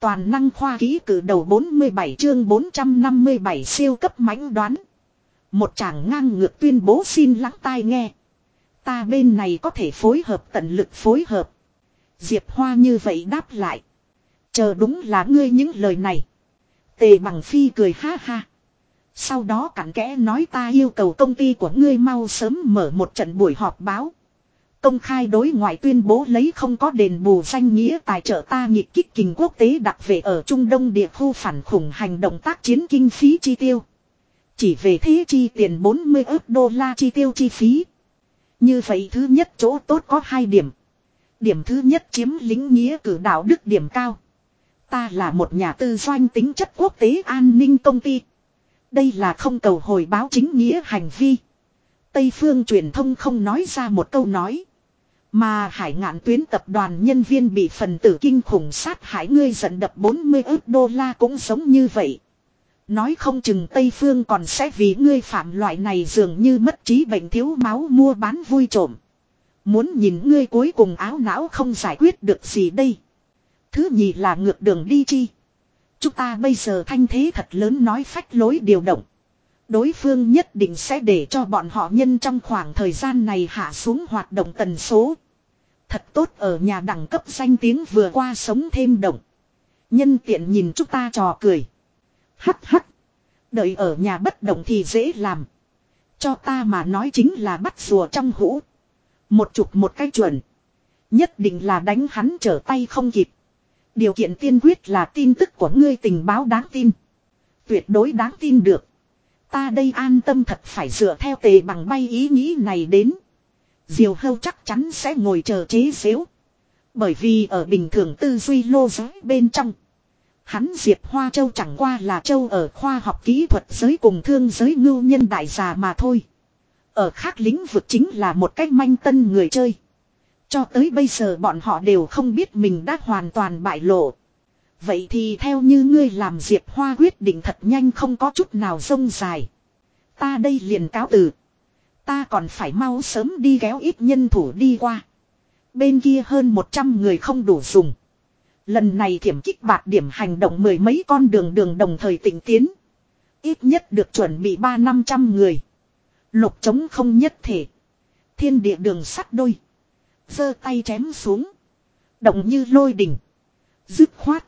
Toàn năng khoa ký cử đầu 47 chương 457 siêu cấp mãnh đoán. Một chàng ngang ngược tuyên bố xin lắng tai nghe. Ta bên này có thể phối hợp tận lực phối hợp. Diệp Hoa như vậy đáp lại. Chờ đúng là ngươi những lời này. Tề bằng phi cười ha ha. Sau đó cặn kẽ nói ta yêu cầu công ty của ngươi mau sớm mở một trận buổi họp báo. Công khai đối ngoại tuyên bố lấy không có đền bù danh nghĩa tài trợ ta nhịp kích kình quốc tế đặc về ở Trung Đông địa khu phản khủng hành động tác chiến kinh phí chi tiêu. Chỉ về thế chi tiền 40 ước đô la chi tiêu chi phí. Như vậy thứ nhất chỗ tốt có hai điểm. Điểm thứ nhất chiếm lính nghĩa cử đạo đức điểm cao. Ta là một nhà tư doanh tính chất quốc tế an ninh công ty. Đây là không cầu hồi báo chính nghĩa hành vi. Tây phương truyền thông không nói ra một câu nói. Mà hải ngạn tuyến tập đoàn nhân viên bị phần tử kinh khủng sát hại ngươi giận đập 40 ước đô la cũng giống như vậy. Nói không chừng Tây Phương còn sẽ vì ngươi phạm loại này dường như mất trí bệnh thiếu máu mua bán vui trộm. Muốn nhìn ngươi cuối cùng áo não không giải quyết được gì đây. Thứ nhì là ngược đường đi chi. Chúng ta bây giờ thanh thế thật lớn nói phách lối điều động. Đối phương nhất định sẽ để cho bọn họ nhân trong khoảng thời gian này hạ xuống hoạt động tần số. Thật tốt ở nhà đẳng cấp danh tiếng vừa qua sống thêm động. Nhân tiện nhìn chúng ta trò cười. Hắc hắc. Đợi ở nhà bất động thì dễ làm. Cho ta mà nói chính là bắt rùa trong hũ. Một chục một cái chuẩn. Nhất định là đánh hắn trở tay không kịp. Điều kiện tiên quyết là tin tức của ngươi tình báo đáng tin. Tuyệt đối đáng tin được. Ta đây an tâm thật phải dựa theo tề bằng bay ý nghĩ này đến. Diều hâu chắc chắn sẽ ngồi chờ chế xếu. Bởi vì ở bình thường tư duy lô giới bên trong. Hắn Diệp Hoa Châu chẳng qua là châu ở khoa học kỹ thuật giới cùng thương giới ngưu nhân đại già mà thôi. Ở khác lĩnh vực chính là một cách manh tân người chơi. Cho tới bây giờ bọn họ đều không biết mình đã hoàn toàn bại lộ. Vậy thì theo như ngươi làm Diệp Hoa quyết định thật nhanh không có chút nào rông dài. Ta đây liền cáo từ. Ta còn phải mau sớm đi ghéo ít nhân thủ đi qua. Bên kia hơn 100 người không đủ dùng. Lần này kiểm kích bạc điểm hành động mười mấy con đường đường đồng thời tỉnh tiến. Ít nhất được chuẩn bị ba năm trăm người. Lục chống không nhất thể. Thiên địa đường sắt đôi. giơ tay chém xuống. Động như lôi đỉnh. Dứt khoát.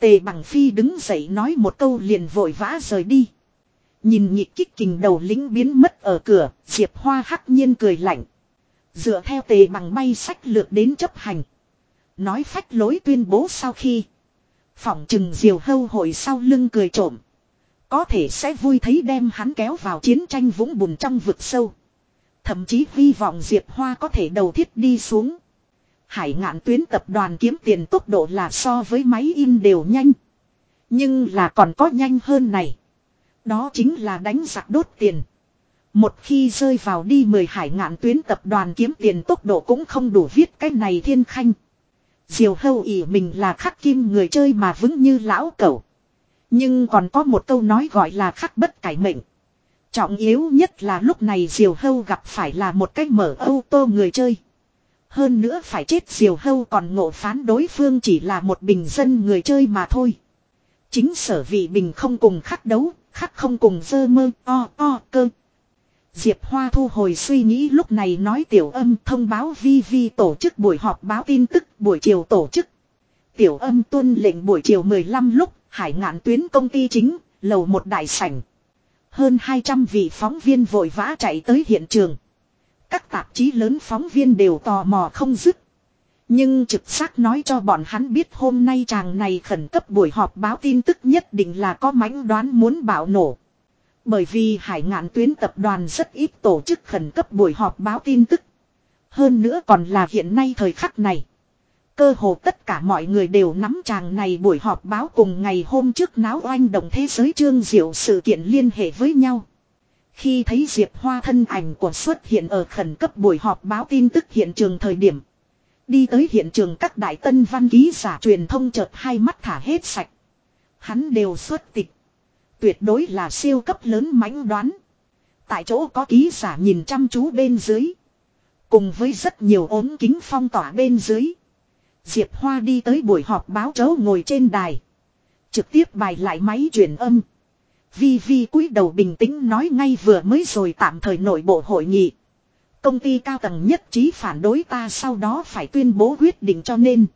Tề bằng phi đứng dậy nói một câu liền vội vã rời đi. Nhìn nhị kích kình đầu lính biến mất ở cửa, Diệp Hoa hắc nhiên cười lạnh. Dựa theo tề bằng bay sách lược đến chấp hành. Nói phách lối tuyên bố sau khi. Phỏng chừng diều hâu hội sau lưng cười trộm. Có thể sẽ vui thấy đem hắn kéo vào chiến tranh vũng bùn trong vực sâu. Thậm chí hy vọng Diệp Hoa có thể đầu thiết đi xuống. Hải ngạn tuyến tập đoàn kiếm tiền tốc độ là so với máy in đều nhanh. Nhưng là còn có nhanh hơn này. Đó chính là đánh giặc đốt tiền. Một khi rơi vào đi mười hải ngạn tuyến tập đoàn kiếm tiền tốc độ cũng không đủ viết cái này thiên khanh. Diều hâu ỉ mình là khắc kim người chơi mà vững như lão cẩu. Nhưng còn có một câu nói gọi là khắc bất cải mệnh. Trọng yếu nhất là lúc này diều hâu gặp phải là một cách mở ô tô người chơi. Hơn nữa phải chết diều hâu còn ngộ phán đối phương chỉ là một bình dân người chơi mà thôi. Chính sở vị bình không cùng khắc đấu, khắc không cùng dơ mơ, o, o, cơ. Diệp Hoa thu hồi suy nghĩ lúc này nói tiểu âm thông báo vi vi tổ chức buổi họp báo tin tức buổi chiều tổ chức. Tiểu âm tuân lệnh buổi chiều 15 lúc, hải ngạn tuyến công ty chính, lầu một đại sảnh. Hơn 200 vị phóng viên vội vã chạy tới hiện trường. Các tạp chí lớn phóng viên đều tò mò không dứt. Nhưng trực giác nói cho bọn hắn biết hôm nay chàng này khẩn cấp buổi họp báo tin tức nhất định là có mánh đoán muốn bạo nổ. Bởi vì hải ngạn tuyến tập đoàn rất ít tổ chức khẩn cấp buổi họp báo tin tức. Hơn nữa còn là hiện nay thời khắc này. Cơ hồ tất cả mọi người đều nắm chàng này buổi họp báo cùng ngày hôm trước náo oanh động thế giới trương diệu sự kiện liên hệ với nhau. Khi thấy Diệp Hoa thân ảnh của xuất hiện ở khẩn cấp buổi họp báo tin tức hiện trường thời điểm. Đi tới hiện trường các đại tân văn ký giả truyền thông chợt hai mắt thả hết sạch. Hắn đều xuất tịch. Tuyệt đối là siêu cấp lớn mãnh đoán. Tại chỗ có ký giả nhìn chăm chú bên dưới. Cùng với rất nhiều ốm kính phong tỏa bên dưới. Diệp Hoa đi tới buổi họp báo chấu ngồi trên đài. Trực tiếp bài lại máy truyền âm. Vi Vi cúi đầu bình tĩnh nói ngay vừa mới rồi tạm thời nội bộ hội nghị. Công ty cao tầng nhất trí phản đối ta sau đó phải tuyên bố quyết định cho nên.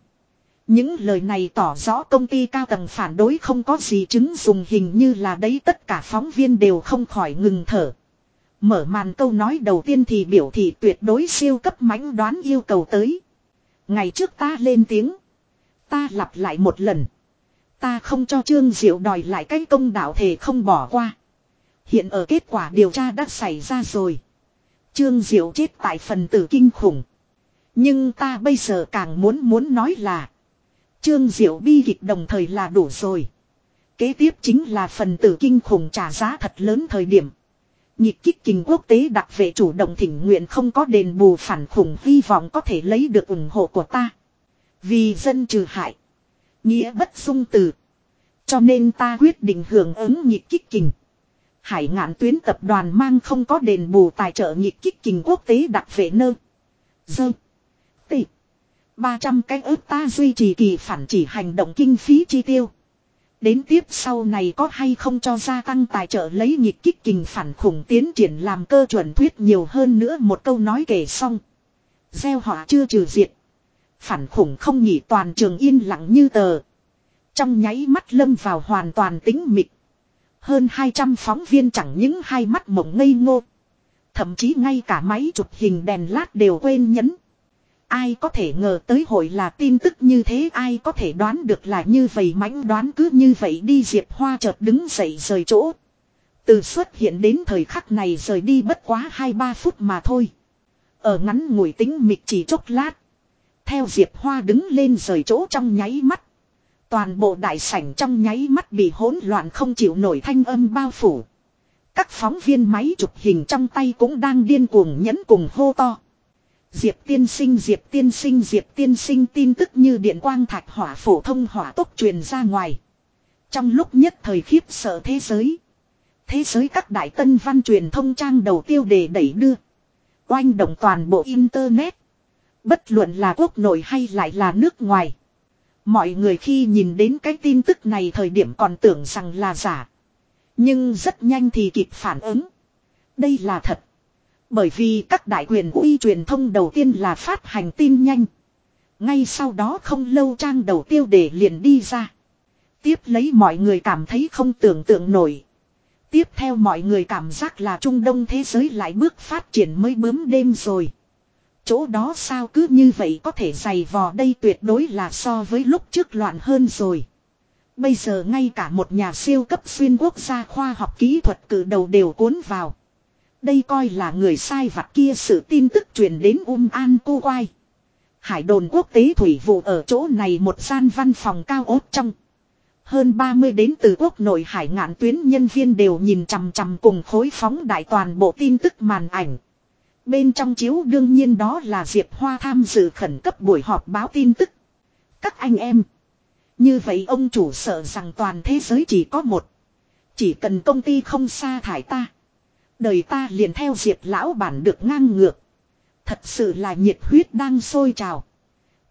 Những lời này tỏ rõ công ty cao tầng phản đối không có gì chứng dùng hình như là đấy tất cả phóng viên đều không khỏi ngừng thở. Mở màn câu nói đầu tiên thì biểu thị tuyệt đối siêu cấp mãnh đoán yêu cầu tới. Ngày trước ta lên tiếng. Ta lặp lại một lần. Ta không cho Trương Diệu đòi lại cái công đạo thể không bỏ qua. Hiện ở kết quả điều tra đã xảy ra rồi. Trương Diệu chết tại phần tử kinh khủng. Nhưng ta bây giờ càng muốn muốn nói là. Trương Diệu bi kịch đồng thời là đủ rồi. Kế tiếp chính là phần tử kinh khủng trả giá thật lớn thời điểm. Nhịp kích kinh quốc tế đặc vệ chủ động thỉnh nguyện không có đền bù phản khủng, hy vọng có thể lấy được ủng hộ của ta. Vì dân trừ hại. Nghĩa bất dung từ. Cho nên ta quyết định hưởng ứng nhịp kích kình. Hải ngạn tuyến tập đoàn mang không có đền bù tài trợ nhịp kích kình quốc tế đặc vệ nơ. Dơ. Tị. 300 cái ước ta duy trì kỳ phản chỉ hành động kinh phí chi tiêu. Đến tiếp sau này có hay không cho gia tăng tài trợ lấy nhịp kích kình phản khủng tiến triển làm cơ chuẩn thuyết nhiều hơn nữa một câu nói kể xong. Gieo họ chưa trừ diệt. Phản khủng không nhỉ toàn trường yên lặng như tờ. Trong nháy mắt lâm vào hoàn toàn tính mịch. Hơn 200 phóng viên chẳng những hai mắt mộng ngây ngô. Thậm chí ngay cả máy chụp hình đèn lát đều quên nhấn. Ai có thể ngờ tới hội là tin tức như thế, ai có thể đoán được là như vậy mãnh đoán cứ như vậy đi Diệp Hoa chợt đứng dậy rời chỗ. Từ xuất hiện đến thời khắc này rời đi bất quá 2-3 phút mà thôi. Ở ngắn ngủi tính mịch chỉ chốc lát. Theo Diệp Hoa đứng lên rời chỗ trong nháy mắt. Toàn bộ đại sảnh trong nháy mắt bị hỗn loạn không chịu nổi thanh âm bao phủ. Các phóng viên máy chụp hình trong tay cũng đang điên cuồng nhấn cùng hô to. Diệp tiên sinh, Diệp tiên sinh, Diệp tiên sinh, tin tức như điện quang thạch hỏa phổ thông hỏa tốc truyền ra ngoài. Trong lúc nhất thời khiếp sợ thế giới. Thế giới các đại tân văn truyền thông trang đầu tiêu đề đẩy đưa. Oanh động toàn bộ Internet. Bất luận là quốc nội hay lại là nước ngoài. Mọi người khi nhìn đến cái tin tức này thời điểm còn tưởng rằng là giả. Nhưng rất nhanh thì kịp phản ứng. Đây là thật. Bởi vì các đại quyền uy truyền thông đầu tiên là phát hành tin nhanh. Ngay sau đó không lâu trang đầu tiêu đề liền đi ra. Tiếp lấy mọi người cảm thấy không tưởng tượng nổi. Tiếp theo mọi người cảm giác là Trung Đông thế giới lại bước phát triển mới bướm đêm rồi. Chỗ đó sao cứ như vậy có thể dày vò đây tuyệt đối là so với lúc trước loạn hơn rồi. Bây giờ ngay cả một nhà siêu cấp xuyên quốc gia khoa học kỹ thuật cử đầu đều cuốn vào. Đây coi là người sai vặt kia sự tin tức truyền đến Um An cô quai. Hải đồn quốc tế thủy vụ ở chỗ này một gian văn phòng cao ốt trong. Hơn 30 đến từ quốc nội hải ngạn tuyến nhân viên đều nhìn chằm chằm cùng khối phóng đại toàn bộ tin tức màn ảnh. Bên trong chiếu đương nhiên đó là Diệp Hoa tham dự khẩn cấp buổi họp báo tin tức. Các anh em. Như vậy ông chủ sợ rằng toàn thế giới chỉ có một. Chỉ cần công ty không sa thải ta. Đời ta liền theo Diệp lão bản được ngang ngược. Thật sự là nhiệt huyết đang sôi trào.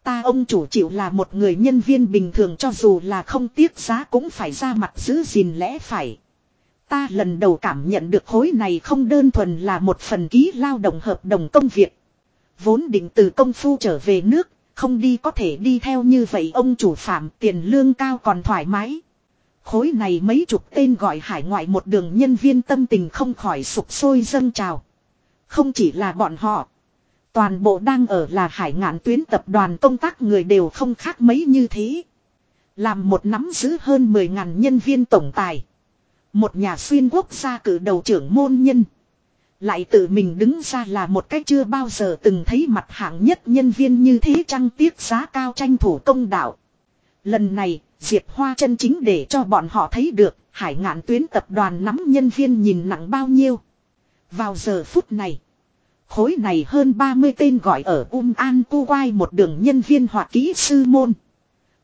Ta ông chủ chịu là một người nhân viên bình thường cho dù là không tiếc giá cũng phải ra mặt giữ gìn lẽ phải. Ta lần đầu cảm nhận được khối này không đơn thuần là một phần ký lao động hợp đồng công việc. Vốn định từ công phu trở về nước, không đi có thể đi theo như vậy ông chủ phạm tiền lương cao còn thoải mái. Khối này mấy chục tên gọi hải ngoại một đường nhân viên tâm tình không khỏi sụp sôi dâng trào. Không chỉ là bọn họ. Toàn bộ đang ở là hải ngạn tuyến tập đoàn công tác người đều không khác mấy như thế. Làm một nắm giữ hơn 10.000 nhân viên tổng tài. Một nhà xuyên quốc gia cử đầu trưởng môn nhân. Lại tự mình đứng ra là một cách chưa bao giờ từng thấy mặt hạng nhất nhân viên như thế trăng tiếc giá cao tranh thủ công đạo. Lần này, Diệp Hoa chân chính để cho bọn họ thấy được hải ngạn tuyến tập đoàn nắm nhân viên nhìn nặng bao nhiêu. Vào giờ phút này, khối này hơn 30 tên gọi ở Um An Kuwai một đường nhân viên hoặc kỹ sư môn.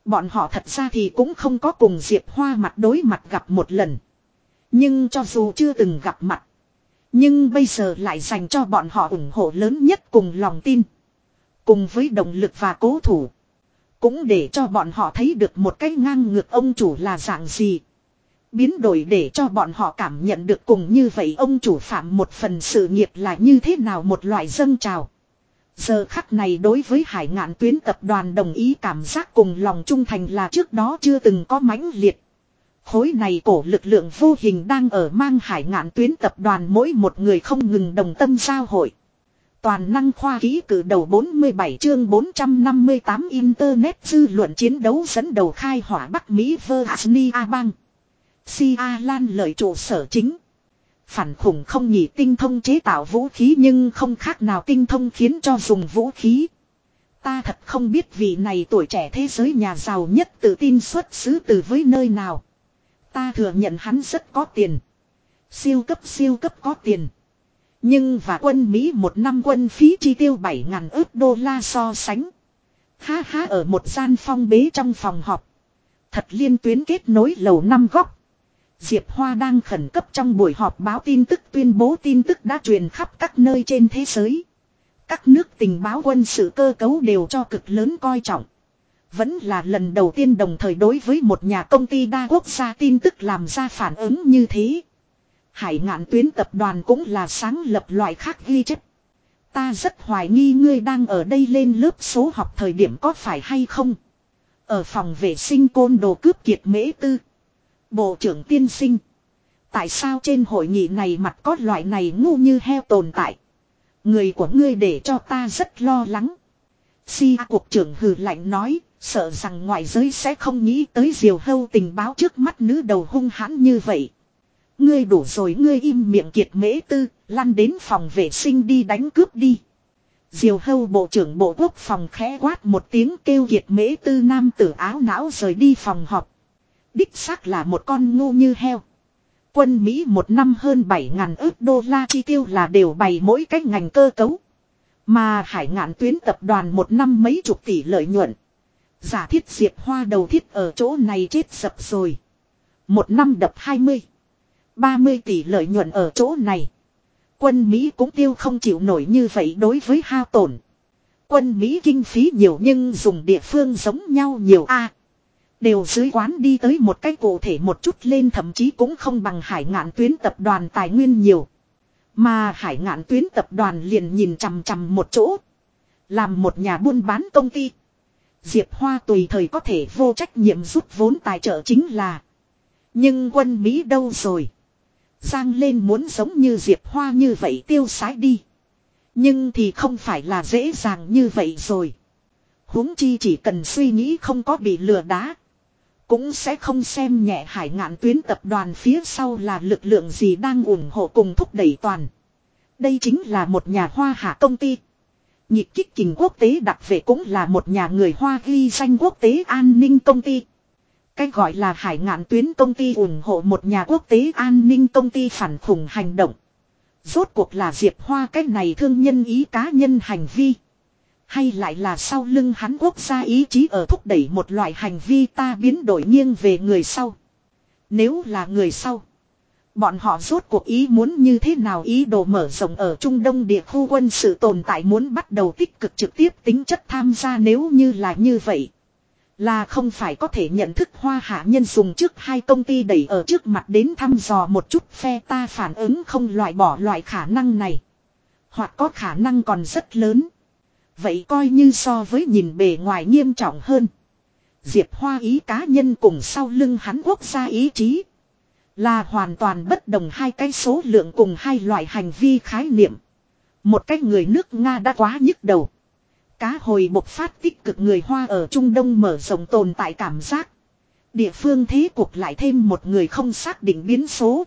Bọn họ thật ra thì cũng không có cùng Diệp Hoa mặt đối mặt gặp một lần. Nhưng cho dù chưa từng gặp mặt. Nhưng bây giờ lại dành cho bọn họ ủng hộ lớn nhất cùng lòng tin. Cùng với động lực và cố thủ. Cũng để cho bọn họ thấy được một cái ngang ngược ông chủ là dạng gì. Biến đổi để cho bọn họ cảm nhận được cùng như vậy ông chủ phạm một phần sự nghiệp là như thế nào một loại dân trào. Giờ khắc này đối với hải ngạn tuyến tập đoàn đồng ý cảm giác cùng lòng trung thành là trước đó chưa từng có mãnh liệt. Khối này cổ lực lượng vô hình đang ở mang hải ngạn tuyến tập đoàn mỗi một người không ngừng đồng tâm giao hội. Toàn năng khoa ký cử đầu 47 chương 458 Internet dư luận chiến đấu dẫn đầu khai hỏa Bắc Mỹ Virginia bang. Si A Lan lời trụ sở chính. Phản khủng không nhỉ tinh thông chế tạo vũ khí nhưng không khác nào tinh thông khiến cho dùng vũ khí. Ta thật không biết vị này tuổi trẻ thế giới nhà giàu nhất tự tin xuất xứ từ với nơi nào. Ta thừa nhận hắn rất có tiền. Siêu cấp siêu cấp có tiền. Nhưng và quân Mỹ một năm quân phí chi tiêu 7.000 ước đô la so sánh. Ha ha, ở một gian phong bế trong phòng họp. Thật liên tuyến kết nối lầu năm góc. Diệp Hoa đang khẩn cấp trong buổi họp báo tin tức tuyên bố tin tức đã truyền khắp các nơi trên thế giới. Các nước tình báo quân sự cơ cấu đều cho cực lớn coi trọng. Vẫn là lần đầu tiên đồng thời đối với một nhà công ty đa quốc gia tin tức làm ra phản ứng như thế. Hải ngạn tuyến tập đoàn cũng là sáng lập loại khác ghi chất. Ta rất hoài nghi ngươi đang ở đây lên lớp số học thời điểm có phải hay không. Ở phòng vệ sinh côn đồ cướp kiệt mễ tư. Bộ trưởng tiên sinh. Tại sao trên hội nghị này mặt có loại này ngu như heo tồn tại. Người của ngươi để cho ta rất lo lắng. Si cục trưởng hừ lạnh nói, sợ rằng ngoại giới sẽ không nghĩ tới diều hâu tình báo trước mắt nữ đầu hung hãn như vậy. Ngươi đủ rồi ngươi im miệng kiệt mễ tư, lăn đến phòng vệ sinh đi đánh cướp đi. Diều hâu bộ trưởng bộ quốc phòng khẽ quát một tiếng kêu kiệt mễ tư nam tử áo não rời đi phòng họp. Đích xác là một con ngu như heo. Quân Mỹ một năm hơn 7 ngàn ước đô la chi tiêu là đều bày mỗi cách ngành cơ cấu. Mà hải ngạn tuyến tập đoàn một năm mấy chục tỷ lợi nhuận. Giả thiết diệp hoa đầu thiết ở chỗ này chết sập rồi. Một năm đập 20. 30 tỷ lợi nhuận ở chỗ này. Quân Mỹ cũng tiêu không chịu nổi như vậy đối với hao tổn. Quân Mỹ kinh phí nhiều nhưng dùng địa phương giống nhau nhiều a Đều dưới quán đi tới một cách cụ thể một chút lên thậm chí cũng không bằng hải ngạn tuyến tập đoàn tài nguyên nhiều. Mà hải ngạn tuyến tập đoàn liền nhìn chằm chằm một chỗ. Làm một nhà buôn bán công ty. Diệp Hoa tùy thời có thể vô trách nhiệm rút vốn tài trợ chính là. Nhưng quân Mỹ đâu rồi? Giang lên muốn giống như Diệp Hoa như vậy tiêu sái đi. Nhưng thì không phải là dễ dàng như vậy rồi. huống chi chỉ cần suy nghĩ không có bị lừa đá. Cũng sẽ không xem nhẹ hải ngạn tuyến tập đoàn phía sau là lực lượng gì đang ủng hộ cùng thúc đẩy toàn. Đây chính là một nhà hoa hạ công ty. Nhịp kích kình quốc tế đặc vệ cũng là một nhà người hoa ghi danh quốc tế an ninh công ty. Cái gọi là hải ngạn tuyến công ty ủng hộ một nhà quốc tế an ninh công ty phản khủng hành động. Rốt cuộc là Diệp Hoa cái này thương nhân ý cá nhân hành vi. Hay lại là sau lưng hắn quốc gia ý chí ở thúc đẩy một loại hành vi ta biến đổi nghiêng về người sau. Nếu là người sau. Bọn họ rốt cuộc ý muốn như thế nào ý đồ mở rộng ở Trung Đông địa khu quân sự tồn tại muốn bắt đầu tích cực trực tiếp tính chất tham gia nếu như là như vậy. Là không phải có thể nhận thức hoa hạ nhân dùng trước hai công ty đẩy ở trước mặt đến thăm dò một chút phe ta phản ứng không loại bỏ loại khả năng này. Hoặc có khả năng còn rất lớn. Vậy coi như so với nhìn bề ngoài nghiêm trọng hơn. Diệp Hoa ý cá nhân cùng sau lưng hắn quốc gia ý chí. Là hoàn toàn bất đồng hai cái số lượng cùng hai loại hành vi khái niệm. Một cái người nước Nga đã quá nhức đầu. Cá hồi bộc phát tích cực người Hoa ở Trung Đông mở rộng tồn tại cảm giác. Địa phương thế cuộc lại thêm một người không xác định biến số.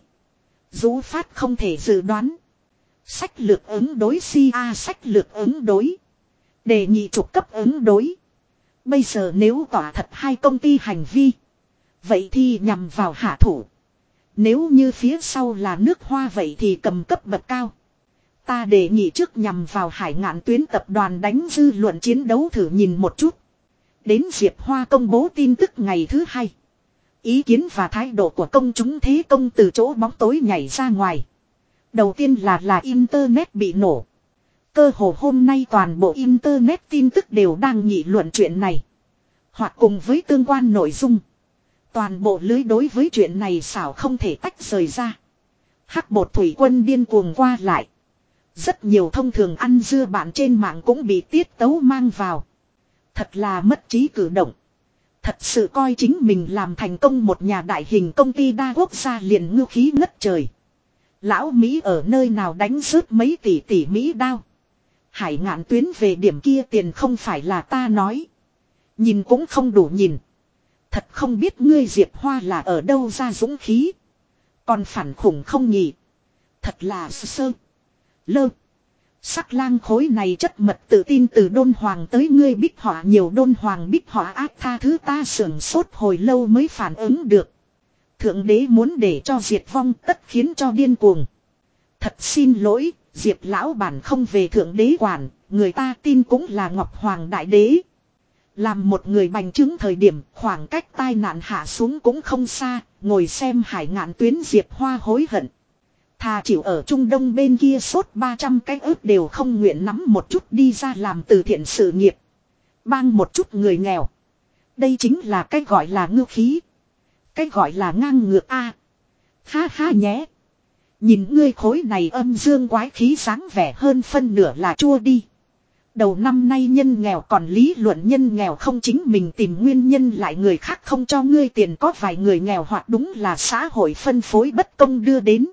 Dũ phát không thể dự đoán. Sách lược ứng đối si a sách lược ứng đối. Đề nghị trục cấp ứng đối. Bây giờ nếu tỏa thật hai công ty hành vi. Vậy thì nhằm vào hạ thủ. Nếu như phía sau là nước hoa vậy thì cầm cấp bậc cao. Ta đề nghị trước nhằm vào hải ngạn tuyến tập đoàn đánh dư luận chiến đấu thử nhìn một chút. Đến Diệp Hoa công bố tin tức ngày thứ hai. Ý kiến và thái độ của công chúng thế công từ chỗ bóng tối nhảy ra ngoài. Đầu tiên là là Internet bị nổ. Cơ hồ hôm nay toàn bộ Internet tin tức đều đang nghị luận chuyện này. Hoặc cùng với tương quan nội dung. Toàn bộ lưới đối với chuyện này xảo không thể tách rời ra. Hắc bột thủy quân điên cuồng qua lại. Rất nhiều thông thường ăn dưa bạn trên mạng cũng bị tiết tấu mang vào. Thật là mất trí cử động. Thật sự coi chính mình làm thành công một nhà đại hình công ty đa quốc gia liền ngư khí ngất trời. Lão Mỹ ở nơi nào đánh rớt mấy tỷ tỷ Mỹ đao. Hải ngạn tuyến về điểm kia tiền không phải là ta nói. Nhìn cũng không đủ nhìn. Thật không biết ngươi Diệp Hoa là ở đâu ra dũng khí. Còn phản khủng không nhỉ. Thật là sơ. Lơ. Sắc lang khối này chất mật tự tin từ đôn hoàng tới ngươi bích họa nhiều đôn hoàng bích họa ác tha thứ ta sưởng sốt hồi lâu mới phản ứng được. Thượng đế muốn để cho diệt vong tất khiến cho điên cuồng. Thật xin lỗi, diệp lão bản không về thượng đế quản, người ta tin cũng là ngọc hoàng đại đế. Làm một người bành chứng thời điểm khoảng cách tai nạn hạ xuống cũng không xa, ngồi xem hải ngạn tuyến diệp hoa hối hận. Thà chịu ở Trung Đông bên kia sốt 300 cái ước đều không nguyện nắm một chút đi ra làm từ thiện sự nghiệp. Bang một chút người nghèo. Đây chính là cái gọi là ngư khí. Cái gọi là ngang ngược A. Ha ha nhé. Nhìn ngươi khối này âm dương quái khí sáng vẻ hơn phân nửa là chua đi. Đầu năm nay nhân nghèo còn lý luận nhân nghèo không chính mình tìm nguyên nhân lại người khác không cho ngươi tiền có vài người nghèo hoặc đúng là xã hội phân phối bất công đưa đến.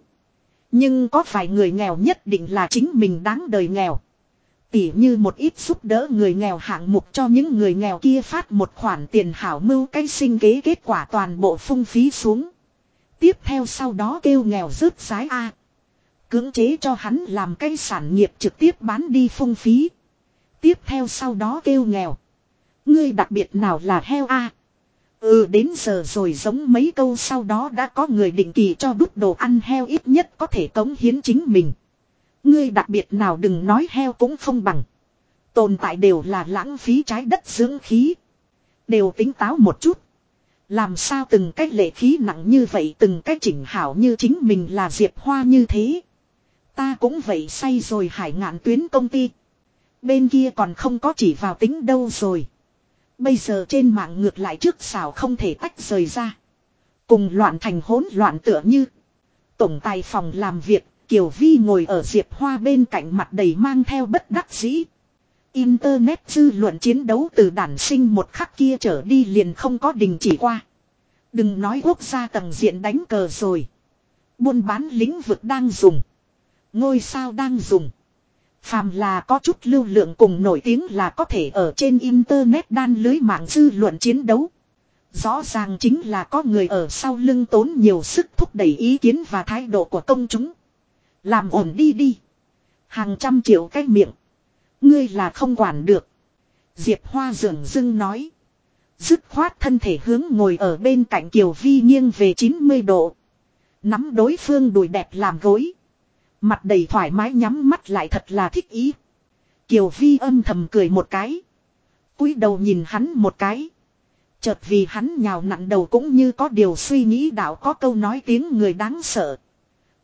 Nhưng có vài người nghèo nhất định là chính mình đáng đời nghèo. Tỉ như một ít giúp đỡ người nghèo hạng mục cho những người nghèo kia phát một khoản tiền hảo mưu cái sinh kế kết quả toàn bộ phung phí xuống. Tiếp theo sau đó kêu nghèo rớt sái A. Cưỡng chế cho hắn làm cái sản nghiệp trực tiếp bán đi phung phí. Tiếp theo sau đó kêu nghèo. Ngươi đặc biệt nào là heo A. Ừ đến giờ rồi giống mấy câu sau đó đã có người định kỳ cho đút đồ ăn heo ít nhất có thể cống hiến chính mình. Ngươi đặc biệt nào đừng nói heo cũng không bằng. Tồn tại đều là lãng phí trái đất dưỡng khí. Đều tính táo một chút. Làm sao từng cái lệ khí nặng như vậy, từng cái chỉnh hảo như chính mình là diệp hoa như thế. Ta cũng vậy say rồi hải ngạn tuyến công ty. Bên kia còn không có chỉ vào tính đâu rồi. Bây giờ trên mạng ngược lại trước xảo không thể tách rời ra. Cùng loạn thành hỗn loạn tựa như. Tổng tài phòng làm việc, Kiều Vi ngồi ở Diệp Hoa bên cạnh mặt đầy mang theo bất đắc dĩ. Internet dư luận chiến đấu từ đản sinh một khắc kia trở đi liền không có đình chỉ qua. Đừng nói quốc gia tầng diện đánh cờ rồi. Buôn bán lĩnh vực đang dùng. Ngôi sao đang dùng. Phàm là có chút lưu lượng cùng nổi tiếng là có thể ở trên internet đan lưới mạng dư luận chiến đấu. Rõ ràng chính là có người ở sau lưng tốn nhiều sức thúc đẩy ý kiến và thái độ của công chúng. Làm ổn đi đi. Hàng trăm triệu cái miệng. Ngươi là không quản được. Diệp Hoa dường dưng nói. Dứt khoát thân thể hướng ngồi ở bên cạnh Kiều Vi nghiêng về 90 độ. Nắm đối phương đùi đẹp làm gối. Mặt đầy thoải mái nhắm mắt lại thật là thích ý. Kiều Vi âm thầm cười một cái. cúi đầu nhìn hắn một cái. Chợt vì hắn nhào nặn đầu cũng như có điều suy nghĩ đạo có câu nói tiếng người đáng sợ.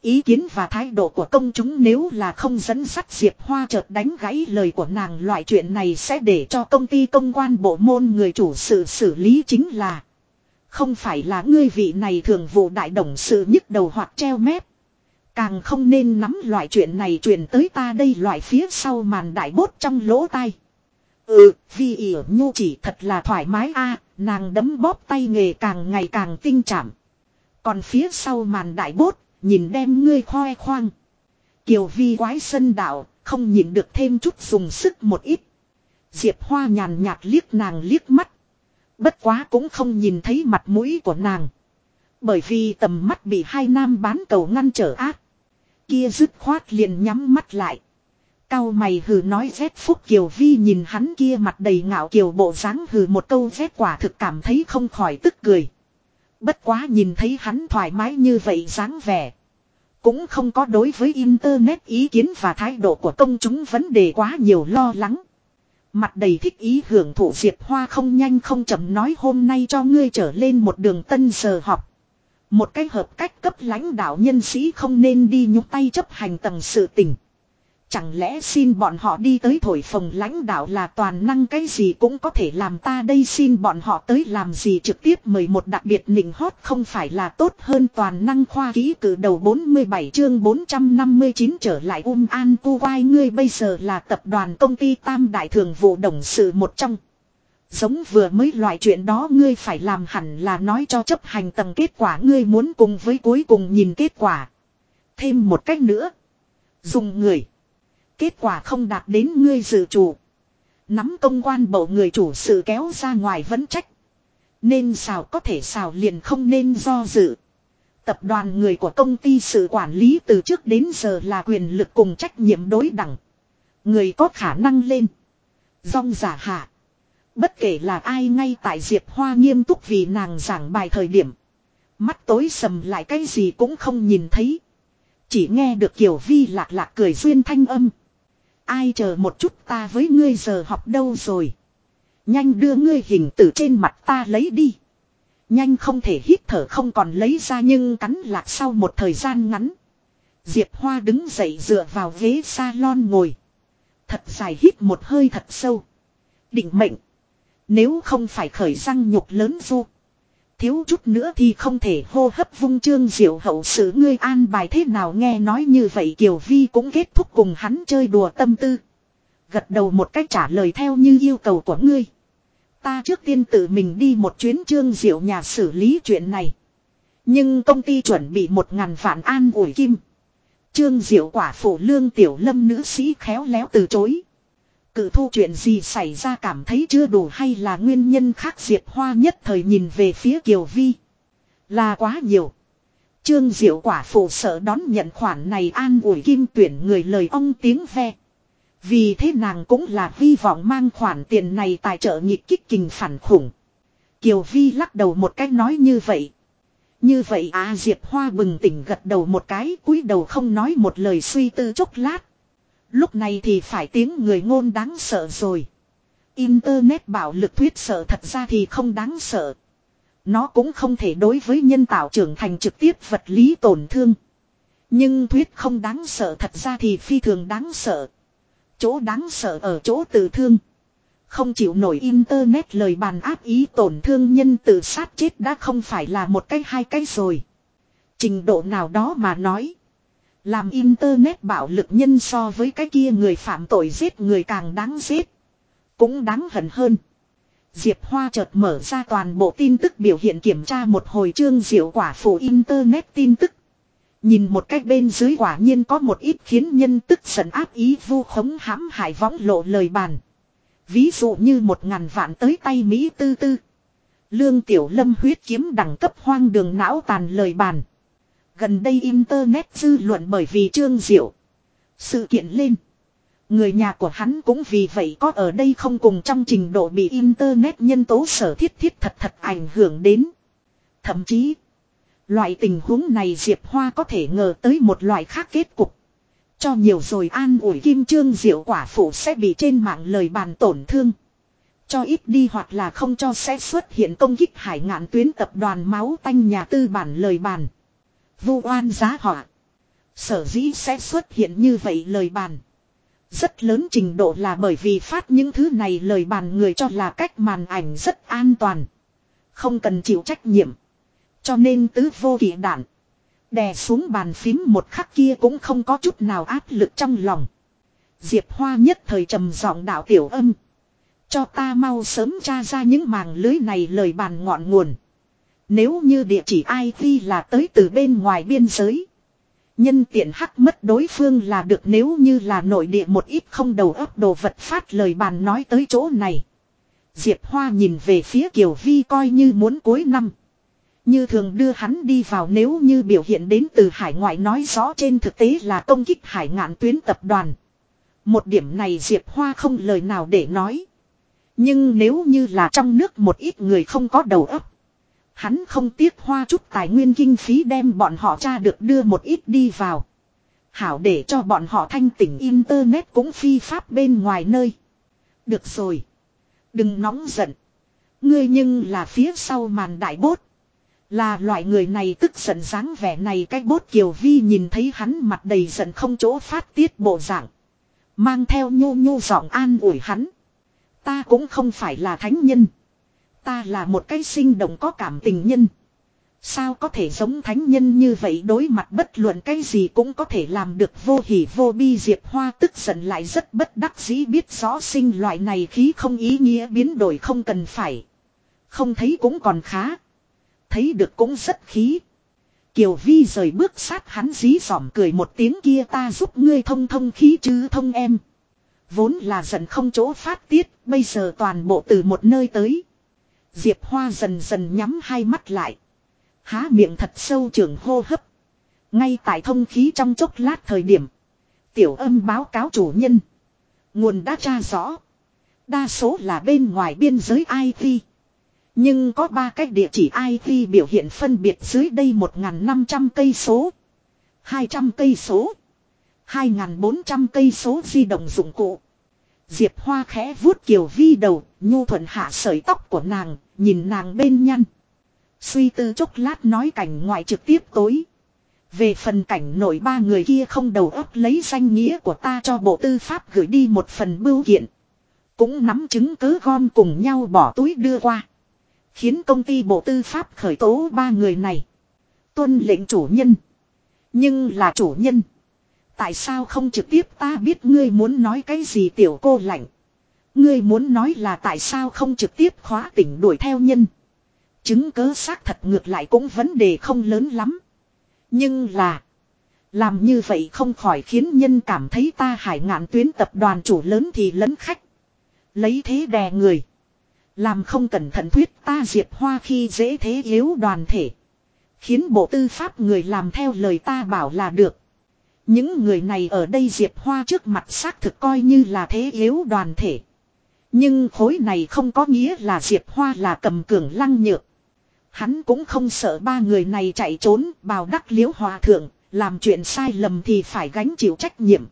Ý kiến và thái độ của công chúng nếu là không dẫn sắt Diệp Hoa chợt đánh gãy lời của nàng loại chuyện này sẽ để cho công ty công quan bộ môn người chủ sự xử lý chính là. Không phải là ngươi vị này thường vụ đại đồng sự nhức đầu hoặc treo mép. Càng không nên nắm loại chuyện này truyền tới ta đây loại phía sau màn đại bốt trong lỗ tai. Ừ, vì ỉa nhu chỉ thật là thoải mái a nàng đấm bóp tay nghề càng ngày càng tinh chạm. Còn phía sau màn đại bốt, nhìn đem ngươi khoe khoang. Kiều vi quái sân đạo, không nhìn được thêm chút dùng sức một ít. Diệp Hoa nhàn nhạt liếc nàng liếc mắt. Bất quá cũng không nhìn thấy mặt mũi của nàng. Bởi vì tầm mắt bị hai nam bán cầu ngăn trở a. Kia dứt khoát liền nhắm mắt lại. Cao mày hừ nói rét phúc kiều vi nhìn hắn kia mặt đầy ngạo kiều bộ dáng hừ một câu rét quả thực cảm thấy không khỏi tức cười. Bất quá nhìn thấy hắn thoải mái như vậy dáng vẻ. Cũng không có đối với Internet ý kiến và thái độ của công chúng vấn đề quá nhiều lo lắng. Mặt đầy thích ý hưởng thụ Diệp Hoa không nhanh không chậm nói hôm nay cho ngươi trở lên một đường tân giờ học. Một cái hợp cách cấp lãnh đạo nhân sĩ không nên đi nhúc tay chấp hành tầng sự tình. Chẳng lẽ xin bọn họ đi tới thổi phồng lãnh đạo là toàn năng cái gì cũng có thể làm ta đây xin bọn họ tới làm gì trực tiếp mời một đặc biệt nịnh hót không phải là tốt hơn toàn năng khoa ký cử đầu 47 chương 459 trở lại um an cu quai ngươi bây giờ là tập đoàn công ty tam đại thường vụ đồng sự một trong. Giống vừa mới loại chuyện đó ngươi phải làm hẳn là nói cho chấp hành tầng kết quả ngươi muốn cùng với cuối cùng nhìn kết quả. Thêm một cách nữa. Dùng người. Kết quả không đạt đến ngươi dự chủ. Nắm công quan bộ người chủ sự kéo ra ngoài vẫn trách. Nên xào có thể xào liền không nên do dự. Tập đoàn người của công ty sự quản lý từ trước đến giờ là quyền lực cùng trách nhiệm đối đẳng. Người có khả năng lên. Dòng giả hạ. Bất kể là ai ngay tại Diệp Hoa nghiêm túc vì nàng giảng bài thời điểm. Mắt tối sầm lại cái gì cũng không nhìn thấy. Chỉ nghe được Kiều Vi lạc lạc cười duyên thanh âm. Ai chờ một chút ta với ngươi giờ học đâu rồi. Nhanh đưa ngươi hình tử trên mặt ta lấy đi. Nhanh không thể hít thở không còn lấy ra nhưng cắn lạc sau một thời gian ngắn. Diệp Hoa đứng dậy dựa vào ghế salon ngồi. Thật dài hít một hơi thật sâu. Định mệnh. Nếu không phải khởi răng nhục lớn du Thiếu chút nữa thì không thể hô hấp vung trương diệu hậu sự ngươi an bài thế nào nghe nói như vậy Kiều Vi cũng kết thúc cùng hắn chơi đùa tâm tư. Gật đầu một cách trả lời theo như yêu cầu của ngươi. Ta trước tiên tự mình đi một chuyến trương diệu nhà xử lý chuyện này. Nhưng công ty chuẩn bị một ngàn vạn an ủi kim. Trương diệu quả phụ lương tiểu lâm nữ sĩ khéo léo từ chối. Cự thu chuyện gì xảy ra cảm thấy chưa đủ hay là nguyên nhân khác Diệp Hoa nhất thời nhìn về phía Kiều Vi. Là quá nhiều. Trương Diệu quả phụ sợ đón nhận khoản này an ủi kim tuyển người lời ông tiếng ve. Vì thế nàng cũng là hy vọng mang khoản tiền này tài trợ nhịp kích kình phản khủng. Kiều Vi lắc đầu một cách nói như vậy. Như vậy à Diệp Hoa bừng tỉnh gật đầu một cái, cúi đầu không nói một lời suy tư chốc lát. Lúc này thì phải tiếng người ngôn đáng sợ rồi. Internet bảo lực thuyết sợ thật ra thì không đáng sợ. Nó cũng không thể đối với nhân tạo trưởng thành trực tiếp vật lý tổn thương. Nhưng thuyết không đáng sợ thật ra thì phi thường đáng sợ. Chỗ đáng sợ ở chỗ tự thương. Không chịu nổi internet lời bàn áp ý tổn thương nhân tự sát chết đã không phải là một cái hai cái rồi. Trình độ nào đó mà nói. Làm internet bạo lực nhân so với cái kia người phạm tội giết người càng đáng giết. Cũng đáng hận hơn. Diệp Hoa chợt mở ra toàn bộ tin tức biểu hiện kiểm tra một hồi chương diệu quả phủ internet tin tức. Nhìn một cách bên dưới quả nhiên có một ít khiến nhân tức giận áp ý vu khống hãm hại võng lộ lời bàn. Ví dụ như một ngàn vạn tới tay Mỹ tư tư. Lương Tiểu Lâm huyết kiếm đẳng cấp hoang đường não tàn lời bàn. Gần đây Internet dư luận bởi vì Trương Diệu. Sự kiện lên. Người nhà của hắn cũng vì vậy có ở đây không cùng trong trình độ bị Internet nhân tố sở thiết thiết thật thật ảnh hưởng đến. Thậm chí. Loại tình huống này Diệp Hoa có thể ngờ tới một loại khác kết cục. Cho nhiều rồi an ủi kim trương diệu quả phụ sẽ bị trên mạng lời bàn tổn thương. Cho ít đi hoặc là không cho sẽ xuất hiện công kích hải ngạn tuyến tập đoàn máu tanh nhà tư bản lời bàn vu oan giá họa. Sở dĩ sẽ xuất hiện như vậy lời bàn. Rất lớn trình độ là bởi vì phát những thứ này lời bàn người cho là cách màn ảnh rất an toàn. Không cần chịu trách nhiệm. Cho nên tứ vô kỷ đạn. Đè xuống bàn phím một khắc kia cũng không có chút nào áp lực trong lòng. Diệp Hoa nhất thời trầm giọng đạo tiểu âm. Cho ta mau sớm tra ra những màng lưới này lời bàn ngọn nguồn. Nếu như địa chỉ IP là tới từ bên ngoài biên giới. Nhân tiện hắc mất đối phương là được nếu như là nội địa một ít không đầu óc đồ vật phát lời bàn nói tới chỗ này. Diệp Hoa nhìn về phía Kiều Vi coi như muốn cuối năm. Như thường đưa hắn đi vào nếu như biểu hiện đến từ hải ngoại nói rõ trên thực tế là công kích hải ngạn tuyến tập đoàn. Một điểm này Diệp Hoa không lời nào để nói. Nhưng nếu như là trong nước một ít người không có đầu óc. Hắn không tiếc hoa chút tài nguyên kinh phí đem bọn họ tra được đưa một ít đi vào. Hảo để cho bọn họ thanh tỉnh internet cũng phi pháp bên ngoài nơi. Được rồi. Đừng nóng giận. Ngươi nhưng là phía sau màn đại bốt. Là loại người này tức giận dáng vẻ này cái bốt kiều vi nhìn thấy hắn mặt đầy giận không chỗ phát tiết bộ dạng. Mang theo nhu nhu giọng an ủi hắn. Ta cũng không phải là thánh nhân. Ta là một cái sinh động có cảm tình nhân. Sao có thể giống thánh nhân như vậy đối mặt bất luận cái gì cũng có thể làm được vô hỉ vô bi Diệp Hoa tức giận lại rất bất đắc dĩ biết rõ sinh loại này khí không ý nghĩa biến đổi không cần phải. Không thấy cũng còn khá. Thấy được cũng rất khí. Kiều Vi rời bước sát hắn dí dỏm cười một tiếng kia ta giúp ngươi thông thông khí chứ thông em. Vốn là giận không chỗ phát tiết, bây giờ toàn bộ từ một nơi tới. Diệp Hoa dần dần nhắm hai mắt lại. Há miệng thật sâu trường hô hấp. Ngay tại thông khí trong chốc lát thời điểm. Tiểu âm báo cáo chủ nhân. Nguồn đã tra rõ. Đa số là bên ngoài biên giới IT. Nhưng có ba cách địa chỉ IT biểu hiện phân biệt dưới đây 1.500 cây số. 200 cây số. 2.400 cây số di động dụng cụ. Diệp Hoa khẽ vuốt Kiều Vi đầu, nhu thuận hạ sợi tóc của nàng, nhìn nàng bên nhăn. Suy tư chốc lát nói cảnh ngoại trực tiếp tối. Về phần cảnh nội ba người kia không đầu óc lấy danh nghĩa của ta cho bộ tư pháp gửi đi một phần bưu kiện. Cũng nắm chứng cứ gom cùng nhau bỏ túi đưa qua. Khiến công ty bộ tư pháp khởi tố ba người này. Tuân lệnh chủ nhân. Nhưng là chủ nhân. Tại sao không trực tiếp ta biết ngươi muốn nói cái gì tiểu cô lạnh. Ngươi muốn nói là tại sao không trực tiếp khóa tỉnh đuổi theo nhân. Chứng cớ xác thật ngược lại cũng vấn đề không lớn lắm. Nhưng là. Làm như vậy không khỏi khiến nhân cảm thấy ta hải ngạn tuyến tập đoàn chủ lớn thì lấn khách. Lấy thế đè người. Làm không cẩn thận thuyết ta diệt hoa khi dễ thế yếu đoàn thể. Khiến bộ tư pháp người làm theo lời ta bảo là được. Những người này ở đây diệp hoa trước mặt xác thực coi như là thế yếu đoàn thể. Nhưng khối này không có nghĩa là diệp hoa là cầm cường lăng nhược. Hắn cũng không sợ ba người này chạy trốn bào đắc liễu hòa thượng, làm chuyện sai lầm thì phải gánh chịu trách nhiệm.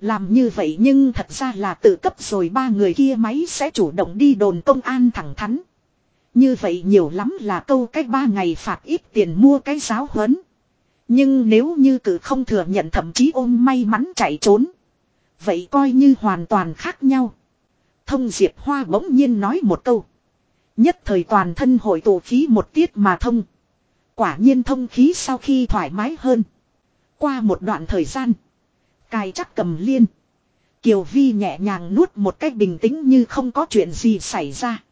Làm như vậy nhưng thật ra là tự cấp rồi ba người kia máy sẽ chủ động đi đồn công an thẳng thắn. Như vậy nhiều lắm là câu cách ba ngày phạt ít tiền mua cái giáo huấn. Nhưng nếu như cử không thừa nhận thậm chí ôm may mắn chạy trốn. Vậy coi như hoàn toàn khác nhau. Thông Diệp Hoa bỗng nhiên nói một câu. Nhất thời toàn thân hội tụ khí một tiết mà thông. Quả nhiên thông khí sau khi thoải mái hơn. Qua một đoạn thời gian. Cài chắc cầm liên. Kiều Vi nhẹ nhàng nuốt một cách bình tĩnh như không có chuyện gì xảy ra.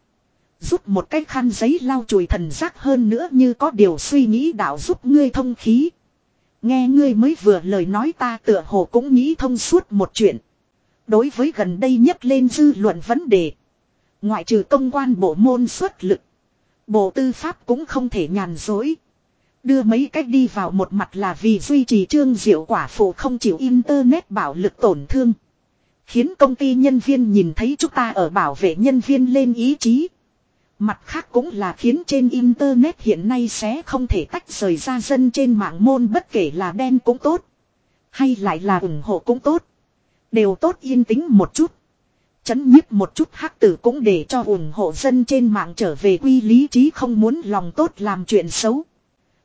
Rút một cái khăn giấy lau chùi thần giác hơn nữa như có điều suy nghĩ đạo giúp ngươi thông khí. Nghe ngươi mới vừa lời nói ta tựa hồ cũng nghĩ thông suốt một chuyện. Đối với gần đây nhất lên dư luận vấn đề. Ngoại trừ công quan bộ môn xuất lực. Bộ tư pháp cũng không thể nhàn dối. Đưa mấy cách đi vào một mặt là vì duy trì trương diệu quả phụ không chịu internet bảo lực tổn thương. Khiến công ty nhân viên nhìn thấy chúng ta ở bảo vệ nhân viên lên ý chí. Mặt khác cũng là khiến trên internet hiện nay sẽ không thể tách rời ra dân trên mạng môn bất kể là đen cũng tốt. Hay lại là ủng hộ cũng tốt. Đều tốt yên tĩnh một chút. Chấn nhiếp một chút hắc tử cũng để cho ủng hộ dân trên mạng trở về quy lý trí không muốn lòng tốt làm chuyện xấu.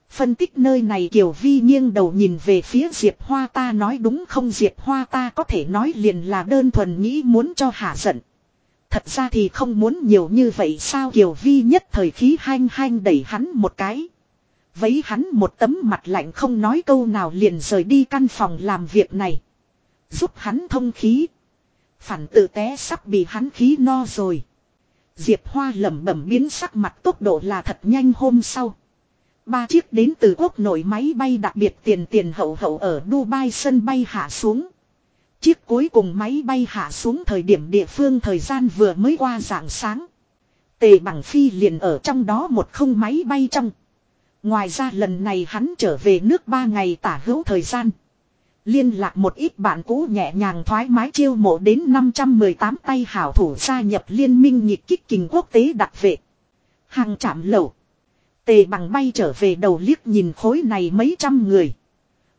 Phân tích nơi này Kiều Vi nghiêng đầu nhìn về phía Diệp Hoa ta nói đúng không Diệp Hoa ta có thể nói liền là đơn thuần nghĩ muốn cho hạ giận. Thật ra thì không muốn nhiều như vậy sao Kiều Vi nhất thời khí hanh hanh đẩy hắn một cái. Vấy hắn một tấm mặt lạnh không nói câu nào liền rời đi căn phòng làm việc này. Giúp hắn thông khí. Phản tự té sắp bị hắn khí no rồi. Diệp Hoa lẩm bẩm biến sắc mặt tốc độ là thật nhanh hôm sau. Ba chiếc đến từ quốc nội máy bay đặc biệt tiền tiền hậu hậu ở Dubai sân bay hạ xuống. Chiếc cuối cùng máy bay hạ xuống thời điểm địa phương thời gian vừa mới qua dạng sáng. Tề bằng phi liền ở trong đó một không máy bay trong. Ngoài ra lần này hắn trở về nước ba ngày tả hữu thời gian. Liên lạc một ít bạn cũ nhẹ nhàng thoải mái chiêu mộ đến 518 tay hảo thủ gia nhập liên minh nhịp kích kinh quốc tế đặc vệ. Hàng chạm lẩu. Tề bằng bay trở về đầu liếc nhìn khối này mấy trăm người.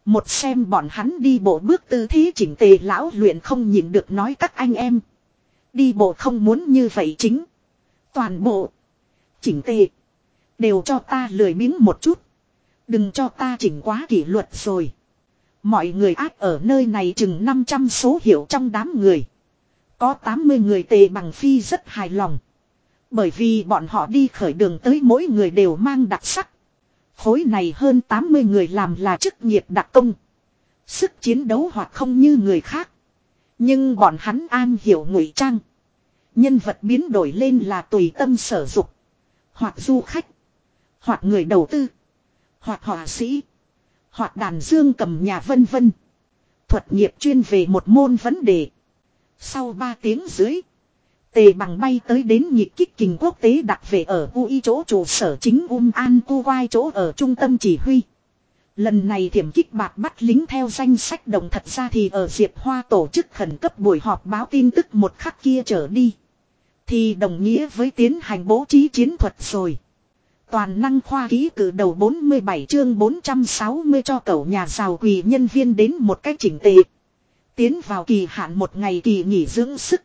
Một xem bọn hắn đi bộ bước tư thế chỉnh tề lão luyện không nhìn được nói các anh em. Đi bộ không muốn như vậy chính. Toàn bộ. Chỉnh tề. Đều cho ta lười miếng một chút. Đừng cho ta chỉnh quá kỷ luật rồi. Mọi người ác ở nơi này chừng 500 số hiệu trong đám người. Có 80 người tề bằng phi rất hài lòng. Bởi vì bọn họ đi khởi đường tới mỗi người đều mang đặc sắc. Khối này hơn 80 người làm là chức nghiệp đặc công. Sức chiến đấu hoặc không như người khác. Nhưng bọn hắn an hiểu ngụy trang. Nhân vật biến đổi lên là tùy tâm sở dục. Hoặc du khách. Hoặc người đầu tư. Hoặc họa sĩ. Hoặc đàn dương cầm nhà vân vân. Thuật nghiệp chuyên về một môn vấn đề. Sau 3 tiếng dưới. Tề bằng bay tới đến nhịp kích kình quốc tế đặt về ở UI chỗ trụ sở chính Um An Kuwai chỗ ở trung tâm chỉ huy. Lần này thiểm kích bạc bắt lính theo danh sách đồng thật ra thì ở Diệp Hoa tổ chức khẩn cấp buổi họp báo tin tức một khắc kia trở đi. Thì đồng nghĩa với tiến hành bố trí chiến thuật rồi. Toàn năng khoa ký cử đầu 47 chương 460 cho cậu nhà giàu quỳ nhân viên đến một cách chỉnh tề. Tiến vào kỳ hạn một ngày kỳ nghỉ dưỡng sức.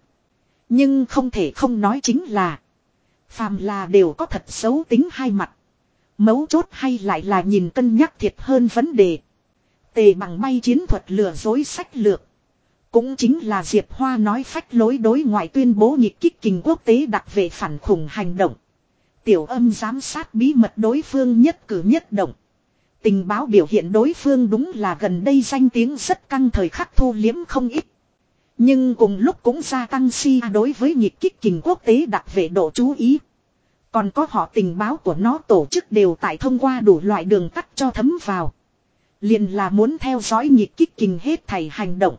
Nhưng không thể không nói chính là. Phàm là đều có thật xấu tính hai mặt. Mấu chốt hay lại là nhìn cân nhắc thiệt hơn vấn đề. Tề bằng bay chiến thuật lừa dối sách lược. Cũng chính là Diệp Hoa nói phách lối đối ngoại tuyên bố nhịp kích kinh quốc tế đặc về phản khủng hành động. Tiểu âm giám sát bí mật đối phương nhất cử nhất động. Tình báo biểu hiện đối phương đúng là gần đây danh tiếng rất căng thời khắc thu liếm không ít. Nhưng cùng lúc cũng gia tăng si đối với nhịp kích kình quốc tế đặc về độ chú ý. Còn có họ tình báo của nó tổ chức đều tại thông qua đủ loại đường tắt cho thấm vào. Liền là muốn theo dõi nhịp kích kình hết thầy hành động.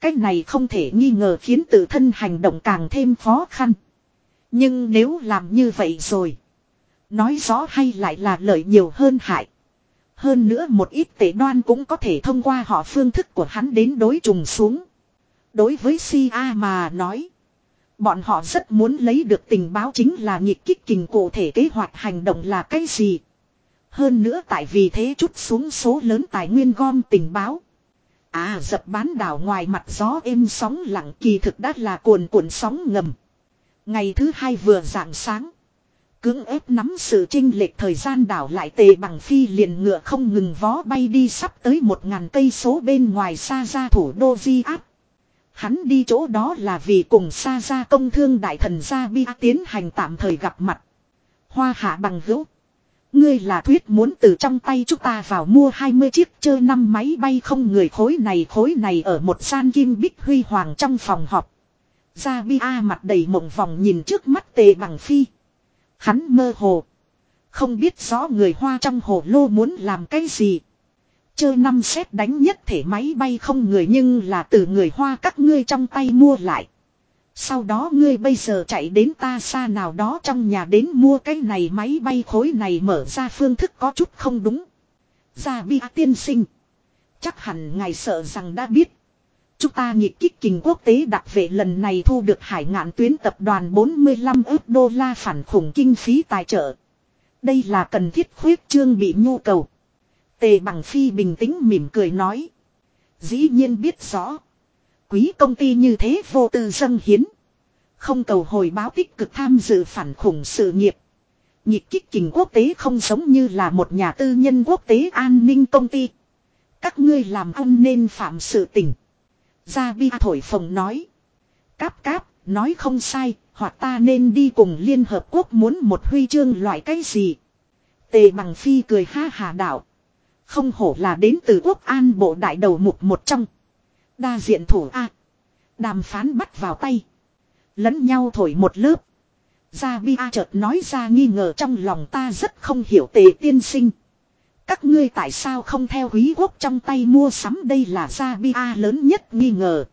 Cách này không thể nghi ngờ khiến tự thân hành động càng thêm khó khăn. Nhưng nếu làm như vậy rồi. Nói rõ hay lại là lợi nhiều hơn hại. Hơn nữa một ít tệ đoan cũng có thể thông qua họ phương thức của hắn đến đối trùng xuống. Đối với CIA mà nói. Bọn họ rất muốn lấy được tình báo chính là nhịp kích kình cụ thể kế hoạch hành động là cái gì. Hơn nữa tại vì thế chút xuống số lớn tài nguyên gom tình báo. À dập bán đảo ngoài mặt gió êm sóng lặng kỳ thực đã là cuồn cuộn sóng ngầm. Ngày thứ hai vừa rạng sáng. Cưỡng ép nắm sự trinh lệch thời gian đảo lại tề bằng phi liền ngựa không ngừng vó bay đi sắp tới một ngàn cây số bên ngoài xa ra thủ đô Di áp. Hắn đi chỗ đó là vì cùng xa ra công thương đại thần gia bi tiến hành tạm thời gặp mặt. Hoa hạ bằng hữu. Ngươi là thuyết muốn từ trong tay chúng ta vào mua 20 chiếc chơi năm máy bay không người khối này khối này ở một gian kim bích huy hoàng trong phòng họp. Gia Bi A mặt đầy mộng vòng nhìn trước mắt tề bằng phi. Hắn mơ hồ. Không biết rõ người Hoa trong hồ lô muốn làm cái gì. Chơi năm xét đánh nhất thể máy bay không người nhưng là từ người Hoa các ngươi trong tay mua lại. Sau đó ngươi bây giờ chạy đến ta xa nào đó trong nhà đến mua cái này máy bay khối này mở ra phương thức có chút không đúng. Gia Bi tiên sinh. Chắc hẳn ngài sợ rằng đã biết. Chúng ta nhịp kích kình quốc tế đặc vệ lần này thu được hải ngạn tuyến tập đoàn 45 ước đô la phản khủng kinh phí tài trợ. Đây là cần thiết khuyết trương bị nhu cầu. Tề bằng phi bình tĩnh mỉm cười nói. Dĩ nhiên biết rõ. Quý công ty như thế vô tư dâng hiến. Không cầu hồi báo tích cực tham dự phản khủng sự nghiệp. Nhịp kích trình quốc tế không giống như là một nhà tư nhân quốc tế an ninh công ty. Các ngươi làm ăn nên phạm sự tình. Gia Bi thổi phồng nói. Cáp cáp, nói không sai, hoặc ta nên đi cùng Liên Hợp Quốc muốn một huy chương loại cái gì. Tề bằng phi cười ha hà đạo. Không hổ là đến từ quốc an bộ đại đầu mục một trong. Đa diện thủ A. Đàm phán bắt vào tay. Lẫn nhau thổi một lớp. Gia Bi chợt nói ra nghi ngờ trong lòng ta rất không hiểu tề tiên sinh. Các ngươi tại sao không theo quý quốc trong tay mua sắm đây là gia bia lớn nhất nghi ngờ.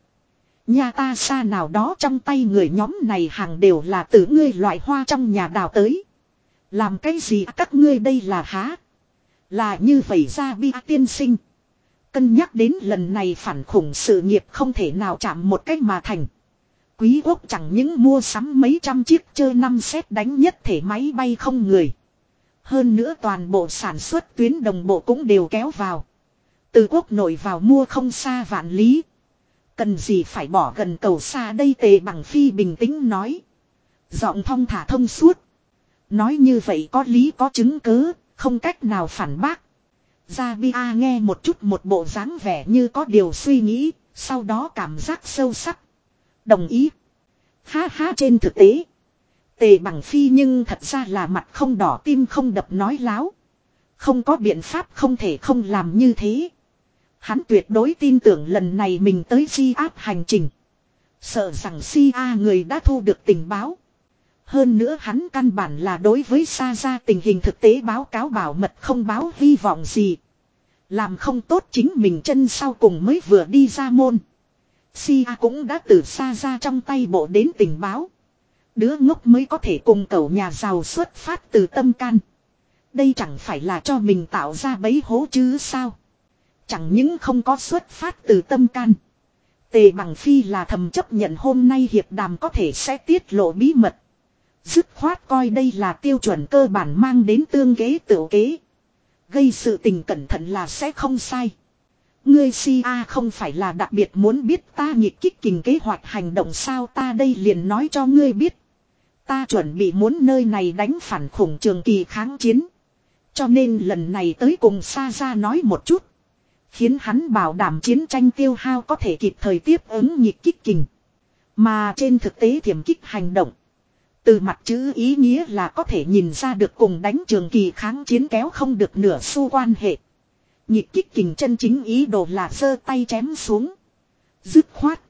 Nhà ta xa nào đó trong tay người nhóm này hàng đều là từ ngươi loại hoa trong nhà đào tới. Làm cái gì các ngươi đây là há. Là như vậy ra bi tiên sinh. Cân nhắc đến lần này phản khủng sự nghiệp không thể nào chạm một cách mà thành. Quý quốc chẳng những mua sắm mấy trăm chiếc chơi năm xét đánh nhất thể máy bay không người. Hơn nữa toàn bộ sản xuất tuyến đồng bộ cũng đều kéo vào. Từ quốc nội vào mua không xa vạn lý. Cần gì phải bỏ gần cầu xa đây tề bằng phi bình tĩnh nói. Giọng thong thả thông suốt. Nói như vậy có lý có chứng cứ, không cách nào phản bác. Gia Bi A nghe một chút một bộ dáng vẻ như có điều suy nghĩ, sau đó cảm giác sâu sắc. Đồng ý. Ha ha trên thực tế. Tề bằng phi nhưng thật ra là mặt không đỏ tim không đập nói láo. Không có biện pháp không thể không làm như thế. Hắn tuyệt đối tin tưởng lần này mình tới di áp hành trình. Sợ rằng si a người đã thu được tình báo. Hơn nữa hắn căn bản là đối với Sa Gia tình hình thực tế báo cáo bảo mật không báo hy vọng gì. Làm không tốt chính mình chân sau cùng mới vừa đi ra môn. Si A cũng đã từ Sa Gia trong tay bộ đến tình báo. Đứa ngốc mới có thể cùng cậu nhà giàu xuất phát từ tâm can. Đây chẳng phải là cho mình tạo ra bấy hố chứ sao. Chẳng những không có xuất phát từ tâm can. Tề bằng phi là thầm chấp nhận hôm nay hiệp đàm có thể sẽ tiết lộ bí mật. Dứt khoát coi đây là tiêu chuẩn cơ bản mang đến tương kế tự kế. Gây sự tình cẩn thận là sẽ không sai. Ngươi si a không phải là đặc biệt muốn biết ta nhịp kích kình kế hoạch hành động sao ta đây liền nói cho ngươi biết. Ta chuẩn bị muốn nơi này đánh phản khủng trường kỳ kháng chiến. Cho nên lần này tới cùng xa ra nói một chút. Khiến hắn bảo đảm chiến tranh tiêu hao có thể kịp thời tiếp ứng nhịp kích kình. Mà trên thực tế thiểm kích hành động. Từ mặt chữ ý nghĩa là có thể nhìn ra được cùng đánh trường kỳ kháng chiến kéo không được nửa xu quan hệ. Nhịp kích kình chân chính ý đồ là giơ tay chém xuống. Dứt khoát.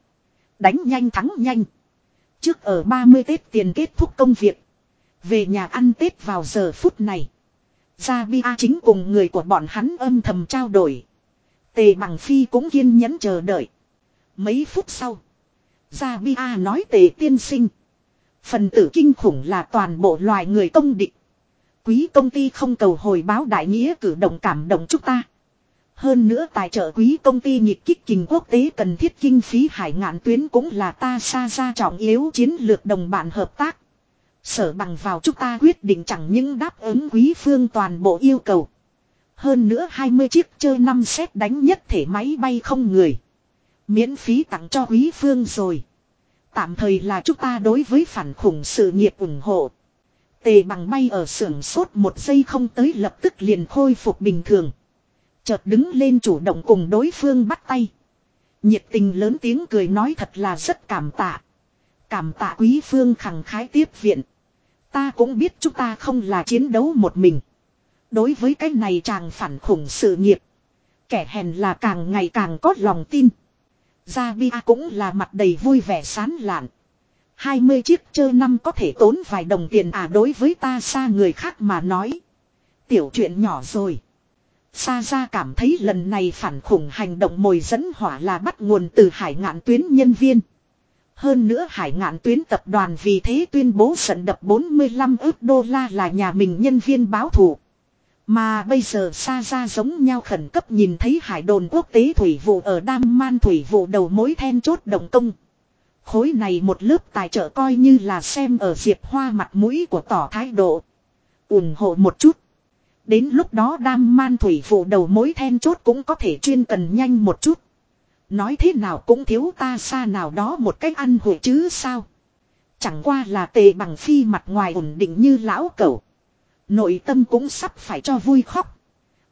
Đánh nhanh thắng nhanh. Trước ở 30 Tết tiền kết thúc công việc. Về nhà ăn Tết vào giờ phút này. Gia Bia chính cùng người của bọn hắn âm thầm trao đổi. Tề bằng phi cũng kiên nhẫn chờ đợi. Mấy phút sau. Gia Bia nói tề tiên sinh. Phần tử kinh khủng là toàn bộ loài người công địch. Quý công ty không cầu hồi báo đại nghĩa cử động cảm động chúng ta. Hơn nữa tài trợ quý công ty nhịp kích kinh quốc tế cần thiết kinh phí hải ngạn tuyến cũng là ta xa ra trọng yếu chiến lược đồng bạn hợp tác. Sở bằng vào chúng ta quyết định chẳng những đáp ứng quý phương toàn bộ yêu cầu. Hơn nữa 20 chiếc chơi năm xét đánh nhất thể máy bay không người. Miễn phí tặng cho quý phương rồi. Tạm thời là chúng ta đối với phản khủng sự nghiệp ủng hộ. Tề bằng bay ở xưởng sốt một giây không tới lập tức liền khôi phục bình thường. Chợt đứng lên chủ động cùng đối phương bắt tay. Nhiệt tình lớn tiếng cười nói thật là rất cảm tạ. Cảm tạ quý phương khẳng khái tiếp viện. Ta cũng biết chúng ta không là chiến đấu một mình. Đối với cái này chàng phản khủng sự nghiệp. Kẻ hèn là càng ngày càng có lòng tin. Gia Bia cũng là mặt đầy vui vẻ sán lạn. 20 chiếc chơ năm có thể tốn vài đồng tiền à đối với ta xa người khác mà nói. Tiểu chuyện nhỏ rồi. Sa ra cảm thấy lần này phản khủng hành động mồi dẫn hỏa là bắt nguồn từ hải ngạn tuyến nhân viên. Hơn nữa hải ngạn tuyến tập đoàn vì thế tuyên bố sận đập 45 ước đô la là nhà mình nhân viên báo thù. Mà bây giờ xa ra giống nhau khẩn cấp nhìn thấy hải đồn quốc tế thủy vụ ở Đam Man thủy vụ đầu mối then chốt động công. Khối này một lớp tài trợ coi như là xem ở Diệp Hoa mặt mũi của tỏ thái độ. ủng hộ một chút. Đến lúc đó Đam Man thủy vụ đầu mối then chốt cũng có thể chuyên cần nhanh một chút. Nói thế nào cũng thiếu ta xa nào đó một cách ăn hủi chứ sao. Chẳng qua là tề bằng phi mặt ngoài ổn định như lão cẩu. Nội tâm cũng sắp phải cho vui khóc.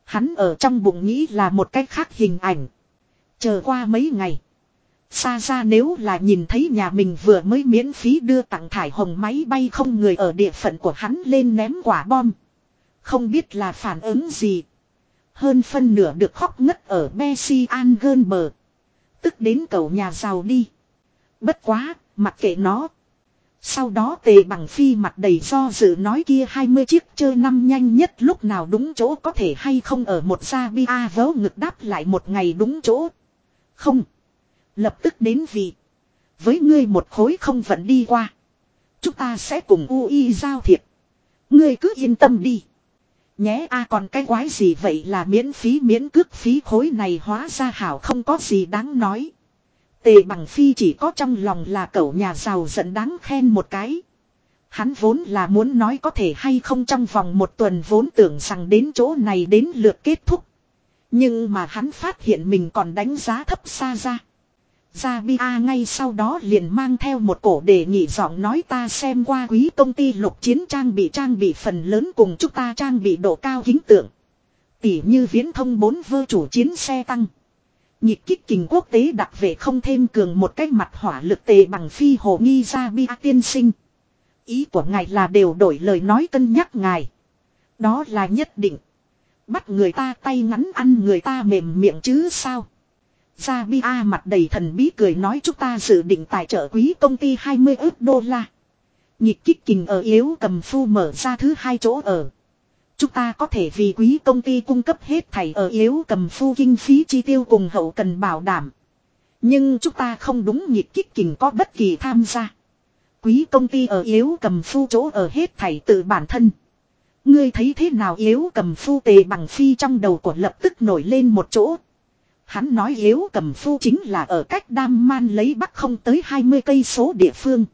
Hắn ở trong bụng nghĩ là một cách khác hình ảnh. Chờ qua mấy ngày. Xa xa nếu là nhìn thấy nhà mình vừa mới miễn phí đưa tặng thải hồng máy bay không người ở địa phận của hắn lên ném quả bom. Không biết là phản ứng gì. Hơn phân nửa được khóc ngất ở Bessie bờ. Tức đến cầu nhà giàu đi. Bất quá, mặc kệ nó. Sau đó tề bằng phi mặt đầy do dự nói kia 20 chiếc chơi năm nhanh nhất lúc nào đúng chỗ có thể hay không ở một gia bia vớ ngực đáp lại một ngày đúng chỗ. Không. Lập tức đến vì. Với ngươi một khối không vẫn đi qua. Chúng ta sẽ cùng UI giao thiệp. Ngươi cứ yên tâm đi. Nhé, a, còn cái quái gì vậy là miễn phí miễn cước phí khối này hóa ra hảo không có gì đáng nói. Tề bằng phi chỉ có trong lòng là cậu nhà giàu giận đáng khen một cái. Hắn vốn là muốn nói có thể hay không trong vòng một tuần vốn tưởng rằng đến chỗ này đến lượt kết thúc. Nhưng mà hắn phát hiện mình còn đánh giá thấp xa ra. Gia Bia ngay sau đó liền mang theo một cổ đề nghị giọng nói ta xem qua quý công ty lục chiến trang bị trang bị phần lớn cùng chúng ta trang bị độ cao kính tượng. Tỉ như viễn thông bốn vơ chủ chiến xe tăng. Nhịp kích kình quốc tế đặc vệ không thêm cường một cách mặt hỏa lực tề bằng phi hồ nghi ra bi tiên sinh. Ý của ngài là đều đổi lời nói cân nhắc ngài. Đó là nhất định. Bắt người ta tay ngắn ăn người ta mềm miệng chứ sao. Gia Bi A mặt đầy thần bí cười nói chúng ta dự định tài trợ quý công ty 20 ước đô la. Nhịp kích kình ở yếu cầm phu mở ra thứ hai chỗ ở. Chúng ta có thể vì quý công ty cung cấp hết thảy ở yếu cầm phu kinh phí chi tiêu cùng hậu cần bảo đảm. Nhưng chúng ta không đúng nhịp kích kình có bất kỳ tham gia. Quý công ty ở yếu cầm phu chỗ ở hết thảy tự bản thân. Ngươi thấy thế nào yếu cầm phu tề bằng phi trong đầu của lập tức nổi lên một chỗ. Hắn nói yếu cầm phu chính là ở cách đam man lấy bắc không tới 20 cây số địa phương.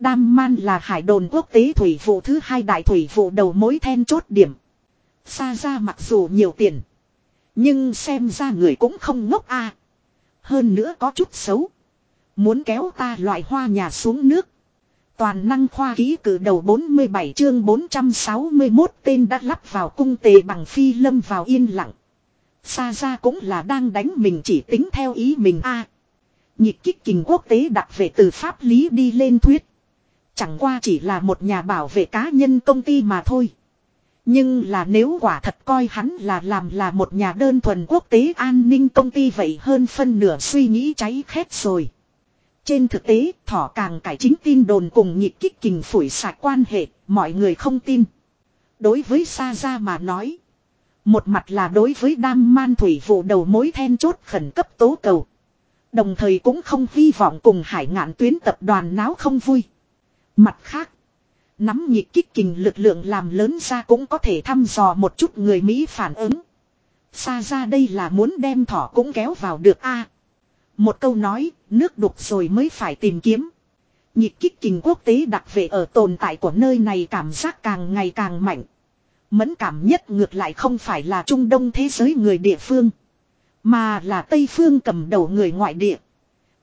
Đam Man là hải đồn quốc tế thủy vụ thứ hai đại thủy vụ đầu mối then chốt điểm. Xa ra mặc dù nhiều tiền. Nhưng xem ra người cũng không ngốc a. Hơn nữa có chút xấu. Muốn kéo ta loại hoa nhà xuống nước. Toàn năng khoa ký cử đầu 47 chương 461 tên đã lắp vào cung tề bằng phi lâm vào yên lặng. Xa ra cũng là đang đánh mình chỉ tính theo ý mình a. Nhịp kích kình quốc tế đặt về từ pháp lý đi lên thuyết. Chẳng qua chỉ là một nhà bảo vệ cá nhân công ty mà thôi. Nhưng là nếu quả thật coi hắn là làm là một nhà đơn thuần quốc tế an ninh công ty vậy hơn phân nửa suy nghĩ cháy khét rồi. Trên thực tế, thỏ càng cải chính tin đồn cùng nhịp kích kình phủi sạch quan hệ, mọi người không tin. Đối với Sa Gia mà nói, một mặt là đối với đam man thủy vụ đầu mối then chốt khẩn cấp tố cầu. Đồng thời cũng không hy vọng cùng hải ngạn tuyến tập đoàn náo không vui. Mặt khác, nắm nhịp kích kình lực lượng làm lớn ra cũng có thể thăm dò một chút người Mỹ phản ứng. Xa ra đây là muốn đem thỏ cũng kéo vào được a. một câu nói, nước đục rồi mới phải tìm kiếm. Nhịp kích kình quốc tế đặc về ở tồn tại của nơi này cảm giác càng ngày càng mạnh. Mẫn cảm nhất ngược lại không phải là Trung Đông thế giới người địa phương. Mà là Tây Phương cầm đầu người ngoại địa.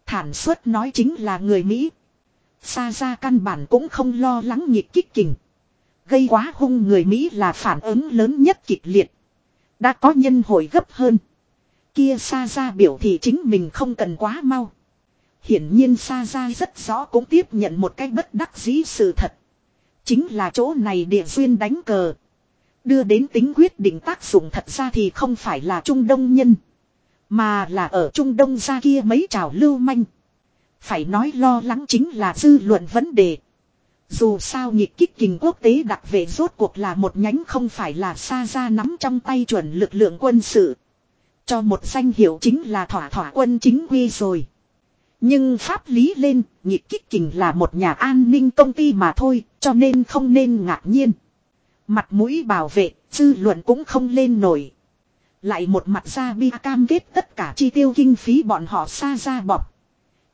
Thản suất nói chính là người Mỹ. Xa ra căn bản cũng không lo lắng nhịp kích kình. Gây quá hung người Mỹ là phản ứng lớn nhất kịch liệt. Đã có nhân hồi gấp hơn. Kia xa ra biểu thị chính mình không cần quá mau. Hiển nhiên xa ra rất rõ cũng tiếp nhận một cách bất đắc dĩ sự thật. Chính là chỗ này địa duyên đánh cờ. Đưa đến tính quyết định tác dụng thật ra thì không phải là Trung Đông nhân. Mà là ở Trung Đông ra kia mấy trào lưu manh. Phải nói lo lắng chính là dư luận vấn đề. Dù sao nhịp kích kình quốc tế đặc vệ rốt cuộc là một nhánh không phải là xa ra nắm trong tay chuẩn lực lượng quân sự. Cho một danh hiệu chính là thỏa thỏa quân chính quy rồi. Nhưng pháp lý lên, nhịp kích kình là một nhà an ninh công ty mà thôi, cho nên không nên ngạc nhiên. Mặt mũi bảo vệ, dư luận cũng không lên nổi. Lại một mặt ra bi cam kết tất cả chi tiêu kinh phí bọn họ xa ra bọc.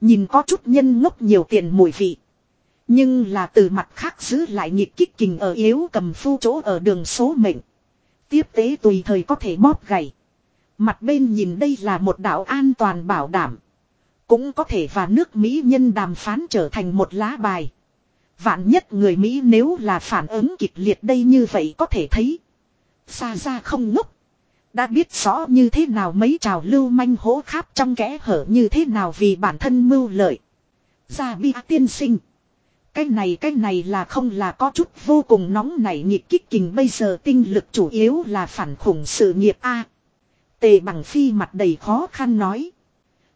Nhìn có chút nhân ngốc nhiều tiền mùi vị. Nhưng là từ mặt khác giữ lại nhịp kích kình ở yếu cầm phu chỗ ở đường số mệnh. Tiếp tế tùy thời có thể bóp gầy. Mặt bên nhìn đây là một đạo an toàn bảo đảm. Cũng có thể và nước Mỹ nhân đàm phán trở thành một lá bài. Vạn nhất người Mỹ nếu là phản ứng kịch liệt đây như vậy có thể thấy. Xa ra không ngốc. Đã biết rõ như thế nào mấy trào lưu manh hố kháp trong kẽ hở như thế nào vì bản thân mưu lợi. Gia bi tiên sinh. Cái này cái này là không là có chút vô cùng nóng nảy nhịp kích kình bây giờ tinh lực chủ yếu là phản khủng sự nghiệp A. Tề bằng phi mặt đầy khó khăn nói.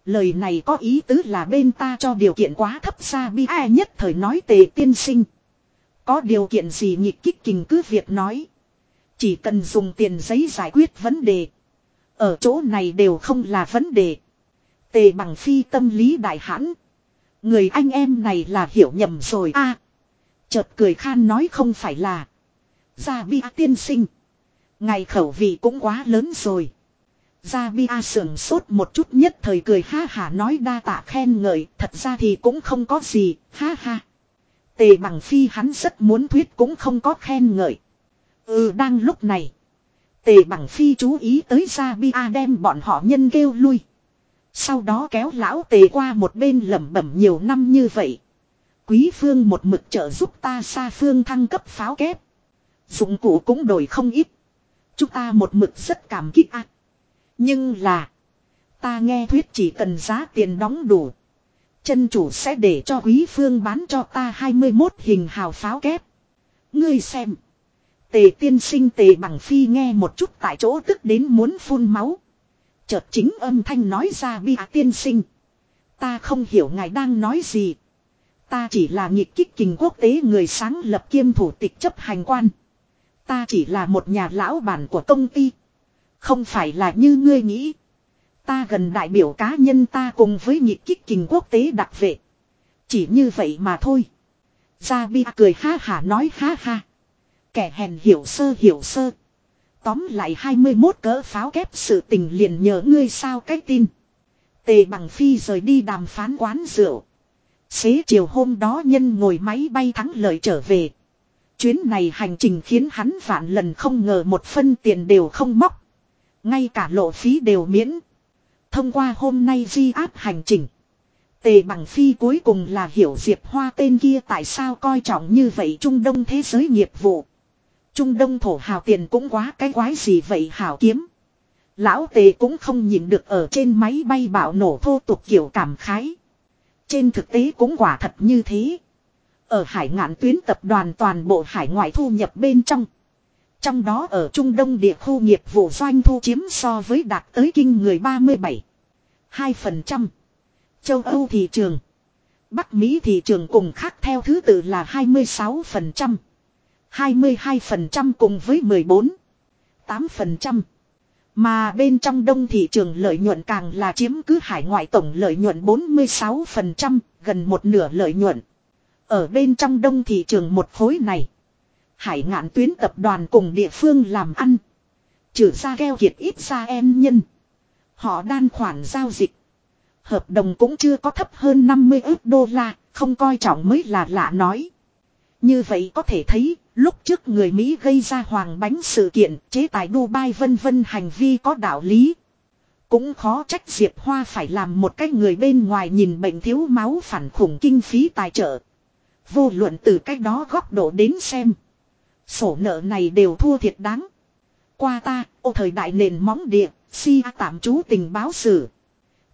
Lời này có ý tứ là bên ta cho điều kiện quá thấp xa bi ai nhất thời nói, tề tiên sinh. Có điều kiện gì nhịp kích kình cứ việc nói. Chỉ cần dùng tiền giấy giải quyết vấn đề. Ở chỗ này đều không là vấn đề. Tề bằng phi tâm lý đại hãn. Người anh em này là hiểu nhầm rồi a. chợt cười khan nói không phải là. Gia bi tiên sinh. Ngày khẩu vị cũng quá lớn rồi. Gia bi a sưởng sốt một chút nhất thời cười ha hả nói đa tạ khen ngợi. Thật ra thì cũng không có gì. Ha ha. Tề bằng phi hắn rất muốn thuyết cũng không có khen ngợi. Ừ đang lúc này. Tề bằng phi chú ý tới ra bia đem bọn họ nhân kêu lui. Sau đó kéo lão tề qua một bên lẩm bẩm nhiều năm như vậy. Quý phương một mực trợ giúp ta xa phương thăng cấp pháo kép. Dụng cụ cũng đổi không ít. Chúng ta một mực rất cảm kích ác. Nhưng là. Ta nghe thuyết chỉ cần giá tiền đóng đủ. Chân chủ sẽ để cho quý phương bán cho ta 21 hình hào pháo kép. Ngươi xem. Tề tiên sinh tề bằng phi nghe một chút tại chỗ tức đến muốn phun máu. Chợt chính âm thanh nói ra bi à tiên sinh. Ta không hiểu ngài đang nói gì. Ta chỉ là nhịp kích kinh quốc tế người sáng lập kiêm thủ tịch chấp hành quan. Ta chỉ là một nhà lão bản của công ty. Không phải là như ngươi nghĩ. Ta gần đại biểu cá nhân ta cùng với nhịp kích kinh quốc tế đặc vệ. Chỉ như vậy mà thôi. Gia Bi à cười ha hả nói ha ha. Kẻ hèn hiểu sơ hiểu sơ. Tóm lại 21 cỡ pháo kép sự tình liền nhờ ngươi sao cái tin. Tề bằng phi rời đi đàm phán quán rượu. Xế chiều hôm đó nhân ngồi máy bay thắng lợi trở về. Chuyến này hành trình khiến hắn vạn lần không ngờ một phân tiền đều không móc. Ngay cả lộ phí đều miễn. Thông qua hôm nay di áp hành trình. Tề bằng phi cuối cùng là hiểu Diệp Hoa tên kia tại sao coi trọng như vậy Trung Đông thế giới nghiệp vụ. Trung Đông thổ hào tiền cũng quá cái quái gì vậy hảo kiếm. Lão tề cũng không nhìn được ở trên máy bay bạo nổ thô tục kiểu cảm khái. Trên thực tế cũng quả thật như thế. Ở hải ngạn tuyến tập đoàn toàn bộ hải ngoại thu nhập bên trong. Trong đó ở Trung Đông địa khu nghiệp vụ doanh thu chiếm so với đạt tới kinh người 37. 2%. Châu Âu thị trường. Bắc Mỹ thị trường cùng khác theo thứ tự là 26%. 22% cùng với 14. 8%. Mà bên trong đông thị trường lợi nhuận càng là chiếm cứ hải ngoại tổng lợi nhuận 46%, gần một nửa lợi nhuận. Ở bên trong đông thị trường một khối này. Hải ngạn tuyến tập đoàn cùng địa phương làm ăn. Trừ ra keo kiệt ít ra em nhân. Họ đan khoản giao dịch. Hợp đồng cũng chưa có thấp hơn 50 ước đô la, không coi trọng mới là lạ nói. Như vậy có thể thấy, lúc trước người Mỹ gây ra hoàng bánh sự kiện, chế tài Dubai vân vân hành vi có đạo lý. Cũng khó trách Diệp Hoa phải làm một cái người bên ngoài nhìn bệnh thiếu máu phản khủng kinh phí tài trợ. Vô luận từ cách đó góc độ đến xem. Sổ nợ này đều thua thiệt đáng. Qua ta, ô thời đại nền móng địa, si tạm trú tình báo sử.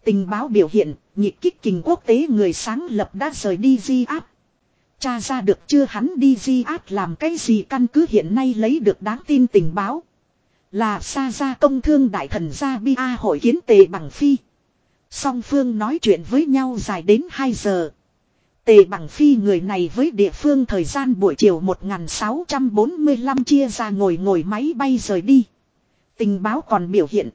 Tình báo biểu hiện, nhịp kích kinh quốc tế người sáng lập đã rời đi di áp. Cha ra được chưa hắn đi di át làm cái gì căn cứ hiện nay lấy được đáng tin tình báo. Là xa ra công thương đại thần gia bi a hội kiến tề bằng phi. Song phương nói chuyện với nhau dài đến 2 giờ. Tề bằng phi người này với địa phương thời gian buổi chiều 1645 chia ra ngồi ngồi máy bay rời đi. Tình báo còn biểu hiện.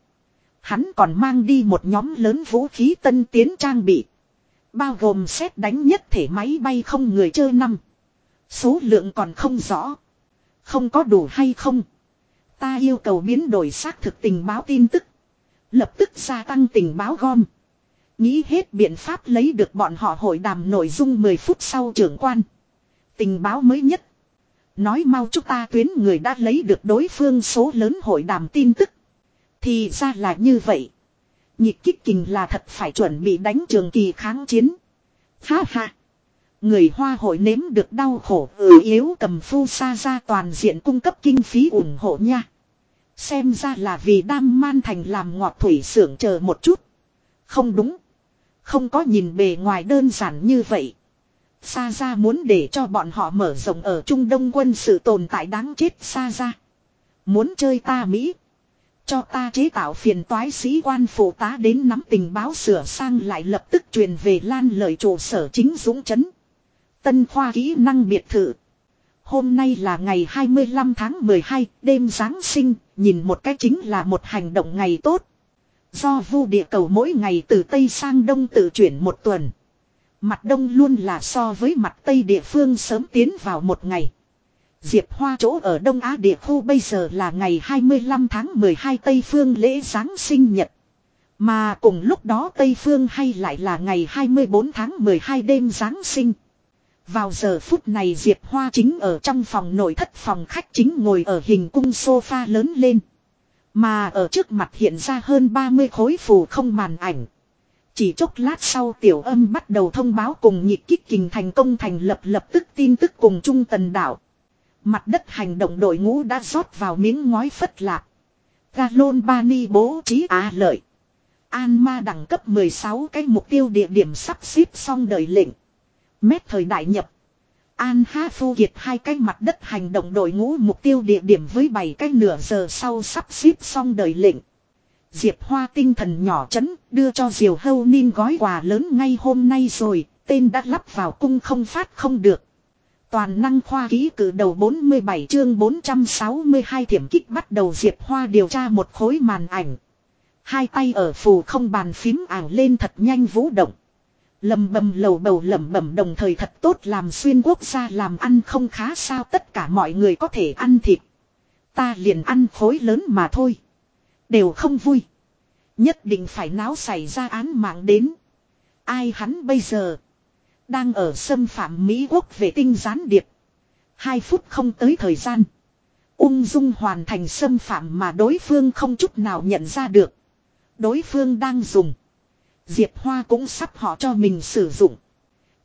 Hắn còn mang đi một nhóm lớn vũ khí tân tiến trang bị. Bao gồm xét đánh nhất thể máy bay không người chơi năm. Số lượng còn không rõ. Không có đủ hay không. Ta yêu cầu biến đổi xác thực tình báo tin tức. Lập tức gia tăng tình báo gom. Nghĩ hết biện pháp lấy được bọn họ hội đàm nội dung 10 phút sau trưởng quan. Tình báo mới nhất. Nói mau chúng ta tuyến người đã lấy được đối phương số lớn hội đàm tin tức. Thì ra là như vậy. Nhịp kích kình là thật phải chuẩn bị đánh trường kỳ kháng chiến. Ha ha. Người hoa hội nếm được đau khổ ừ yếu cầm phu xa ra toàn diện cung cấp kinh phí ủng hộ nha. Xem ra là vì đam man thành làm ngọt thủy sưởng chờ một chút. Không đúng. Không có nhìn bề ngoài đơn giản như vậy. Xa ra muốn để cho bọn họ mở rộng ở Trung Đông quân sự tồn tại đáng chết xa ra. Muốn chơi ta Mỹ. Cho ta chế tạo phiền toái sĩ quan phụ tá đến nắm tình báo sửa sang lại lập tức truyền về lan lời trụ sở chính dũng chấn. Tân khoa kỹ năng biệt thự. Hôm nay là ngày 25 tháng 12, đêm Giáng sinh, nhìn một cách chính là một hành động ngày tốt. Do vu địa cầu mỗi ngày từ Tây sang Đông tự chuyển một tuần. Mặt Đông luôn là so với mặt Tây địa phương sớm tiến vào một ngày. Diệp Hoa chỗ ở Đông Á địa khu bây giờ là ngày 25 tháng 12 Tây Phương lễ Giáng sinh nhật. Mà cùng lúc đó Tây Phương hay lại là ngày 24 tháng 12 đêm Giáng sinh. Vào giờ phút này Diệp Hoa chính ở trong phòng nội thất phòng khách chính ngồi ở hình cung sofa lớn lên. Mà ở trước mặt hiện ra hơn 30 khối phù không màn ảnh. Chỉ chốc lát sau tiểu âm bắt đầu thông báo cùng nhịp kích kình thành công thành lập lập tức tin tức cùng trung tần đảo. Mặt đất hành động đội ngũ đã rót vào miếng ngói phất lạc. Galon Bani bố trí á lợi. An ma đẳng cấp 16 cái mục tiêu địa điểm sắp xếp xong đời lệnh. Mét thời đại nhập. An Ha Phu Kiệt hai cái mặt đất hành động đội ngũ mục tiêu địa điểm với 7 cái nửa giờ sau sắp xếp xong đời lệnh. Diệp Hoa tinh thần nhỏ chấn đưa cho Diều Hâu Ninh gói quà lớn ngay hôm nay rồi, tên đã lắp vào cung không phát không được. Toàn năng khoa ký cử đầu 47 chương 462 thiểm kích bắt đầu Diệp Hoa điều tra một khối màn ảnh. Hai tay ở phù không bàn phím ảo lên thật nhanh vũ động. Lầm bầm lầu bầu lẩm bẩm đồng thời thật tốt làm xuyên quốc gia làm ăn không khá sao tất cả mọi người có thể ăn thịt. Ta liền ăn khối lớn mà thôi. Đều không vui. Nhất định phải náo xảy ra án mạng đến. Ai hắn bây giờ. Đang ở xâm phạm Mỹ quốc vệ tinh gián điệp. Hai phút không tới thời gian. Ung dung hoàn thành xâm phạm mà đối phương không chút nào nhận ra được. Đối phương đang dùng. Diệp Hoa cũng sắp họ cho mình sử dụng.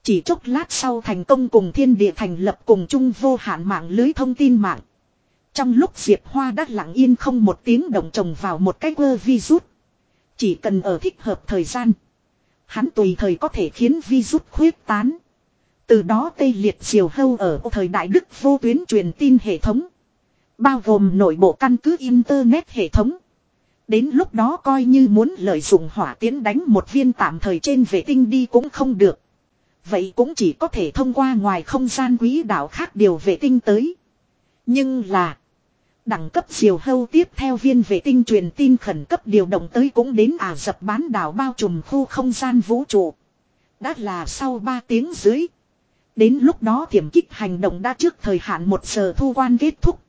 Chỉ chốc lát sau thành công cùng thiên địa thành lập cùng chung vô hạn mạng lưới thông tin mạng. Trong lúc Diệp Hoa đã lặng yên không một tiếng động trồng vào một cái quơ virus. Chỉ cần ở thích hợp thời gian. Hắn tùy thời có thể khiến virus khuyết tán. Từ đó tê liệt diều hâu ở thời đại Đức vô tuyến truyền tin hệ thống. Bao gồm nội bộ căn cứ Internet hệ thống. Đến lúc đó coi như muốn lợi dụng hỏa tiến đánh một viên tạm thời trên vệ tinh đi cũng không được. Vậy cũng chỉ có thể thông qua ngoài không gian quý đạo khác điều vệ tinh tới. Nhưng là. Đẳng cấp diều hâu tiếp theo viên vệ tinh truyền tin khẩn cấp điều động tới cũng đến Ả Dập bán đảo bao trùm khu không gian vũ trụ. Đã là sau 3 tiếng dưới. Đến lúc đó thiểm kích hành động đã trước thời hạn một giờ thu quan kết thúc.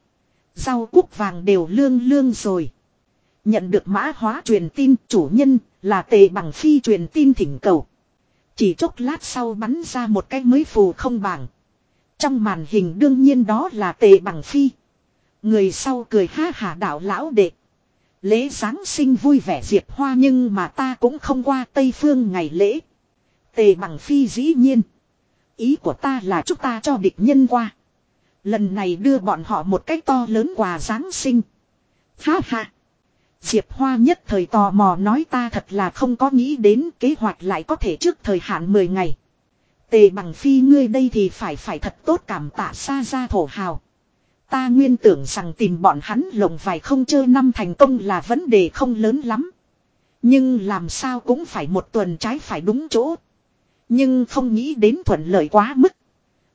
Rau cúc vàng đều lương lương rồi. Nhận được mã hóa truyền tin, chủ nhân là tề bằng phi truyền tin thỉnh cầu. Chỉ chốc lát sau bắn ra một cái mới phù không bảng. Trong màn hình đương nhiên đó là tề bằng phi. Người sau cười ha hả đạo lão đệ. Lễ Giáng sinh vui vẻ diệp hoa nhưng mà ta cũng không qua Tây Phương ngày lễ. Tề bằng phi dĩ nhiên. Ý của ta là chúng ta cho địch nhân qua. Lần này đưa bọn họ một cách to lớn quà Giáng sinh. Ha ha. Diệp Hoa nhất thời tò mò nói ta thật là không có nghĩ đến kế hoạch lại có thể trước thời hạn 10 ngày. Tề bằng phi ngươi đây thì phải phải thật tốt cảm tạ xa ra thổ hào. Ta nguyên tưởng rằng tìm bọn hắn lồng vài không chơi năm thành công là vấn đề không lớn lắm. Nhưng làm sao cũng phải một tuần trái phải đúng chỗ. Nhưng không nghĩ đến thuận lợi quá mức.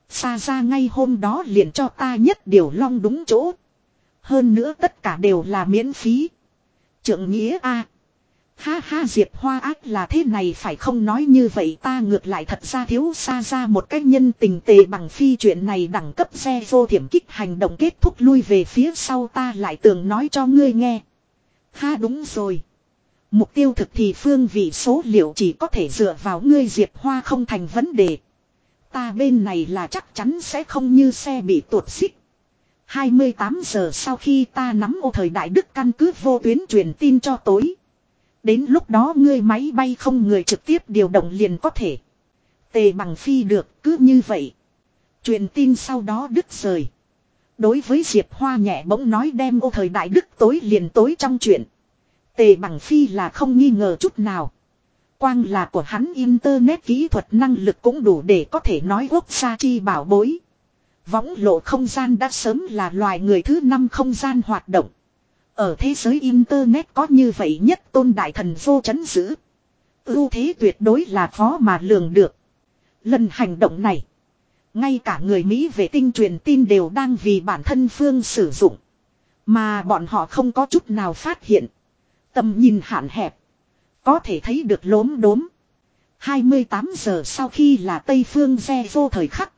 Xa ra ngay hôm đó liền cho ta nhất điều long đúng chỗ. Hơn nữa tất cả đều là miễn phí. Trượng nghĩa a Ha ha Diệp Hoa ác là thế này phải không nói như vậy ta ngược lại thật ra thiếu xa ra một cách nhân tình tề bằng phi chuyện này đẳng cấp xe vô thiểm kích hành động kết thúc lui về phía sau ta lại tưởng nói cho ngươi nghe. Ha đúng rồi. Mục tiêu thực thì phương vị số liệu chỉ có thể dựa vào ngươi Diệp Hoa không thành vấn đề. Ta bên này là chắc chắn sẽ không như xe bị tuột xích. 28 giờ sau khi ta nắm ô thời đại đức căn cứ vô tuyến truyền tin cho tối. Đến lúc đó ngươi máy bay không người trực tiếp điều động liền có thể. Tề bằng phi được, cứ như vậy. Truyền tin sau đó đứt rời. Đối với Diệp Hoa nhẹ bỗng nói đem ô thời đại đức tối liền tối trong chuyện. Tề bằng phi là không nghi ngờ chút nào. Quang là của hắn internet kỹ thuật năng lực cũng đủ để có thể nói quốc gia chi bảo bối. Võng lộ không gian đã sớm là loài người thứ năm không gian hoạt động. Ở thế giới Internet có như vậy nhất tôn đại thần vô chấn giữ. ưu thế tuyệt đối là khó mà lường được. Lần hành động này. Ngay cả người Mỹ về tinh truyền tin đều đang vì bản thân phương sử dụng. Mà bọn họ không có chút nào phát hiện. Tầm nhìn hạn hẹp. Có thể thấy được lốm đốm. 28 giờ sau khi là Tây Phương xe vô thời khắc.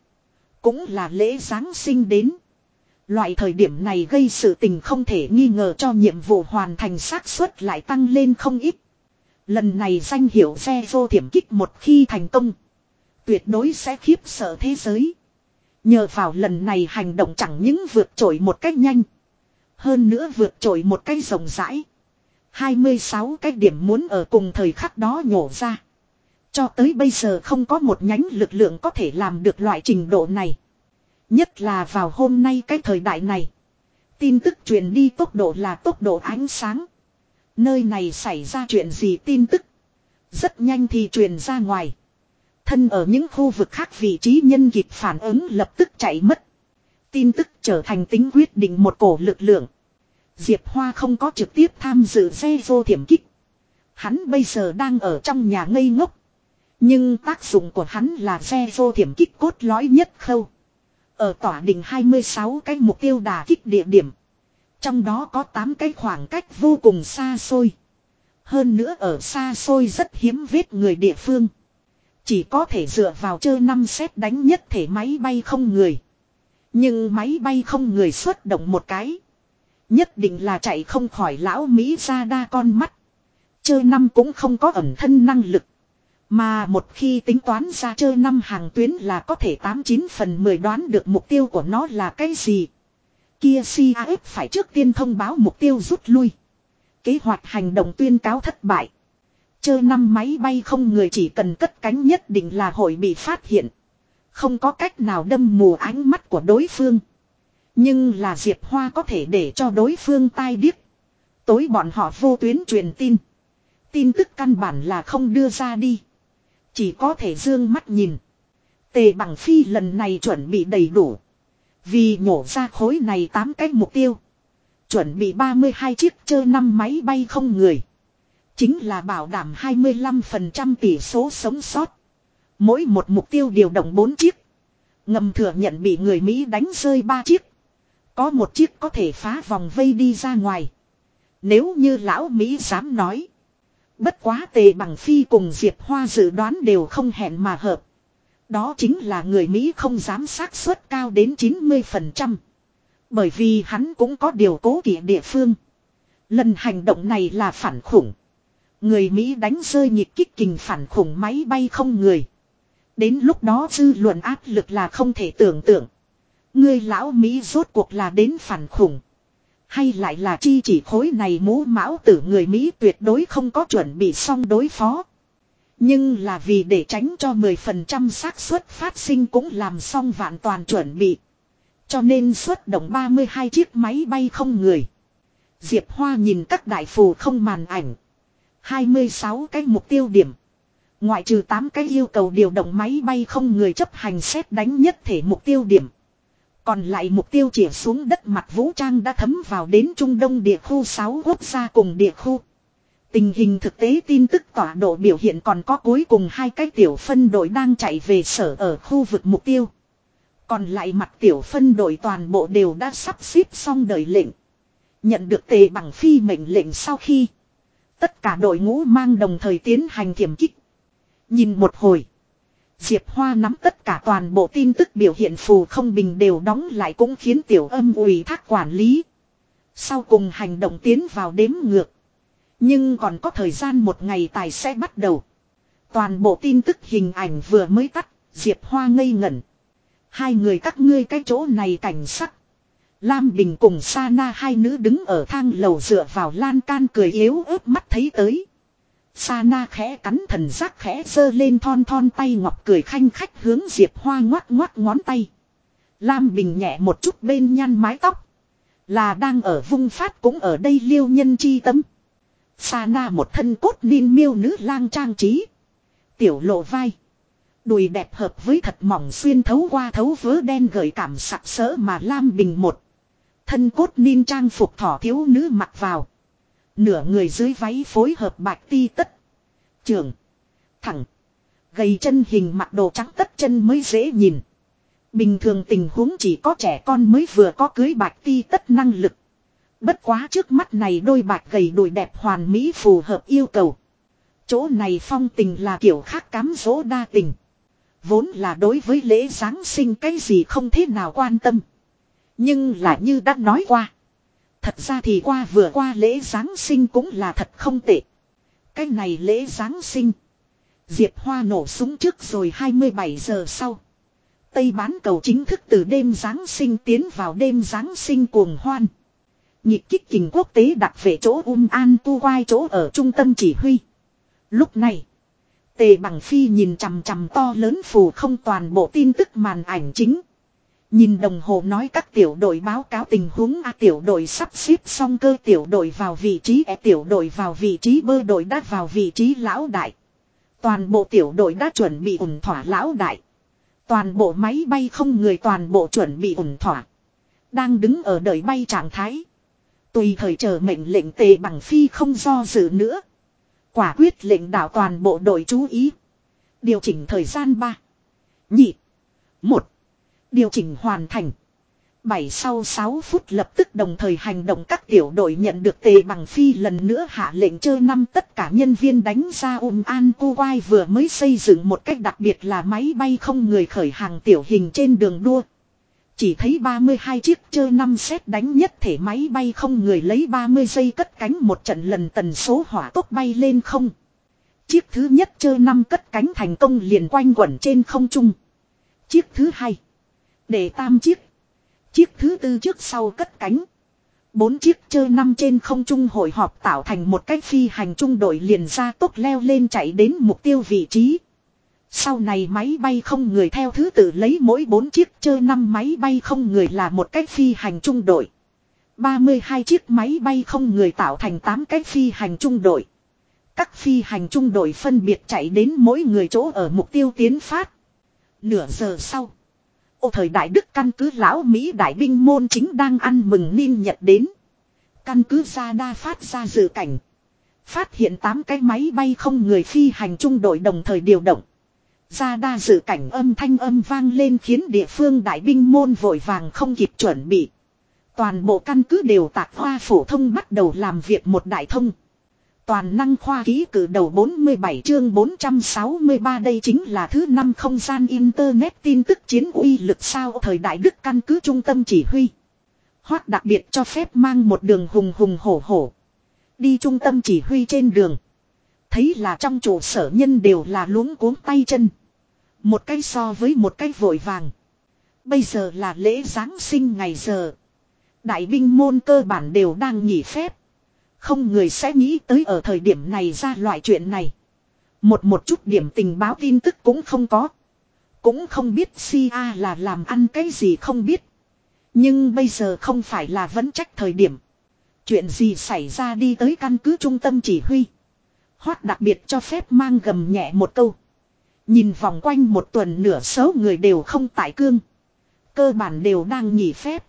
Cũng là lễ Giáng sinh đến. Loại thời điểm này gây sự tình không thể nghi ngờ cho nhiệm vụ hoàn thành xác suất lại tăng lên không ít. Lần này danh hiệu xe vô thiểm kích một khi thành công. Tuyệt đối sẽ khiếp sợ thế giới. Nhờ vào lần này hành động chẳng những vượt trội một cách nhanh. Hơn nữa vượt trội một cách rộng rãi. 26 cái điểm muốn ở cùng thời khắc đó nhổ ra. Cho tới bây giờ không có một nhánh lực lượng có thể làm được loại trình độ này. Nhất là vào hôm nay cái thời đại này. Tin tức truyền đi tốc độ là tốc độ ánh sáng. Nơi này xảy ra chuyện gì tin tức. Rất nhanh thì truyền ra ngoài. Thân ở những khu vực khác vị trí nhân kịp phản ứng lập tức chạy mất. Tin tức trở thành tính quyết định một cổ lực lượng. Diệp Hoa không có trực tiếp tham dự xe vô thiểm kích. Hắn bây giờ đang ở trong nhà ngây ngốc. Nhưng tác dụng của hắn là xe vô thiểm kích cốt lõi nhất khâu. Ở tỏa đỉnh 26 cái mục tiêu đà kích địa điểm. Trong đó có 8 cái khoảng cách vô cùng xa xôi. Hơn nữa ở xa xôi rất hiếm vết người địa phương. Chỉ có thể dựa vào chơi năm xét đánh nhất thể máy bay không người. Nhưng máy bay không người xuất động một cái. Nhất định là chạy không khỏi lão Mỹ ra đa con mắt. Chơi năm cũng không có ẩn thân năng lực. Mà một khi tính toán ra chơi năm hàng tuyến là có thể 89 phần 10 đoán được mục tiêu của nó là cái gì. Kia CAF phải trước tiên thông báo mục tiêu rút lui. Kế hoạch hành động tuyên cáo thất bại. Chơi năm máy bay không người chỉ cần cất cánh nhất định là hội bị phát hiện. Không có cách nào đâm mù ánh mắt của đối phương. Nhưng là Diệp Hoa có thể để cho đối phương tai điếc. Tối bọn họ vô tuyến truyền tin. Tin tức căn bản là không đưa ra đi. Chỉ có thể dương mắt nhìn. Tề bằng phi lần này chuẩn bị đầy đủ. Vì nhổ ra khối này 8 cái mục tiêu. Chuẩn bị 32 chiếc chơ năm máy bay không người. Chính là bảo đảm 25% tỷ số sống sót. Mỗi một mục tiêu điều động 4 chiếc. Ngầm thừa nhận bị người Mỹ đánh rơi 3 chiếc. Có một chiếc có thể phá vòng vây đi ra ngoài. Nếu như lão Mỹ dám nói. Bất quá tề bằng phi cùng Diệp Hoa dự đoán đều không hẹn mà hợp. Đó chính là người Mỹ không dám xác suất cao đến 90%. Bởi vì hắn cũng có điều cố kỵ địa phương. Lần hành động này là phản khủng. Người Mỹ đánh rơi nhịp kích kình phản khủng máy bay không người. Đến lúc đó dư luận áp lực là không thể tưởng tượng. Người lão Mỹ rốt cuộc là đến phản khủng. Hay lại là chi chỉ khối này mũ mão tử người Mỹ tuyệt đối không có chuẩn bị xong đối phó. Nhưng là vì để tránh cho 10% xác suất phát sinh cũng làm xong vạn toàn chuẩn bị. Cho nên xuất động 32 chiếc máy bay không người. Diệp Hoa nhìn các đại phù không màn ảnh. 26 cái mục tiêu điểm. Ngoại trừ 8 cái yêu cầu điều động máy bay không người chấp hành xét đánh nhất thể mục tiêu điểm. Còn lại mục tiêu chỉ xuống đất mặt vũ trang đã thấm vào đến Trung Đông địa khu 6 quốc gia cùng địa khu. Tình hình thực tế tin tức tọa độ biểu hiện còn có cuối cùng hai cái tiểu phân đội đang chạy về sở ở khu vực mục tiêu. Còn lại mặt tiểu phân đội toàn bộ đều đã sắp xếp xong đời lệnh. Nhận được tề bằng phi mệnh lệnh sau khi. Tất cả đội ngũ mang đồng thời tiến hành kiểm kích. Nhìn một hồi. Diệp Hoa nắm tất cả toàn bộ tin tức biểu hiện phù không bình đều đóng lại cũng khiến tiểu âm ủy thác quản lý. Sau cùng hành động tiến vào đếm ngược. Nhưng còn có thời gian một ngày tài sẽ bắt đầu. Toàn bộ tin tức hình ảnh vừa mới tắt, Diệp Hoa ngây ngẩn. Hai người các ngươi cái chỗ này cảnh sắc. Lam Bình cùng Sa Na hai nữ đứng ở thang lầu dựa vào lan can cười yếu ớt mắt thấy tới. Sana khẽ cắn thần giác khẽ sơ lên thon thon tay ngọc cười khanh khách hướng Diệp Hoa ngoắt ngoắt ngón tay. Lam Bình nhẹ một chút bên nhăn mái tóc. Là đang ở vung phát cũng ở đây liêu nhân chi tâm. Sana một thân cốt niên miêu nữ lang trang trí. Tiểu lộ vai. Đùi đẹp hợp với thật mỏng xuyên thấu qua thấu vớ đen gợi cảm sặc sỡ mà Lam Bình một. Thân cốt niên trang phục thỏ thiếu nữ mặc vào. Nửa người dưới váy phối hợp bạch ti tất. Trường. Thẳng. Gầy chân hình mặc đồ trắng tất chân mới dễ nhìn. Bình thường tình huống chỉ có trẻ con mới vừa có cưới bạch ti tất năng lực. Bất quá trước mắt này đôi bạch gầy đùi đẹp hoàn mỹ phù hợp yêu cầu. Chỗ này phong tình là kiểu khác cám dỗ đa tình. Vốn là đối với lễ Giáng sinh cái gì không thế nào quan tâm. Nhưng là như đã nói qua. Thật ra thì qua vừa qua lễ Giáng sinh cũng là thật không tệ. Cái này lễ Giáng sinh. Diệp Hoa nổ súng trước rồi 27 giờ sau. Tây bán cầu chính thức từ đêm Giáng sinh tiến vào đêm Giáng sinh cuồng hoan. Nhịp kích kình quốc tế đặt về chỗ Um An Tu Quai chỗ ở trung tâm chỉ huy. Lúc này, Tề Bằng Phi nhìn chằm chằm to lớn phù không toàn bộ tin tức màn ảnh chính. Nhìn đồng hồ nói các tiểu đội báo cáo tình huống A tiểu đội sắp xếp xong cơ, tiểu đội vào vị trí E tiểu đội vào vị trí, bơ đội đã vào vị trí lão đại. Toàn bộ tiểu đội đã chuẩn bị ủng thỏa lão đại. Toàn bộ máy bay không người, toàn bộ chuẩn bị ủng thỏa. Đang đứng ở đợi bay trạng thái. Tùy thời chờ mệnh lệnh tề bằng phi không do dự nữa. Quả quyết lệnh đạo toàn bộ đội chú ý. Điều chỉnh thời gian 3. Nhị. 1. Điều chỉnh hoàn thành. 7 sau 6 phút lập tức đồng thời hành động các tiểu đội nhận được tề bằng phi lần nữa hạ lệnh chơi năm tất cả nhân viên đánh ra ôm an cô quai vừa mới xây dựng một cách đặc biệt là máy bay không người khởi hàng tiểu hình trên đường đua. Chỉ thấy 32 chiếc chơ năm xét đánh nhất thể máy bay không người lấy 30 giây cất cánh một trận lần tần số hỏa tốc bay lên không. Chiếc thứ nhất chơ năm cất cánh thành công liền quanh quẩn trên không trung. Chiếc thứ hai. Để tam chiếc. Chiếc thứ tư trước sau cất cánh. Bốn chiếc chơi năm trên không trung hội họp tạo thành một cách phi hành trung đội liền ra tốc leo lên chạy đến mục tiêu vị trí. Sau này máy bay không người theo thứ tự lấy mỗi bốn chiếc chơi năm máy bay không người là một cách phi hành trung đội. 32 chiếc máy bay không người tạo thành 8 cách phi hành trung đội. Các phi hành trung đội phân biệt chạy đến mỗi người chỗ ở mục tiêu tiến phát. Nửa giờ sau. Ô thời đại đức căn cứ lão Mỹ đại binh môn chính đang ăn mừng niên nhật đến. Căn cứ ra đa phát ra dự cảnh. Phát hiện 8 cái máy bay không người phi hành trung đội đồng thời điều động. Ra đa dự cảnh âm thanh âm vang lên khiến địa phương đại binh môn vội vàng không kịp chuẩn bị. Toàn bộ căn cứ đều tạc hoa phổ thông bắt đầu làm việc một đại thông. Toàn năng khoa ký cử đầu 47 chương 463 đây chính là thứ năm không gian Internet tin tức chiến uy lực sao thời đại Đức căn cứ trung tâm chỉ huy. Hoặc đặc biệt cho phép mang một đường hùng hùng hổ hổ. Đi trung tâm chỉ huy trên đường. Thấy là trong trụ sở nhân đều là luống cuống tay chân. Một cái so với một cái vội vàng. Bây giờ là lễ Giáng sinh ngày giờ. Đại binh môn cơ bản đều đang nghỉ phép. Không người sẽ nghĩ tới ở thời điểm này ra loại chuyện này. Một một chút điểm tình báo tin tức cũng không có. Cũng không biết CIA là làm ăn cái gì không biết. Nhưng bây giờ không phải là vấn trách thời điểm. Chuyện gì xảy ra đi tới căn cứ trung tâm chỉ huy. Hoát đặc biệt cho phép mang gầm nhẹ một câu. Nhìn vòng quanh một tuần nửa số người đều không tại cương. Cơ bản đều đang nghỉ phép.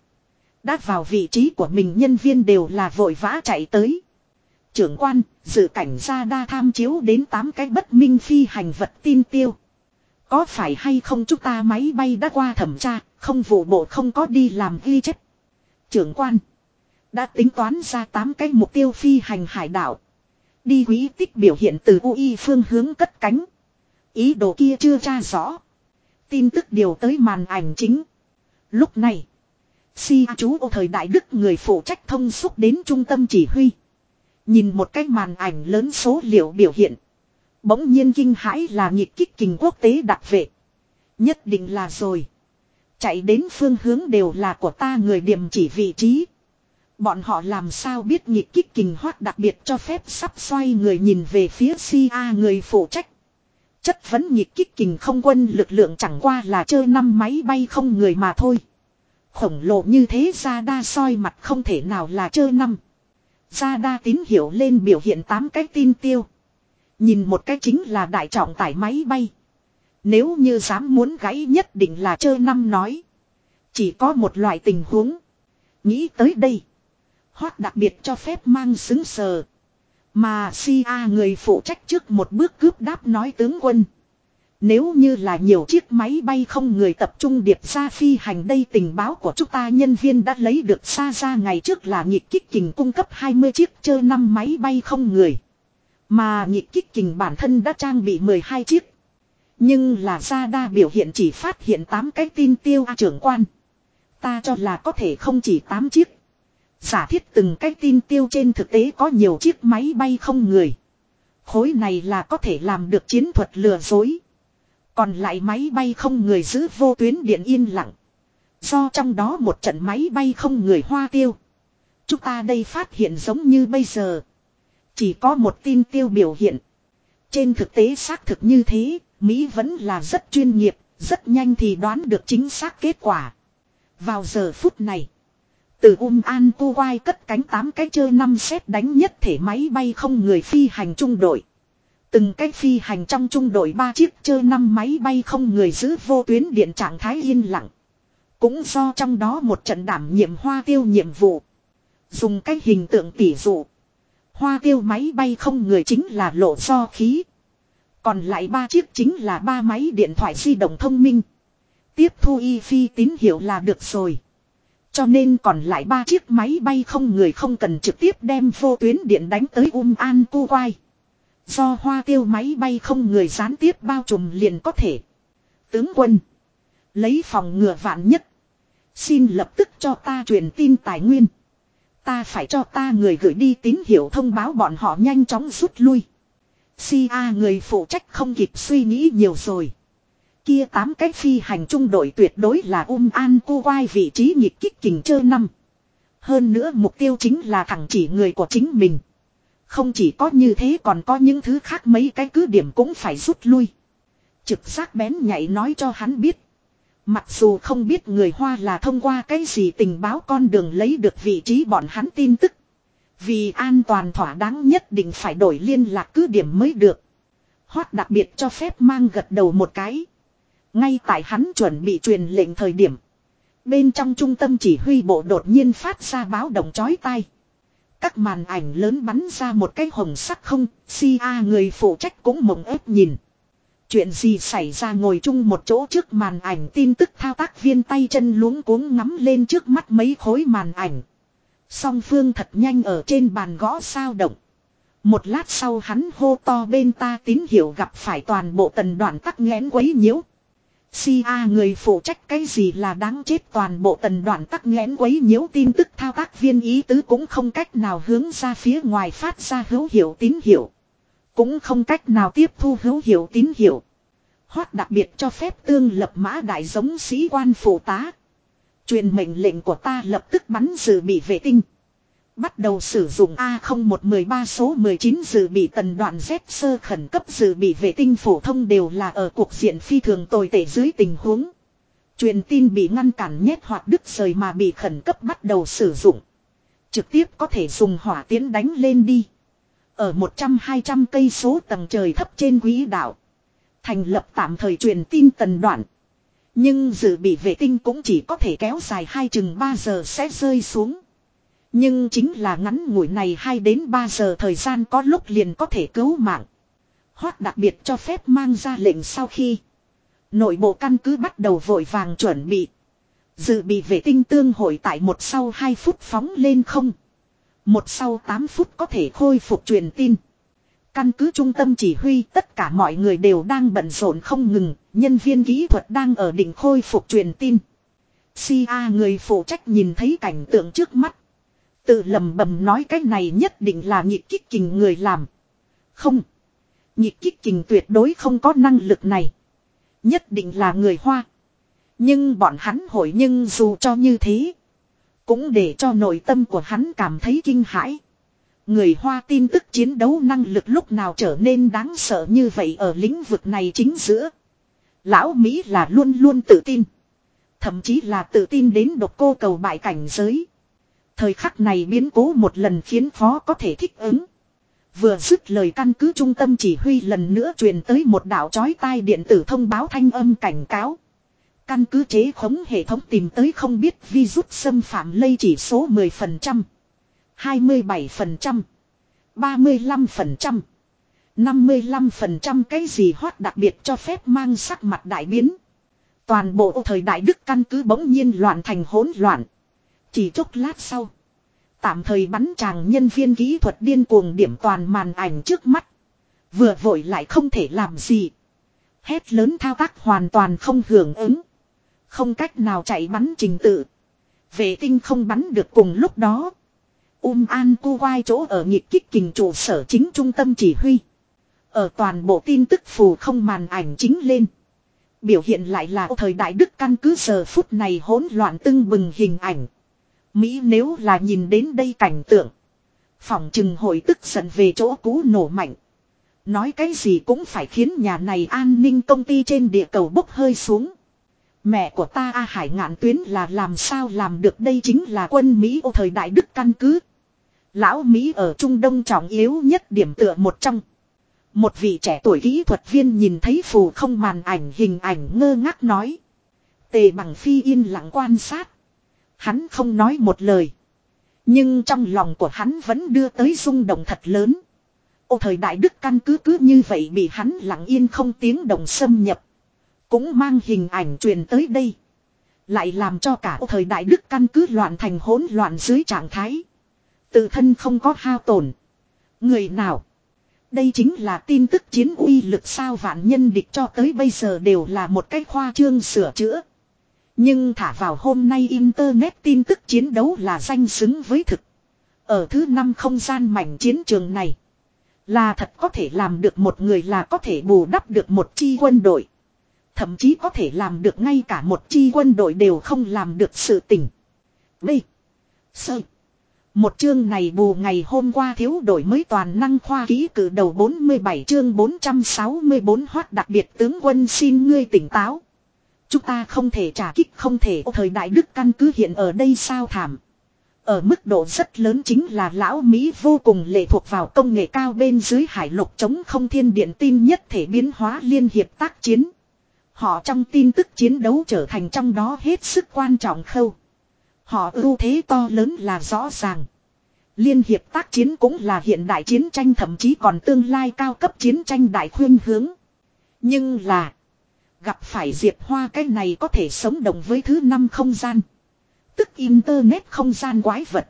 Đã vào vị trí của mình nhân viên đều là vội vã chạy tới. Trưởng quan, dự cảnh ra đa tham chiếu đến 8 cái bất minh phi hành vật tin tiêu. Có phải hay không chúng ta máy bay đã qua thẩm tra, không vụ bộ không có đi làm ghi chép. Trưởng quan, đã tính toán ra 8 cái mục tiêu phi hành hải đảo. Đi quý tích biểu hiện từ UI phương hướng cất cánh. Ý đồ kia chưa tra rõ. Tin tức điều tới màn ảnh chính. Lúc này, Si chú ô thời đại đức người phụ trách thông xúc đến trung tâm chỉ huy. Nhìn một cái màn ảnh lớn số liệu biểu hiện. Bỗng nhiên kinh hãi là nhịp kích kình quốc tế đặc vệ. Nhất định là rồi. Chạy đến phương hướng đều là của ta người điểm chỉ vị trí. Bọn họ làm sao biết nhịp kích kình hoát đặc biệt cho phép sắp xoay người nhìn về phía CIA người phụ trách. Chất vấn nhịp kích kình không quân lực lượng chẳng qua là chơi năm máy bay không người mà thôi. Khổng lồ như thế ra đa soi mặt không thể nào là chơi năm. Ra đa tín hiệu lên biểu hiện 8 cái tin tiêu. Nhìn một cái chính là đại trọng tải máy bay. Nếu như dám muốn gãy nhất định là chơi năm nói. Chỉ có một loại tình huống. Nghĩ tới đây. Hoác đặc biệt cho phép mang xứng sờ. Mà si a người phụ trách trước một bước cướp đáp nói tướng quân. Nếu như là nhiều chiếc máy bay không người tập trung điệp ra phi hành đây tình báo của chúng ta, nhân viên đã lấy được xa ra ngày trước là nhịp kích kình cung cấp 20 chiếc chơ 5 máy bay không người. Mà nhịp kích kình bản thân đã trang bị 12 chiếc. Nhưng là ra đa biểu hiện chỉ phát hiện 8 cái tin tiêu A trưởng quan. Ta cho là có thể không chỉ 8 chiếc. Giả thiết từng cái tin tiêu trên thực tế có nhiều chiếc máy bay không người. Khối này là có thể làm được chiến thuật lừa dối. Còn lại máy bay không người giữ vô tuyến điện yên lặng. Do trong đó một trận máy bay không người hoa tiêu. Chúng ta đây phát hiện giống như bây giờ. Chỉ có một tin tiêu biểu hiện. Trên thực tế xác thực như thế, Mỹ vẫn là rất chuyên nghiệp, rất nhanh thì đoán được chính xác kết quả. Vào giờ phút này. Từ Um An Kuwai cất cánh tám cái chơi năm xét đánh nhất thể máy bay không người phi hành trung đội. Từng cách phi hành trong trung đội ba chiếc chơ năm máy bay không người giữ vô tuyến điện trạng thái yên lặng. Cũng do trong đó một trận đảm nhiệm hoa tiêu nhiệm vụ. Dùng cách hình tượng tỉ dụ. Hoa tiêu máy bay không người chính là lộ do khí. Còn lại ba chiếc chính là ba máy điện thoại di động thông minh. Tiếp thu y phi tín hiệu là được rồi. Cho nên còn lại ba chiếc máy bay không người không cần trực tiếp đem vô tuyến điện đánh tới Um An Cu Quai. Do hoa tiêu máy bay không người gián tiếp bao trùm liền có thể. Tướng quân. Lấy phòng ngừa vạn nhất. Xin lập tức cho ta truyền tin tài nguyên. Ta phải cho ta người gửi đi tín hiệu thông báo bọn họ nhanh chóng rút lui. Si A người phụ trách không kịp suy nghĩ nhiều rồi. Kia tám cái phi hành trung đội tuyệt đối là um an cô quai vị trí nhịp kích kình chơ năm. Hơn nữa mục tiêu chính là thẳng chỉ người của chính mình. Không chỉ có như thế còn có những thứ khác mấy cái cứ điểm cũng phải rút lui. Trực giác bén nhảy nói cho hắn biết. Mặc dù không biết người Hoa là thông qua cái gì tình báo con đường lấy được vị trí bọn hắn tin tức. Vì an toàn thỏa đáng nhất định phải đổi liên lạc cứ điểm mới được. Hoát đặc biệt cho phép mang gật đầu một cái. Ngay tại hắn chuẩn bị truyền lệnh thời điểm. Bên trong trung tâm chỉ huy bộ đột nhiên phát ra báo động chói tai. Các màn ảnh lớn bắn ra một cái hồng sắc không, si a người phụ trách cũng mộng ép nhìn. Chuyện gì xảy ra ngồi chung một chỗ trước màn ảnh tin tức thao tác viên tay chân luống cuống ngắm lên trước mắt mấy khối màn ảnh. Song phương thật nhanh ở trên bàn gõ sao động. Một lát sau hắn hô to bên ta tín hiệu gặp phải toàn bộ tần đoạn tắc nghẽn quấy nhiễu. Si A người phụ trách cái gì là đáng chết toàn bộ tần đoạn tắc nghẽn quấy nhiễu tin tức thao tác viên ý tứ cũng không cách nào hướng ra phía ngoài phát ra hữu hiệu tín hiệu. Cũng không cách nào tiếp thu hữu hiệu tín hiệu. Hoát đặc biệt cho phép tương lập mã đại giống sĩ quan phụ tá. Truyền mệnh lệnh của ta lập tức bắn dự bị vệ tinh. Bắt đầu sử dụng A0113 số 19 dự bị tần đoạn Z sơ khẩn cấp dự bị vệ tinh phổ thông đều là ở cuộc diện phi thường tồi tệ dưới tình huống. Truyền tin bị ngăn cản nhét hoặc đứt rời mà bị khẩn cấp bắt đầu sử dụng. Trực tiếp có thể dùng hỏa tiến đánh lên đi. Ở 100-200 cây số tầng trời thấp trên quỹ đạo. Thành lập tạm thời truyền tin tần đoạn. Nhưng dự bị vệ tinh cũng chỉ có thể kéo dài 2 chừng 3 giờ sẽ rơi xuống. Nhưng chính là ngắn ngủi này 2 đến 3 giờ thời gian có lúc liền có thể cứu mạng. Hoác đặc biệt cho phép mang ra lệnh sau khi. Nội bộ căn cứ bắt đầu vội vàng chuẩn bị. Dự bị vệ tinh tương hội tại một sau 2 phút phóng lên không. Một sau 8 phút có thể khôi phục truyền tin. Căn cứ trung tâm chỉ huy tất cả mọi người đều đang bận rộn không ngừng, nhân viên kỹ thuật đang ở đỉnh khôi phục truyền tin. Si A người phụ trách nhìn thấy cảnh tượng trước mắt. Tự lầm bầm nói cái này nhất định là nhịp kích kình người làm. Không. Nhịp kích kình tuyệt đối không có năng lực này. Nhất định là người Hoa. Nhưng bọn hắn hội nhưng dù cho như thế. Cũng để cho nội tâm của hắn cảm thấy kinh hãi. Người Hoa tin tức chiến đấu năng lực lúc nào trở nên đáng sợ như vậy ở lĩnh vực này chính giữa. Lão Mỹ là luôn luôn tự tin. Thậm chí là tự tin đến độc cô cầu bại cảnh giới. Thời khắc này biến cố một lần khiến phó có thể thích ứng. Vừa dứt lời căn cứ trung tâm chỉ huy lần nữa truyền tới một đạo chói tai điện tử thông báo thanh âm cảnh cáo. Căn cứ chế khống hệ thống tìm tới không biết virus xâm phạm lây chỉ số 10%. 27%, 35%, 55% cái gì hoát đặc biệt cho phép mang sắc mặt đại biến. Toàn bộ thời đại Đức căn cứ bỗng nhiên loạn thành hỗn loạn. Chỉ chốc lát sau. Tạm thời bắn chàng nhân viên kỹ thuật điên cuồng điểm toàn màn ảnh trước mắt. Vừa vội lại không thể làm gì. Hét lớn thao tác hoàn toàn không hưởng ứng. Không cách nào chạy bắn trình tự. Vệ tinh không bắn được cùng lúc đó. Um An Cu Quai chỗ ở nhịp kích kình trụ sở chính trung tâm chỉ huy. Ở toàn bộ tin tức phù không màn ảnh chính lên. Biểu hiện lại là thời đại Đức căn cứ giờ phút này hỗn loạn tưng bừng hình ảnh. Mỹ nếu là nhìn đến đây cảnh tượng. Phòng trừng hội tức giận về chỗ cũ nổ mạnh. Nói cái gì cũng phải khiến nhà này an ninh công ty trên địa cầu bốc hơi xuống. Mẹ của ta A Hải ngạn tuyến là làm sao làm được đây chính là quân Mỹ ô thời đại Đức căn cứ. Lão Mỹ ở Trung Đông trọng yếu nhất điểm tựa một trong. Một vị trẻ tuổi kỹ thuật viên nhìn thấy phù không màn ảnh hình ảnh ngơ ngác nói. Tề bằng phi yên lặng quan sát. Hắn không nói một lời. Nhưng trong lòng của hắn vẫn đưa tới rung động thật lớn. Ô thời đại đức căn cứ cứ như vậy bị hắn lặng yên không tiếng động xâm nhập. Cũng mang hình ảnh truyền tới đây. Lại làm cho cả ô thời đại đức căn cứ loạn thành hỗn loạn dưới trạng thái. Tự thân không có hao tổn. Người nào? Đây chính là tin tức chiến uy lực sao vạn nhân địch cho tới bây giờ đều là một cách khoa trương sửa chữa. Nhưng thả vào hôm nay Internet tin tức chiến đấu là danh xứng với thực. Ở thứ năm không gian mảnh chiến trường này. Là thật có thể làm được một người là có thể bù đắp được một chi quân đội. Thậm chí có thể làm được ngay cả một chi quân đội đều không làm được sự tình. B. Sơ. Một chương này bù ngày hôm qua thiếu đổi mới toàn năng khoa ký cử đầu 47 chương 464 hoát đặc biệt tướng quân xin ngươi tỉnh táo. Chúng ta không thể trả kích, không thể ô thời đại đức căn cứ hiện ở đây sao thảm. Ở mức độ rất lớn chính là lão Mỹ vô cùng lệ thuộc vào công nghệ cao bên dưới hải lục chống không thiên điện tin nhất thể biến hóa liên hiệp tác chiến. Họ trong tin tức chiến đấu trở thành trong đó hết sức quan trọng khâu. Họ ưu thế to lớn là rõ ràng. Liên hiệp tác chiến cũng là hiện đại chiến tranh, thậm chí còn tương lai cao cấp chiến tranh đại khuyên hướng. Nhưng là. Gặp phải Diệp Hoa cái này có thể sống đồng với thứ năm không gian. Tức Internet không gian quái vật.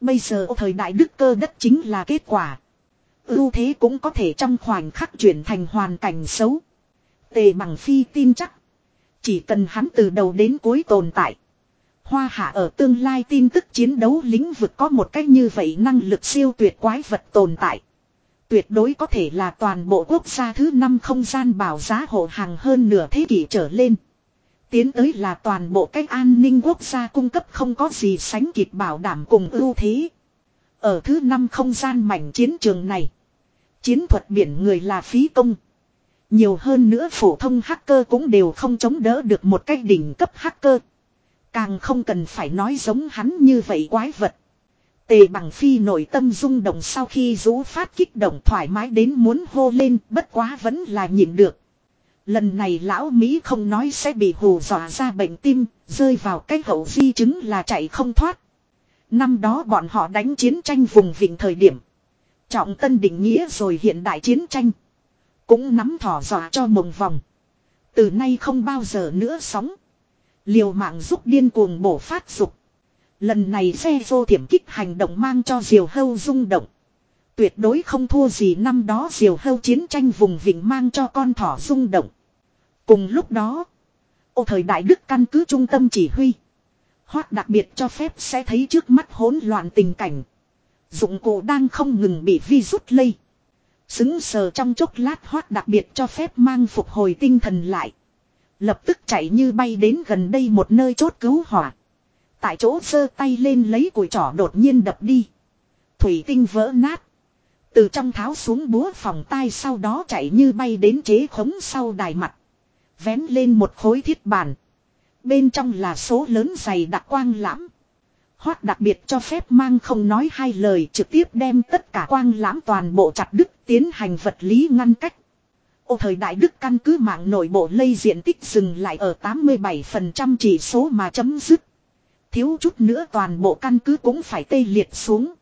Bây giờ thời đại đức cơ đất chính là kết quả. ưu thế cũng có thể trong khoảnh khắc chuyển thành hoàn cảnh xấu. Tề bằng phi tin chắc. Chỉ cần hắn từ đầu đến cuối tồn tại. Hoa hạ ở tương lai tin tức chiến đấu lĩnh vực có một cách như vậy năng lực siêu tuyệt quái vật tồn tại. Tuyệt đối có thể là toàn bộ quốc gia thứ năm không gian bảo giá hộ hàng hơn nửa thế kỷ trở lên. Tiến tới là toàn bộ cách an ninh quốc gia cung cấp không có gì sánh kịp bảo đảm cùng ưu thế. Ở thứ năm không gian mảnh chiến trường này. Chiến thuật biển người là phí công. Nhiều hơn nữa phổ thông hacker cũng đều không chống đỡ được một cách đỉnh cấp hacker. Càng không cần phải nói giống hắn như vậy quái vật. Tề bằng phi nội tâm rung động sau khi rú phát kích động thoải mái đến muốn hô lên bất quá vẫn là nhịn được. Lần này lão Mỹ không nói sẽ bị hù dọa ra bệnh tim, rơi vào cái hậu di chứng là chạy không thoát. Năm đó bọn họ đánh chiến tranh vùng vịnh thời điểm. Trọng tân định nghĩa rồi hiện đại chiến tranh. Cũng nắm thỏ dọa cho mộng vòng. Từ nay không bao giờ nữa sóng. Liều mạng giúp điên cuồng bổ phát dục. Lần này xe vô thiểm kích hành động mang cho diều hâu rung động. Tuyệt đối không thua gì năm đó diều hâu chiến tranh vùng vịnh mang cho con thỏ rung động. Cùng lúc đó, ô thời đại đức căn cứ trung tâm chỉ huy. Hoát đặc biệt cho phép sẽ thấy trước mắt hỗn loạn tình cảnh. Dụng cụ đang không ngừng bị vi rút lây. Xứng sờ trong chốc lát hoát đặc biệt cho phép mang phục hồi tinh thần lại. Lập tức chạy như bay đến gần đây một nơi chốt cứu hỏa. Tại chỗ giơ tay lên lấy củi trỏ đột nhiên đập đi. Thủy tinh vỡ nát. Từ trong tháo xuống búa phòng tay sau đó chạy như bay đến chế khống sau đài mặt. Vén lên một khối thiết bản. Bên trong là số lớn dày đặc quang lãm. Hoát đặc biệt cho phép mang không nói hai lời trực tiếp đem tất cả quang lãm toàn bộ chặt đứt tiến hành vật lý ngăn cách. Ô thời đại đức căn cứ mạng nội bộ lây diện tích dừng lại ở 87% chỉ số mà chấm dứt. Thiếu chút nữa toàn bộ căn cứ cũng phải tê liệt xuống.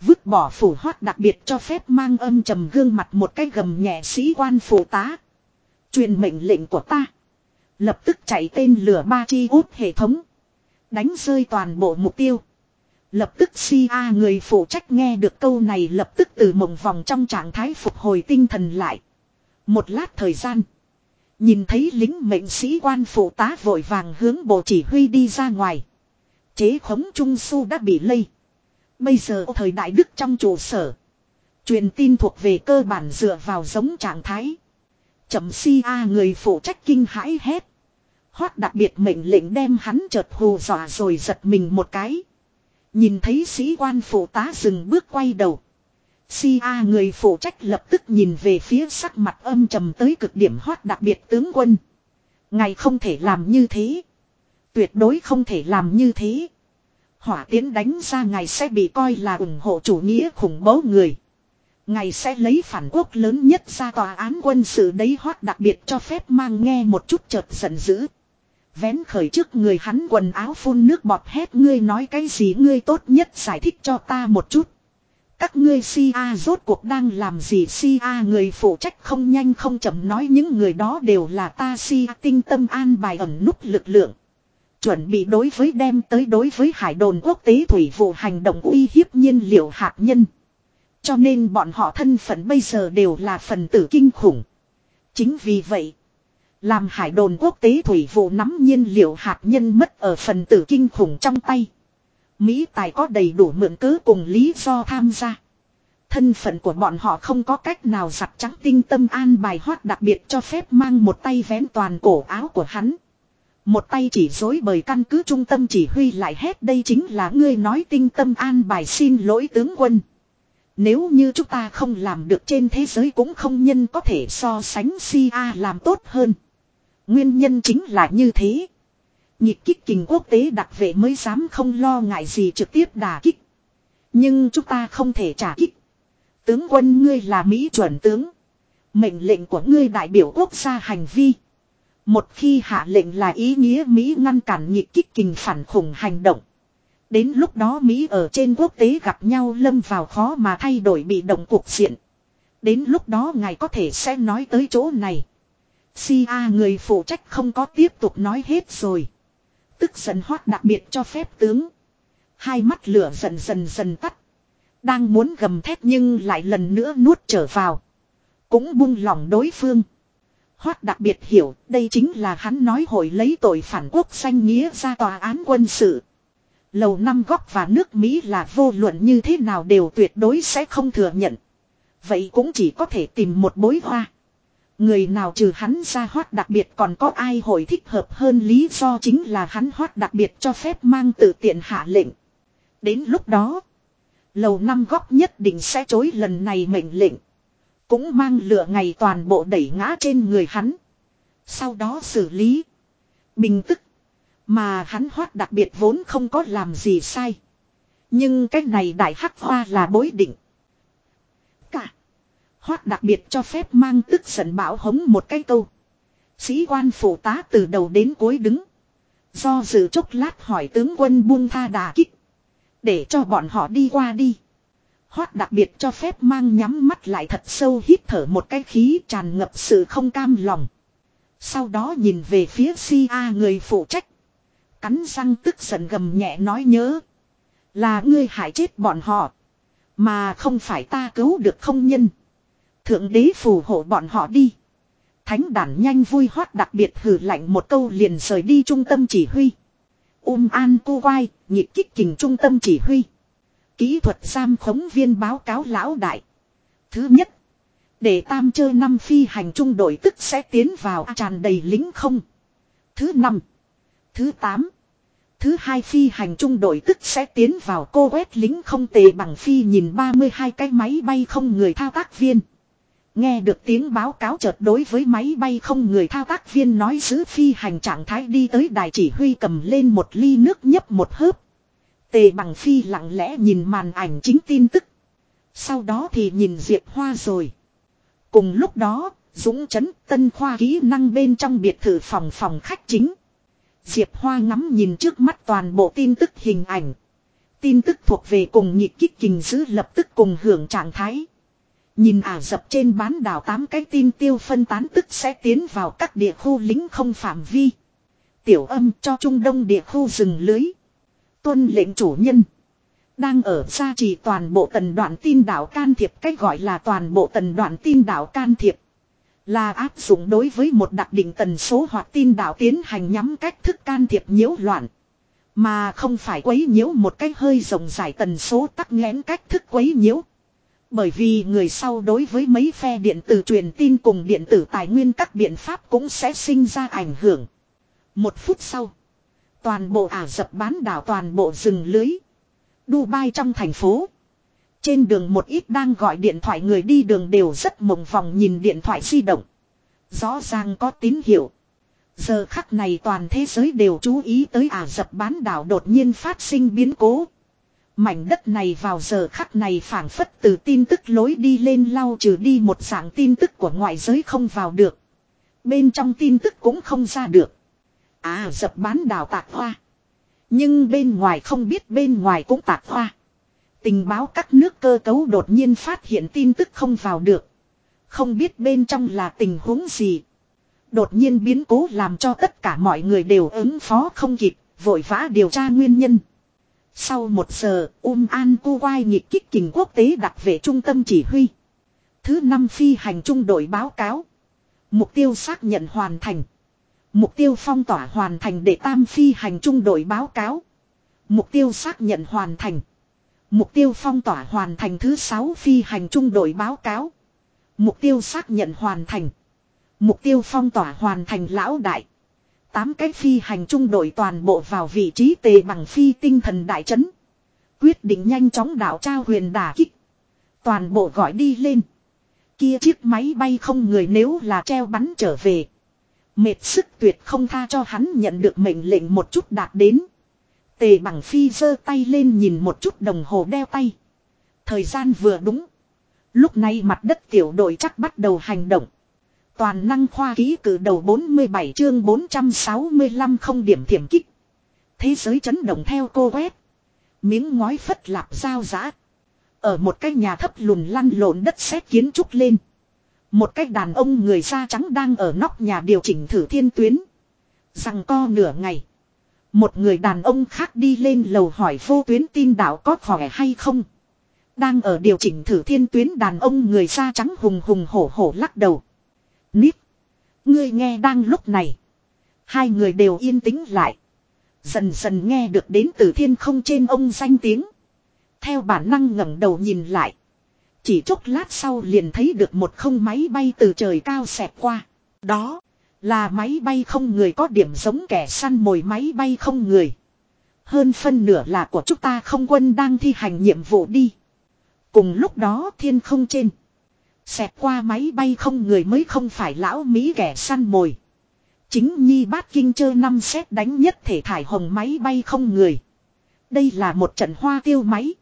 Vứt bỏ phủ hoát đặc biệt cho phép mang âm trầm gương mặt một cái gầm nhẹ sĩ quan phụ tá. Truyền mệnh lệnh của ta. Lập tức chạy tên lửa ba chi út hệ thống. Đánh rơi toàn bộ mục tiêu. Lập tức si a người phụ trách nghe được câu này lập tức từ mộng vòng trong trạng thái phục hồi tinh thần lại. Một lát thời gian. Nhìn thấy lính mệnh sĩ quan phụ tá vội vàng hướng bộ chỉ huy đi ra ngoài. Chế khống trung su đã bị lây. Bây giờ thời đại đức trong trụ sở. Truyền tin thuộc về cơ bản dựa vào giống trạng thái. Chậm si a người phụ trách kinh hãi hét. Hoát đặc biệt mệnh lệnh đem hắn chợt hù dọa rồi giật mình một cái. Nhìn thấy sĩ quan phụ tá dừng bước quay đầu. Si A người phụ trách lập tức nhìn về phía sắc mặt âm trầm tới cực điểm hoát đặc biệt tướng quân. Ngài không thể làm như thế. Tuyệt đối không thể làm như thế. Hỏa tiến đánh ra ngài sẽ bị coi là ủng hộ chủ nghĩa khủng bố người. Ngài sẽ lấy phản quốc lớn nhất ra tòa án quân sự đấy hoác đặc biệt cho phép mang nghe một chút chợt giận dữ. Vén khởi trước người hắn quần áo phun nước bọt hét, ngươi nói cái gì ngươi tốt nhất giải thích cho ta một chút. Các ngươi si a rốt cuộc đang làm gì si a người phụ trách không nhanh không chậm nói những người đó đều là ta si tinh tâm an bài ẩn núp lực lượng. Chuẩn bị đối với đem tới đối với hải đồn quốc tế thủy vụ hành động uy hiếp nhiên liệu hạt nhân. Cho nên bọn họ thân phận bây giờ đều là phần tử kinh khủng. Chính vì vậy, làm hải đồn quốc tế thủy vụ nắm nhiên liệu hạt nhân mất ở phần tử kinh khủng trong tay. Mỹ tài có đầy đủ mượn cớ cùng lý do tham gia. Thân phận của bọn họ không có cách nào giặt trắng tinh tâm an bài hoát đặc biệt cho phép mang một tay vén toàn cổ áo của hắn. Một tay chỉ dối bởi căn cứ trung tâm chỉ huy lại hết đây chính là ngươi nói tinh tâm an bài xin lỗi tướng quân. Nếu như chúng ta không làm được trên thế giới cũng không nhân có thể so sánh CIA làm tốt hơn. Nguyên nhân chính là như thế. Nhịp kích kình quốc tế đặc vệ mới dám không lo ngại gì trực tiếp đà kích. Nhưng chúng ta không thể trả kích. Tướng quân ngươi là Mỹ chuẩn tướng. Mệnh lệnh của ngươi đại biểu quốc gia hành vi. Một khi hạ lệnh là ý nghĩa Mỹ ngăn cản nhịp kích kình phản khủng hành động. Đến lúc đó Mỹ ở trên quốc tế gặp nhau lâm vào khó mà thay đổi bị động cuộc diện. Đến lúc đó ngài có thể sẽ nói tới chỗ này. Si A người phụ trách không có tiếp tục nói hết rồi. Tức giận hoát đặc biệt cho phép tướng. Hai mắt lửa dần dần dần tắt. Đang muốn gầm thét nhưng lại lần nữa nuốt trở vào. Cũng buông lỏng đối phương. Hoát đặc biệt hiểu đây chính là hắn nói hội lấy tội phản quốc danh nghĩa ra tòa án quân sự. Lầu năm góc và nước Mỹ là vô luận như thế nào đều tuyệt đối sẽ không thừa nhận. Vậy cũng chỉ có thể tìm một bối hoa. Người nào trừ hắn ra hoát đặc biệt còn có ai hội thích hợp hơn lý do chính là hắn hoát đặc biệt cho phép mang tự tiện hạ lệnh. Đến lúc đó, lầu năm góc nhất định sẽ chối lần này mệnh lệnh. Cũng mang lửa ngày toàn bộ đẩy ngã trên người hắn. Sau đó xử lý. Bình tức. Mà hắn hoát đặc biệt vốn không có làm gì sai. Nhưng cái này đại hắc hoa là bối định. Cả. Hoát đặc biệt cho phép mang tức giận bão hống một cái câu. Sĩ quan phụ tá từ đầu đến cuối đứng. Do dự chốc lát hỏi tướng quân buông tha đà kích. Để cho bọn họ đi qua đi. Hoát đặc biệt cho phép mang nhắm mắt lại thật sâu hít thở một cái khí tràn ngập sự không cam lòng. Sau đó nhìn về phía si a người phụ trách. Cắn răng tức giận gầm nhẹ nói nhớ. Là ngươi hại chết bọn họ. Mà không phải ta cứu được không nhân. Thượng đế phù hộ bọn họ đi. Thánh đản nhanh vui hoát đặc biệt hử lạnh một câu liền rời đi trung tâm chỉ huy. Um an cô quai, nhịp kích kình trung tâm chỉ huy. Kỹ thuật giam khống viên báo cáo lão đại. Thứ nhất. Để tam chơi năm phi hành trung đội tức sẽ tiến vào tràn đầy lính không. Thứ năm. Thứ tám. Thứ hai phi hành trung đội tức sẽ tiến vào cô quét lính không tề bằng phi nhìn 32 cái máy bay không người thao tác viên. Nghe được tiếng báo cáo chợt đối với máy bay không người thao tác viên nói giữ phi hành trạng thái đi tới đài chỉ huy cầm lên một ly nước nhấp một hớp. Tề bằng phi lặng lẽ nhìn màn ảnh chính tin tức. Sau đó thì nhìn Diệp Hoa rồi. Cùng lúc đó, Dũng Trấn, tân khoa kỹ năng bên trong biệt thự phòng phòng khách chính. Diệp Hoa ngắm nhìn trước mắt toàn bộ tin tức hình ảnh. Tin tức thuộc về cùng nhịp kích kình giữ lập tức cùng hưởng trạng thái. Nhìn ả dập trên bán đảo tám cái tin tiêu phân tán tức sẽ tiến vào các địa khu lính không phạm vi. Tiểu âm cho Trung Đông địa khu rừng lưới. Tuân lệnh chủ nhân. Đang ở xa chỉ toàn bộ tần đoạn tin đảo can thiệp cách gọi là toàn bộ tần đoạn tin đảo can thiệp. Là áp dụng đối với một đặc định tần số hoặc tin đảo tiến hành nhắm cách thức can thiệp nhiễu loạn. Mà không phải quấy nhiễu một cách hơi rộng rãi tần số tắc nghẽn cách thức quấy nhiễu. Bởi vì người sau đối với mấy phe điện tử truyền tin cùng điện tử tài nguyên các biện pháp cũng sẽ sinh ra ảnh hưởng. Một phút sau, toàn bộ Ả Rập bán đảo toàn bộ rừng lưới. Dubai trong thành phố. Trên đường một ít đang gọi điện thoại người đi đường đều rất mộng vòng nhìn điện thoại di động. Rõ ràng có tín hiệu. Giờ khắc này toàn thế giới đều chú ý tới Ả Dập bán đảo đột nhiên phát sinh biến cố. Mảnh đất này vào giờ khắc này phảng phất từ tin tức lối đi lên lau trừ đi một dạng tin tức của ngoại giới không vào được. Bên trong tin tức cũng không ra được. À dập bán đào tạc hoa. Nhưng bên ngoài không biết bên ngoài cũng tạc hoa. Tình báo các nước cơ cấu đột nhiên phát hiện tin tức không vào được. Không biết bên trong là tình huống gì. Đột nhiên biến cố làm cho tất cả mọi người đều ứng phó không kịp, vội vã điều tra nguyên nhân. Sau một giờ, Um An Kuwai nhịp kích kình quốc tế đặt về trung tâm chỉ huy. Thứ năm phi hành trung đội báo cáo. Mục tiêu xác nhận hoàn thành. Mục tiêu phong tỏa hoàn thành để tam phi hành trung đội báo cáo. Mục tiêu xác nhận hoàn thành. Mục tiêu phong tỏa hoàn thành thứ sáu phi hành trung đội báo cáo. Mục tiêu xác nhận hoàn thành. Mục tiêu phong tỏa hoàn thành lão đại. Tám cái phi hành trung đội toàn bộ vào vị trí tề bằng phi tinh thần đại chấn. Quyết định nhanh chóng đảo trao huyền đả kích. Toàn bộ gọi đi lên. Kia chiếc máy bay không người nếu là treo bắn trở về. Mệt sức tuyệt không tha cho hắn nhận được mệnh lệnh một chút đạt đến. Tề bằng phi giơ tay lên nhìn một chút đồng hồ đeo tay. Thời gian vừa đúng. Lúc này mặt đất tiểu đội chắc bắt đầu hành động. Toàn năng khoa ký cử đầu 47 chương 465 không điểm thiểm kích. Thế giới chấn động theo cô quét. Miếng ngói phất lạp dao giã. Ở một cái nhà thấp lùn lăn lộn đất sét kiến trúc lên. Một cách đàn ông người da trắng đang ở nóc nhà điều chỉnh thử thiên tuyến. Rằng co nửa ngày. Một người đàn ông khác đi lên lầu hỏi vô tuyến tin đạo có khỏe hay không. Đang ở điều chỉnh thử thiên tuyến đàn ông người da trắng hùng hùng hổ hổ lắc đầu. Nít. Ngươi nghe đang lúc này. Hai người đều yên tĩnh lại. Dần dần nghe được đến từ thiên không trên ông danh tiếng. Theo bản năng ngẩng đầu nhìn lại. Chỉ chốc lát sau liền thấy được một không máy bay từ trời cao xẹt qua. Đó là máy bay không người có điểm giống kẻ săn mồi máy bay không người. Hơn phân nửa là của chúng ta không quân đang thi hành nhiệm vụ đi. Cùng lúc đó thiên không trên. Xẹt qua máy bay không người mới không phải lão Mỹ kẻ săn mồi. Chính Nhi bát kinh chơ năm xét đánh nhất thể thải hồng máy bay không người. Đây là một trận hoa tiêu máy.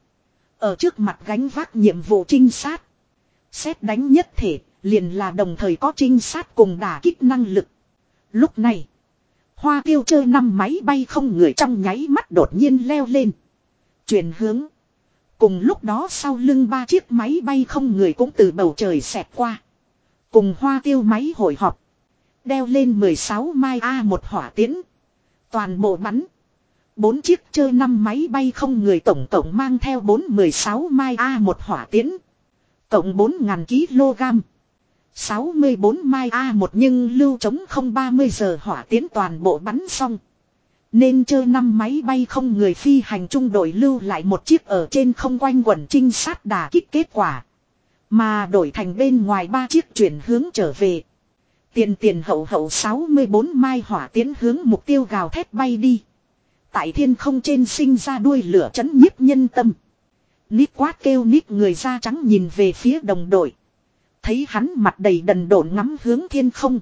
Ở trước mặt gánh vác nhiệm vụ trinh sát. Xét đánh nhất thể, liền là đồng thời có trinh sát cùng đả kích năng lực. Lúc này, hoa tiêu chơi năm máy bay không người trong nháy mắt đột nhiên leo lên. Chuyển hướng. Cùng lúc đó sau lưng ba chiếc máy bay không người cũng từ bầu trời xẹt qua. Cùng hoa tiêu máy hồi họp. Đeo lên 16 mai A một hỏa tiễn. Toàn bộ bắn. Bốn chiếc chơi năm máy bay không người tổng tổng mang theo 416 mai A một hỏa tiễn. Tổng 4.000 kg. 64 mai A một nhưng lưu chống không 30 giờ hỏa tiễn toàn bộ bắn xong. Nên chơi năm máy bay không người phi hành trung đội lưu lại một chiếc ở trên không quanh quẩn trinh sát đà kích kết quả. Mà đổi thành bên ngoài ba chiếc chuyển hướng trở về. Tiền tiền hậu hậu 64 mai hỏa tiến hướng mục tiêu gào thét bay đi. Tại thiên không trên sinh ra đuôi lửa chấn nhiếp nhân tâm. Nít quát kêu nít người da trắng nhìn về phía đồng đội. Thấy hắn mặt đầy đần độn ngắm hướng thiên không.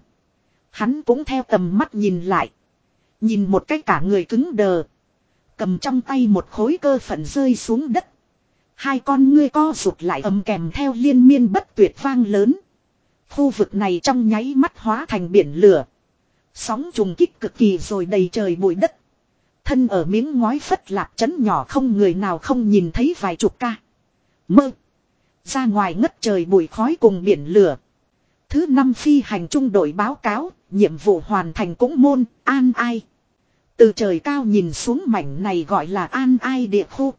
Hắn cũng theo tầm mắt nhìn lại. Nhìn một cái cả người cứng đờ. Cầm trong tay một khối cơ phận rơi xuống đất. Hai con ngươi co rụt lại ầm kèm theo liên miên bất tuyệt vang lớn. Khu vực này trong nháy mắt hóa thành biển lửa. Sóng trùng kích cực kỳ rồi đầy trời bụi đất. Thân ở miếng ngói phất lạp chấn nhỏ không người nào không nhìn thấy vài chục ca. Mơ. Ra ngoài ngất trời bụi khói cùng biển lửa. Thứ năm phi hành trung đội báo cáo, nhiệm vụ hoàn thành cũng môn, an ai. Từ trời cao nhìn xuống mảnh này gọi là an ai địa khu.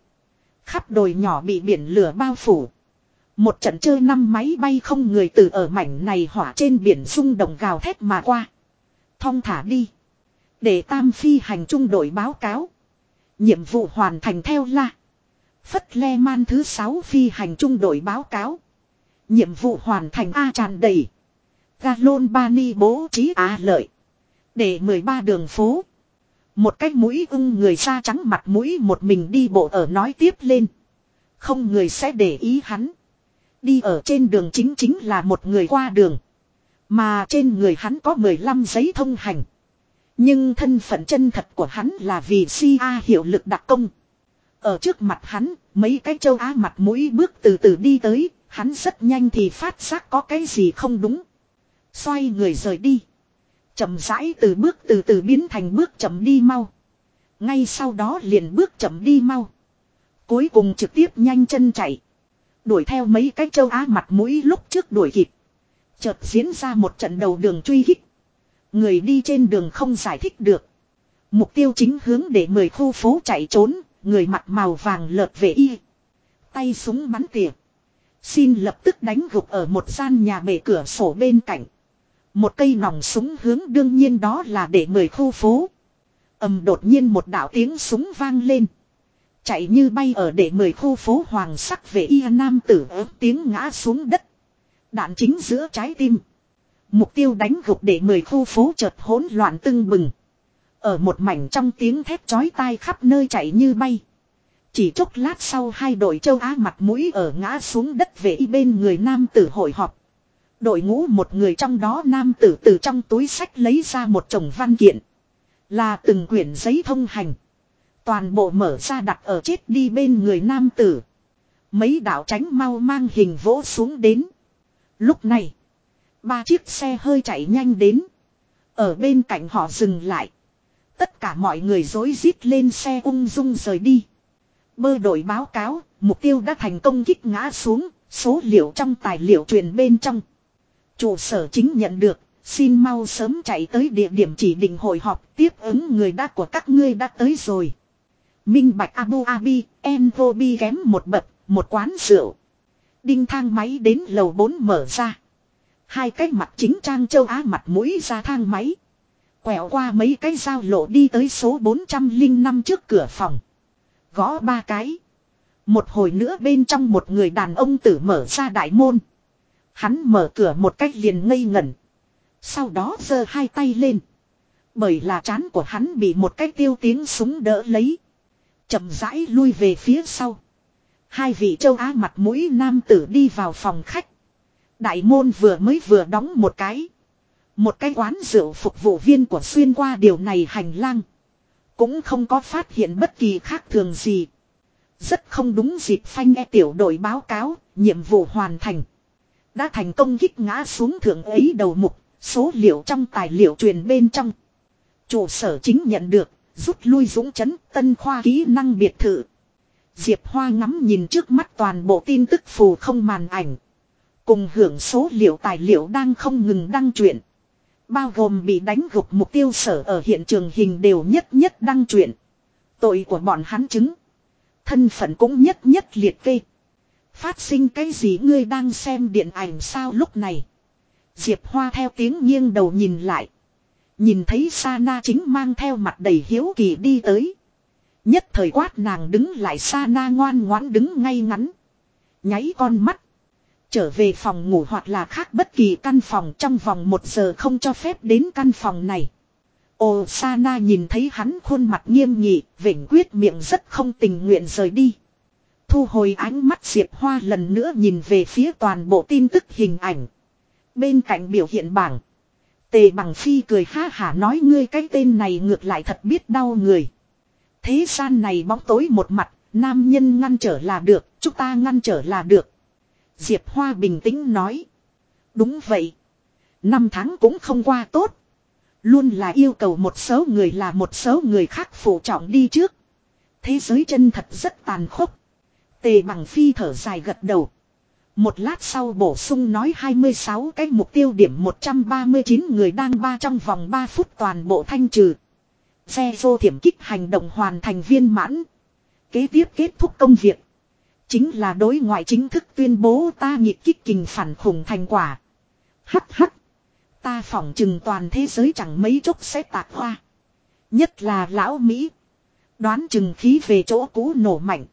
Khắp đồi nhỏ bị biển lửa bao phủ. Một trận chơi năm máy bay không người từ ở mảnh này hỏa trên biển rung động gào thét mà qua. Thong thả đi. Để tam phi hành trung đội báo cáo. Nhiệm vụ hoàn thành theo la. Phất le man thứ sáu phi hành trung đội báo cáo. Nhiệm vụ hoàn thành A tràn đầy. Galon Bani bố trí A lợi. Để 13 đường phố. Một cách mũi ưng người da trắng mặt mũi một mình đi bộ ở nói tiếp lên. Không người sẽ để ý hắn. Đi ở trên đường chính chính là một người qua đường. Mà trên người hắn có 15 giấy thông hành. Nhưng thân phận chân thật của hắn là vì si A hiệu lực đặc công. Ở trước mặt hắn, mấy cái châu Á mặt mũi bước từ từ đi tới, hắn rất nhanh thì phát giác có cái gì không đúng. Xoay người rời đi. chậm rãi từ bước từ từ biến thành bước chậm đi mau. Ngay sau đó liền bước chậm đi mau. Cuối cùng trực tiếp nhanh chân chạy. Đuổi theo mấy cái châu Á mặt mũi lúc trước đuổi kịp. Chợt diễn ra một trận đầu đường truy hích. Người đi trên đường không giải thích được. Mục tiêu chính hướng để mười khu phố chạy trốn, người mặt màu vàng lợt về y. Tay súng bắn tỉa. Xin lập tức đánh gục ở một gian nhà bể cửa sổ bên cạnh. Một cây nòng súng hướng đương nhiên đó là để mười khu phố. ầm đột nhiên một đạo tiếng súng vang lên. Chạy như bay ở để mười khu phố hoàng sắc về y nam tử ớt tiếng ngã xuống đất. Đạn chính giữa trái tim. Mục tiêu đánh gục để mười khu phố chợt hỗn loạn tưng bừng. Ở một mảnh trong tiếng thép chói tai khắp nơi chạy như bay. Chỉ chốc lát sau hai đội châu Á mặt mũi ở ngã xuống đất về y bên người nam tử hội họp. Đội ngũ một người trong đó nam tử từ trong túi sách lấy ra một chồng văn kiện. Là từng quyển giấy thông hành. Toàn bộ mở ra đặt ở chết đi bên người nam tử. Mấy đạo tránh mau mang hình vỗ xuống đến. Lúc này. Ba chiếc xe hơi chạy nhanh đến. Ở bên cạnh họ dừng lại. Tất cả mọi người dối rít lên xe ung dung rời đi. Bơ đội báo cáo, mục tiêu đã thành công kích ngã xuống, số liệu trong tài liệu truyền bên trong. Chủ sở chính nhận được, xin mau sớm chạy tới địa điểm chỉ định hội họp tiếp ứng người đã của các ngươi đã tới rồi. Minh Bạch Abu Abi, Envobi kém một bậc, một quán rượu. Đinh thang máy đến lầu 4 mở ra. Hai cái mặt chính trang châu Á mặt mũi ra thang máy. Quẹo qua mấy cái giao lộ đi tới số 405 trước cửa phòng. Gõ ba cái. Một hồi nữa bên trong một người đàn ông tử mở ra đại môn. Hắn mở cửa một cách liền ngây ngẩn. Sau đó giơ hai tay lên. Bởi là chán của hắn bị một cái tiêu tiếng súng đỡ lấy. chậm rãi lui về phía sau. Hai vị châu Á mặt mũi nam tử đi vào phòng khách. Đại môn vừa mới vừa đóng một cái. Một cái quán rượu phục vụ viên của xuyên qua điều này hành lang. Cũng không có phát hiện bất kỳ khác thường gì. Rất không đúng dịp phanh e tiểu đội báo cáo, nhiệm vụ hoàn thành. Đã thành công kích ngã xuống thượng ấy đầu mục, số liệu trong tài liệu truyền bên trong. Chủ sở chính nhận được, rút lui dũng chấn tân khoa kỹ năng biệt thự. Diệp Hoa ngắm nhìn trước mắt toàn bộ tin tức phù không màn ảnh. Cùng hưởng số liệu tài liệu đang không ngừng đăng truyện. Bao gồm bị đánh gục mục tiêu sở ở hiện trường hình đều nhất nhất đăng truyện. Tội của bọn hắn chứng. Thân phận cũng nhất nhất liệt kê. Phát sinh cái gì ngươi đang xem điện ảnh sao lúc này. Diệp Hoa theo tiếng nghiêng đầu nhìn lại. Nhìn thấy Sana chính mang theo mặt đầy hiếu kỳ đi tới. Nhất thời quát nàng đứng lại Sana ngoan ngoãn đứng ngay ngắn. Nháy con mắt. Trở về phòng ngủ hoặc là khác bất kỳ căn phòng trong vòng một giờ không cho phép đến căn phòng này. Ồ Sana nhìn thấy hắn khuôn mặt nghiêm nghị, vĩnh quyết miệng rất không tình nguyện rời đi. Thu hồi ánh mắt Diệp Hoa lần nữa nhìn về phía toàn bộ tin tức hình ảnh. Bên cạnh biểu hiện bảng. Tề bằng phi cười ha hả nói ngươi cái tên này ngược lại thật biết đau người. Thế gian này bóng tối một mặt, nam nhân ngăn trở là được, chúng ta ngăn trở là được. Diệp Hoa bình tĩnh nói. Đúng vậy. Năm tháng cũng không qua tốt. Luôn là yêu cầu một số người là một số người khác phụ trọng đi trước. Thế giới chân thật rất tàn khốc. Tề bằng phi thở dài gật đầu. Một lát sau bổ sung nói 26 cái mục tiêu điểm 139 người đang ba trong vòng 3 phút toàn bộ thanh trừ. Xe vô thiểm kích hành động hoàn thành viên mãn. Kế tiếp kết thúc công việc. Chính là đối ngoại chính thức tuyên bố ta nhịp kích kình phản khủng thành quả. Hắc hắc. Ta phỏng chừng toàn thế giới chẳng mấy chốc sẽ tạc hoa. Nhất là lão Mỹ. Đoán chừng khí về chỗ cũ nổ mạnh.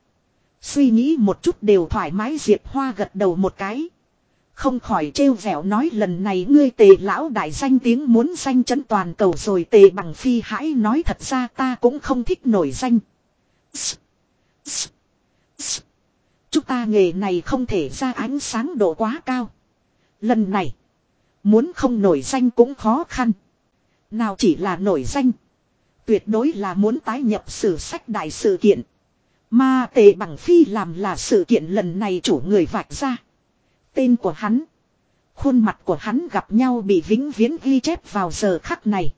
Suy nghĩ một chút đều thoải mái Diệp Hoa gật đầu một cái. Không khỏi trêu vẻo nói lần này ngươi tề lão đại danh tiếng muốn danh chấn toàn cầu rồi tề bằng phi hãy nói thật ra ta cũng không thích nổi danh. Chúng ta nghề này không thể ra ánh sáng độ quá cao. Lần này, muốn không nổi danh cũng khó khăn. Nào chỉ là nổi danh. Tuyệt đối là muốn tái nhập sử sách đại sự kiện. Mà tề bằng phi làm là sự kiện lần này chủ người vạch ra. Tên của hắn. Khuôn mặt của hắn gặp nhau bị vĩnh viễn ghi chép vào giờ khắc này.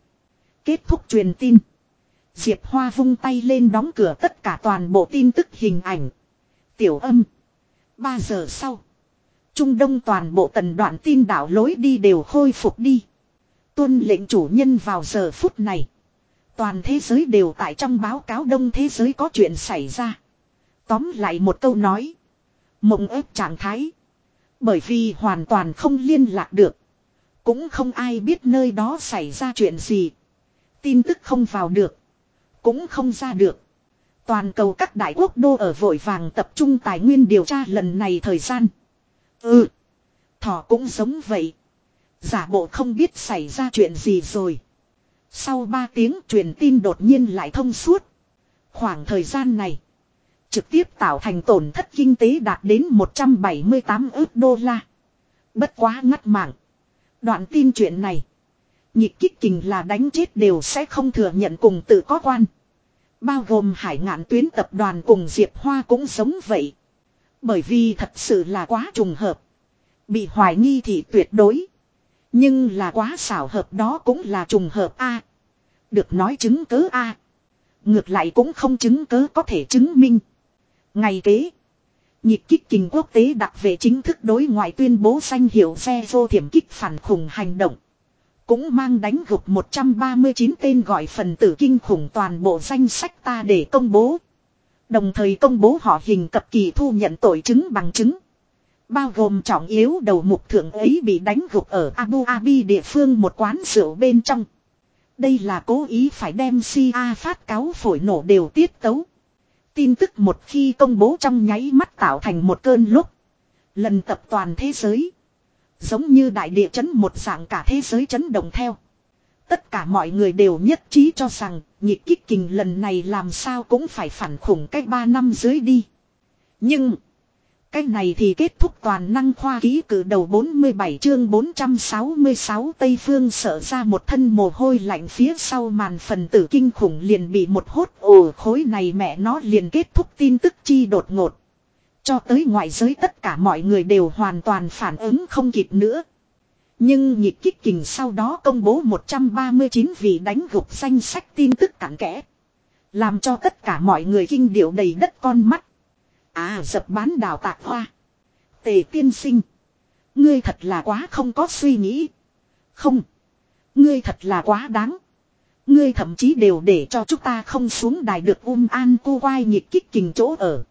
Kết thúc truyền tin. Diệp Hoa vung tay lên đóng cửa tất cả toàn bộ tin tức hình ảnh. Tiểu âm. Ba giờ sau. Trung Đông toàn bộ tần đoạn tin đảo lối đi đều khôi phục đi. Tuân lệnh chủ nhân vào giờ phút này. Toàn thế giới đều tại trong báo cáo đông thế giới có chuyện xảy ra. Tóm lại một câu nói. Mộng ép trạng thái. Bởi vì hoàn toàn không liên lạc được. Cũng không ai biết nơi đó xảy ra chuyện gì. Tin tức không vào được. Cũng không ra được. Toàn cầu các đại quốc đô ở vội vàng tập trung tài nguyên điều tra lần này thời gian. Ừ. Thỏ cũng giống vậy. Giả bộ không biết xảy ra chuyện gì rồi. Sau 3 tiếng truyền tin đột nhiên lại thông suốt. Khoảng thời gian này. Trực tiếp tạo thành tổn thất kinh tế đạt đến 178 ước đô la. Bất quá ngắt mạng. Đoạn tin chuyện này. Nhịp kích kình là đánh chết đều sẽ không thừa nhận cùng tự có quan. Bao gồm hải ngạn tuyến tập đoàn cùng Diệp Hoa cũng giống vậy. Bởi vì thật sự là quá trùng hợp. Bị hoài nghi thì tuyệt đối. Nhưng là quá xảo hợp đó cũng là trùng hợp A. được nói chứng cứ A. Ngược lại cũng không chứng cứ có thể chứng minh. Ngày kế. Nhịp kích kinh quốc tế đặc về chính thức đối ngoại tuyên bố danh hiệu xe vô thiểm kích phản khủng hành động. Cũng mang đánh gục 139 tên gọi phần tử kinh khủng toàn bộ danh sách ta để công bố. Đồng thời công bố họ hình cập kỳ thu nhận tội chứng bằng chứng. Bao gồm trọng yếu đầu mục thượng ấy bị đánh gục ở Abu Dhabi địa phương một quán rượu bên trong. Đây là cố ý phải đem CIA phát cáo phổi nổ đều tiết tấu. Tin tức một khi công bố trong nháy mắt tạo thành một cơn lúc. Lần tập toàn thế giới. Giống như đại địa chấn một dạng cả thế giới chấn động theo. Tất cả mọi người đều nhất trí cho rằng nhịp kích kình lần này làm sao cũng phải phản khủng cách 3 năm dưới đi. Nhưng... Cái này thì kết thúc toàn năng khoa ký cử đầu 47 chương 466 Tây Phương sợ ra một thân mồ hôi lạnh phía sau màn phần tử kinh khủng liền bị một hốt ồ khối này mẹ nó liền kết thúc tin tức chi đột ngột. Cho tới ngoại giới tất cả mọi người đều hoàn toàn phản ứng không kịp nữa. Nhưng nhịp kích kình sau đó công bố 139 vị đánh gục danh sách tin tức cản kẽ. Làm cho tất cả mọi người kinh điệu đầy đất con mắt. À dập bán đào tạc hoa. Tề tiên sinh. Ngươi thật là quá không có suy nghĩ. Không. Ngươi thật là quá đáng. Ngươi thậm chí đều để cho chúng ta không xuống đài được um an cô quai nhịp kích kình chỗ ở.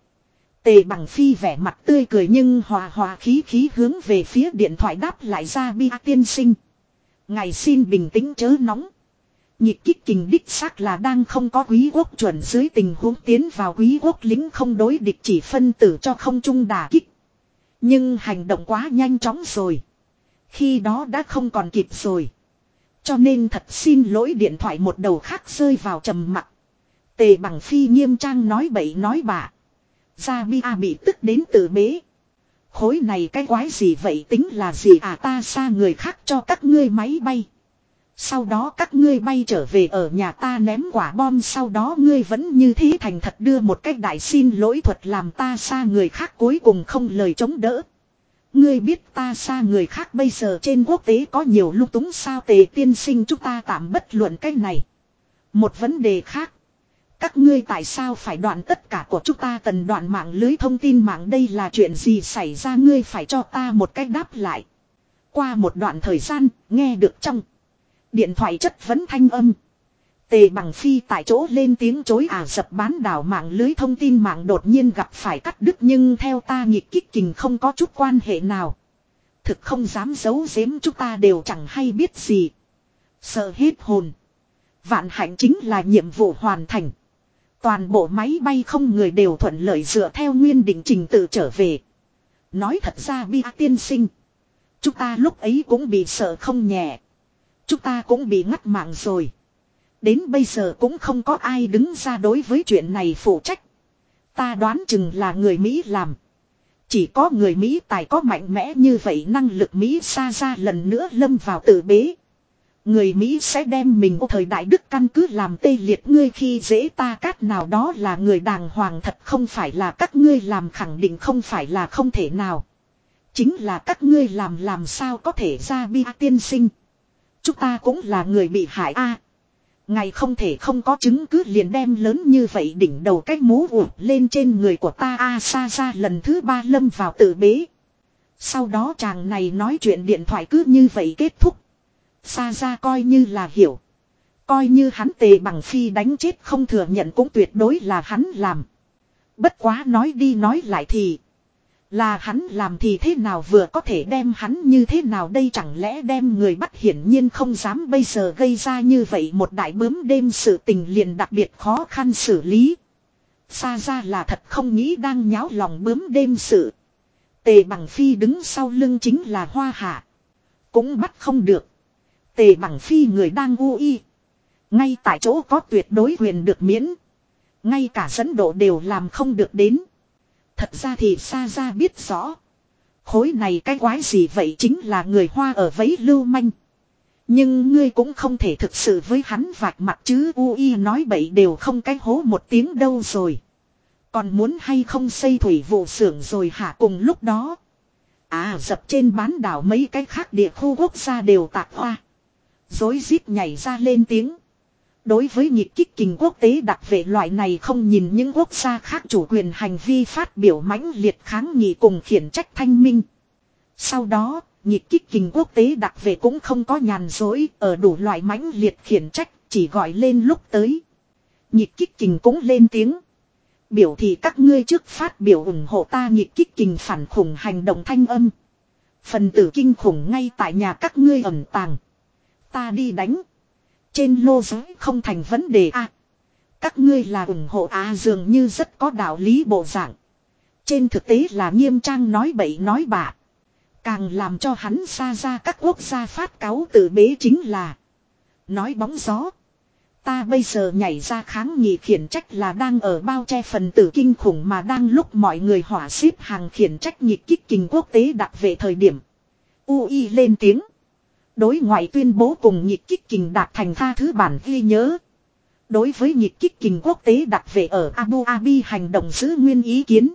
Tề bằng phi vẻ mặt tươi cười nhưng hòa hòa khí khí hướng về phía điện thoại đáp lại ra bi tiên sinh. Ngài xin bình tĩnh chớ nóng. Nhịp kích kình đích xác là đang không có quý quốc chuẩn dưới tình huống tiến vào quý quốc lính không đối địch chỉ phân tử cho không trung đà kích. Nhưng hành động quá nhanh chóng rồi. Khi đó đã không còn kịp rồi. Cho nên thật xin lỗi điện thoại một đầu khác rơi vào trầm mặc. Tề bằng phi nghiêm trang nói bậy nói bạ. Gia Bi A bị tức đến từ bế. Khối này cái quái gì vậy tính là gì à ta xa người khác cho các ngươi máy bay. Sau đó các ngươi bay trở về ở nhà ta ném quả bom, sau đó ngươi vẫn như thế thành thật đưa một cách đại xin lỗi thuật làm ta xa người khác cuối cùng không lời chống đỡ. Ngươi biết ta xa người khác bây giờ trên quốc tế có nhiều lung túng sao tề tiên sinh, chúng ta tạm bất luận cái này. Một vấn đề khác. Các ngươi tại sao phải đoạn tất cả của chúng ta tần đoạn mạng lưới thông tin mạng đây là chuyện gì xảy ra ngươi phải cho ta một cách đáp lại. Qua một đoạn thời gian, nghe được trong. Điện thoại chất vấn thanh âm. Tề bằng phi tại chỗ lên tiếng chối à dập bán đảo mạng lưới thông tin mạng đột nhiên gặp phải cắt đứt nhưng theo ta nhịp kích kình không có chút quan hệ nào. Thực không dám giấu giếm chúng ta đều chẳng hay biết gì. Sợ hết hồn. Vạn hạnh chính là nhiệm vụ hoàn thành. Toàn bộ máy bay không người đều thuận lợi dựa theo nguyên định trình tự trở về. Nói thật ra bi tiên sinh. Chúng ta lúc ấy cũng bị sợ không nhẹ. Chúng ta cũng bị ngắt mạng rồi. Đến bây giờ cũng không có ai đứng ra đối với chuyện này phụ trách. Ta đoán chừng là người Mỹ làm. Chỉ có người Mỹ tài có mạnh mẽ như vậy năng lực Mỹ xa ra lần nữa lâm vào tự bế. Người Mỹ sẽ đem mình thời đại đức căn cứ làm tê liệt ngươi khi dễ ta, cát nào đó là người đàng hoàng thật không phải là các ngươi làm khẳng định không phải là không thể nào. Chính là các ngươi làm làm sao có thể ra bi tiên sinh. Chúng ta cũng là người bị hại a. Ngày không thể không có chứng cứ liền đem lớn như vậy đỉnh đầu cái mũ ụt lên trên người của ta a xa ra lần thứ ba lâm vào tự bế. Sau đó chàng này nói chuyện điện thoại cứ như vậy kết thúc. Xa ra coi như là hiểu. Coi như hắn tề bằng phi đánh chết không thừa nhận cũng tuyệt đối là hắn làm. Bất quá nói đi nói lại thì. Là hắn làm thì thế nào vừa có thể đem hắn như thế nào đây chẳng lẽ đem người bắt hiển nhiên không dám bây giờ gây ra như vậy một đại bướm đêm sự tình liền đặc biệt khó khăn xử lý. Xa ra là thật không nghĩ đang nháo lòng bướm đêm sự. Tề bằng phi đứng sau lưng chính là hoa hạ. Cũng bắt không được. Tề bằng phi người đang u y. Ngay tại chỗ có tuyệt đối quyền được miễn. Ngay cả dẫn độ đều làm không được đến. Thật ra thì xa ra biết rõ. Khối này cái quái gì vậy chính là người hoa ở vấy lưu manh. Nhưng ngươi cũng không thể thực sự với hắn vạch mặt chứ, u y nói bậy đều không cái hố một tiếng đâu rồi. Còn muốn hay không xây thủy vụ xưởng rồi hả cùng lúc đó. À dập trên bán đảo mấy cái khác địa khu quốc gia đều tạc hoa. Dối rít nhảy ra lên tiếng. Đối với nhịp kích kình quốc tế đặc vệ loại này không nhìn những quốc gia khác chủ quyền hành vi phát biểu mãnh liệt kháng nghị cùng khiển trách thanh minh. Sau đó, nhịp kích kình quốc tế đặc vệ cũng không có nhàn dối ở đủ loại mãnh liệt khiển trách, chỉ gọi lên lúc tới. Nhịp kích kình cũng lên tiếng. Biểu thị các ngươi trước phát biểu ủng hộ ta nhịp kích kình phản khủng hành động thanh âm. Phần tử kinh khủng ngay tại nhà các ngươi ẩn tàng. Ta đi đánh. Trên lô giới không thành vấn đề a. các ngươi là ủng hộ a dường như rất có đạo lý bộ dạng. Trên thực tế là nghiêm trang nói bậy nói bạ. Càng làm cho hắn xa ra các quốc gia phát cáo tự bế chính là. Nói bóng gió. Ta bây giờ nhảy ra kháng nghị khiển trách là đang ở bao che phần tử kinh khủng mà đang lúc mọi người hỏa xếp hàng khiển trách nhịp kích kinh quốc tế đặt về thời điểm. UI lên tiếng. Đối ngoại tuyên bố cùng nhịp kích kình đạt thành tha thứ bản ghi nhớ. Đối với nhịp kích kình quốc tế đặt về ở Abu Dhabi hành động giữ nguyên ý kiến.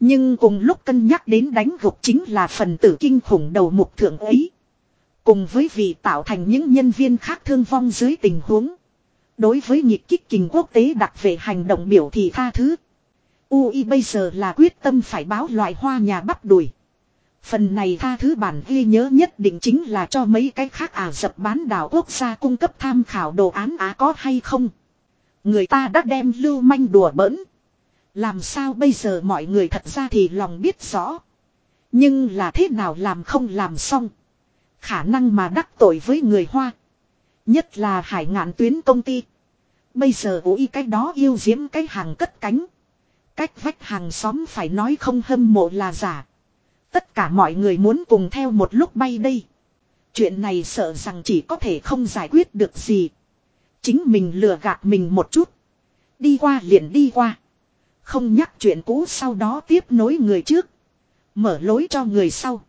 Nhưng cùng lúc cân nhắc đến đánh gục chính là phần tử kinh khủng đầu mục thượng ấy. Cùng với vị tạo thành những nhân viên khác thương vong dưới tình huống. Đối với nhịp kích kình quốc tế đặt về hành động biểu thị tha thứ. UI bây giờ là quyết tâm phải báo loại hoa nhà bắp đuổi Phần này tha thứ bản ghi nhớ nhất định chính là cho mấy cái khác Ả dập bán đảo quốc gia cung cấp tham khảo đồ án Á có hay không. Người ta đã đem lưu manh đùa bỡn. Làm sao bây giờ mọi người thật ra thì lòng biết rõ. Nhưng là thế nào làm không làm xong. Khả năng mà đắc tội với người Hoa. Nhất là hải ngạn tuyến công ty. Bây giờ ủi cái đó yêu diễm cái hàng cất cánh. Cách vách hàng xóm phải nói không hâm mộ là giả. Tất cả mọi người muốn cùng theo một lúc bay đây. Chuyện này sợ rằng chỉ có thể không giải quyết được gì. Chính mình lừa gạt mình một chút. Đi qua liền đi qua. Không nhắc chuyện cũ sau đó tiếp nối người trước. Mở lối cho người sau.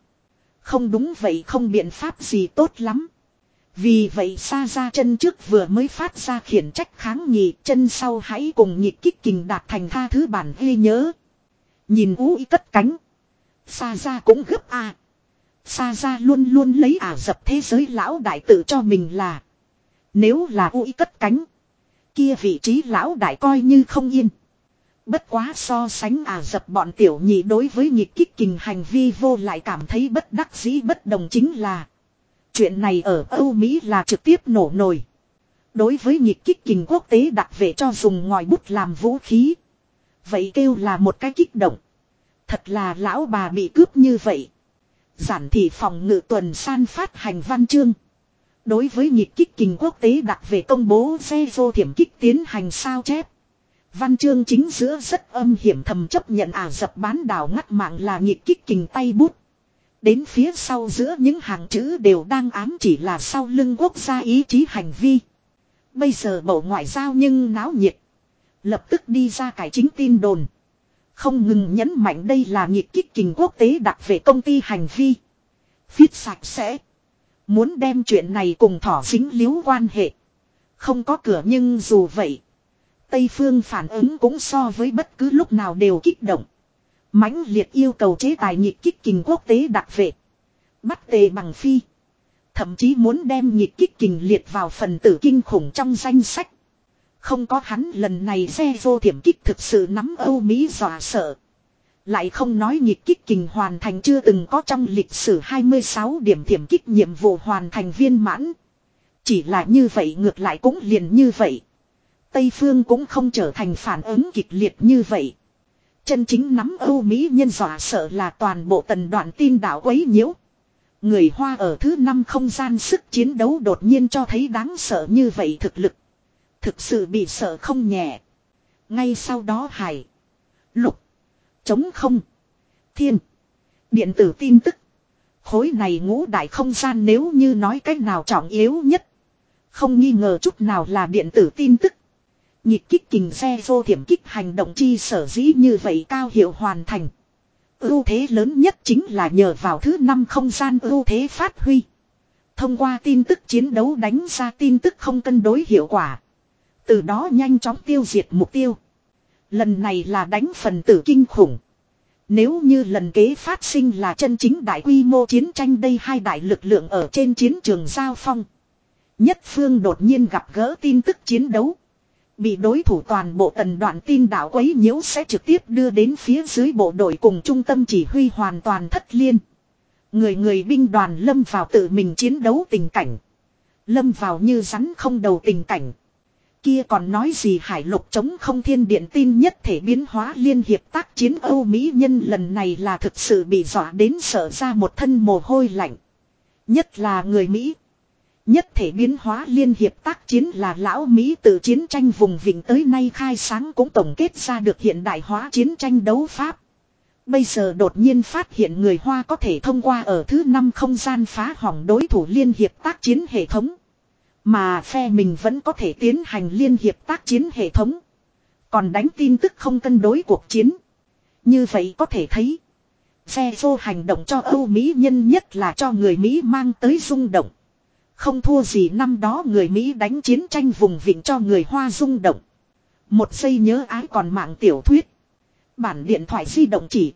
Không đúng vậy không biện pháp gì tốt lắm. Vì vậy xa ra chân trước vừa mới phát ra khiển trách kháng nghị, chân sau hãy cùng nhịp kích kình đạt thành tha thứ bản ghi nhớ. Nhìn ú cất cánh. Xa ra cũng gấp a. À. Xa ra luôn luôn lấy ả dập thế giới lão đại tự cho mình là. Nếu là ui cất cánh. Kia vị trí lão đại coi như không yên. Bất quá so sánh ả dập bọn tiểu nhị đối với nhịp kích kình hành vi vô lại cảm thấy bất đắc dĩ bất đồng chính là. Chuyện này ở Âu Mỹ là trực tiếp nổ nổi. Đối với nhịp kích kình quốc tế đặc về cho dùng ngòi bút làm vũ khí. Vậy kêu là một cái kích động. Thật là lão bà bị cướp như vậy. Giản thị phòng ngự tuần san phát hành văn chương. Đối với nhịp kích kinh quốc tế đặt về công bố xe vô thiểm kích tiến hành sao chép. Văn chương chính giữa rất âm hiểm thầm chấp nhận ả dập bán đảo ngắt mạng là nhịp kích kinh tay bút. Đến phía sau giữa những hàng chữ đều đang ám chỉ là sau lưng quốc gia ý chí hành vi. Bây giờ bộ ngoại giao nhưng náo nhiệt. Lập tức đi ra cải chính tin đồn. Không ngừng nhấn mạnh đây là nhịp kích kình quốc tế đặt về công ty hành vi. Viết sạch sẽ. Muốn đem chuyện này cùng thỏ dính liếu quan hệ. Không có cửa nhưng dù vậy. Tây phương phản ứng cũng so với bất cứ lúc nào đều kích động. mãnh liệt yêu cầu chế tài nhịp kích kình quốc tế đặc vệ. Bắt tề bằng phi. Thậm chí muốn đem nhịp kích kình liệt vào phần tử kinh khủng trong danh sách. Không có hắn lần này xe vô thiểm kích thực sự nắm Âu Mỹ dọa sợ. Lại không nói nhịp kích kình hoàn thành chưa từng có trong lịch sử 26 điểm thiểm kích nhiệm vụ hoàn thành viên mãn. Chỉ là như vậy ngược lại cũng liền như vậy. Tây Phương cũng không trở thành phản ứng kịch liệt như vậy. Chân chính nắm Âu Mỹ nhân dọa sợ là toàn bộ tần đoạn tin đảo quấy nhiễu. Người Hoa ở thứ năm không gian sức chiến đấu đột nhiên cho thấy đáng sợ như vậy thực lực. Thực sự bị sợ không nhẹ. Ngay sau đó hải. Lục. Chống không. Thiên. Điện tử tin tức. Khối này ngũ đại không gian nếu như nói cách nào trọng yếu nhất. Không nghi ngờ chút nào là điện tử tin tức. Nhịp kích kình xe vô thiểm kích hành động chi sở dĩ như vậy cao hiệu hoàn thành. Ưu thế lớn nhất chính là nhờ vào thứ năm không gian ưu thế phát huy. Thông qua tin tức chiến đấu đánh ra tin tức không cân đối hiệu quả. Từ đó nhanh chóng tiêu diệt mục tiêu. Lần này là đánh phần tử kinh khủng. Nếu như lần kế phát sinh là chân chính đại quy mô chiến tranh đây hai đại lực lượng ở trên chiến trường giao phong. Nhất phương đột nhiên gặp gỡ tin tức chiến đấu. Bị đối thủ toàn bộ tần đoạn tin đảo quấy nhiễu sẽ trực tiếp đưa đến phía dưới bộ đội cùng trung tâm chỉ huy hoàn toàn thất liên. Người người binh đoàn lâm vào tự mình chiến đấu tình cảnh. Lâm vào như rắn không đầu tình cảnh. Kia còn nói gì hải lục chống không thiên điện tin nhất thể biến hóa liên hiệp tác chiến Âu Mỹ nhân lần này là thực sự bị dọa đến sợ ra một thân mồ hôi lạnh. Nhất là người Mỹ. Nhất thể biến hóa liên hiệp tác chiến là lão Mỹ từ chiến tranh vùng vịnh tới nay khai sáng cũng tổng kết ra được hiện đại hóa chiến tranh đấu pháp. Bây giờ đột nhiên phát hiện người Hoa có thể thông qua ở thứ năm không gian phá hỏng đối thủ liên hiệp tác chiến hệ thống. Mà phe mình vẫn có thể tiến hành liên hiệp tác chiến hệ thống. Còn đánh tin tức không cân đối cuộc chiến. Như vậy có thể thấy. Phe vô hành động cho Âu Mỹ nhân nhất là cho người Mỹ mang tới rung động. Không thua gì năm đó người Mỹ đánh chiến tranh vùng vịnh cho người Hoa rung động. Một giây nhớ ái còn mạng tiểu thuyết. Bản điện thoại di động chỉ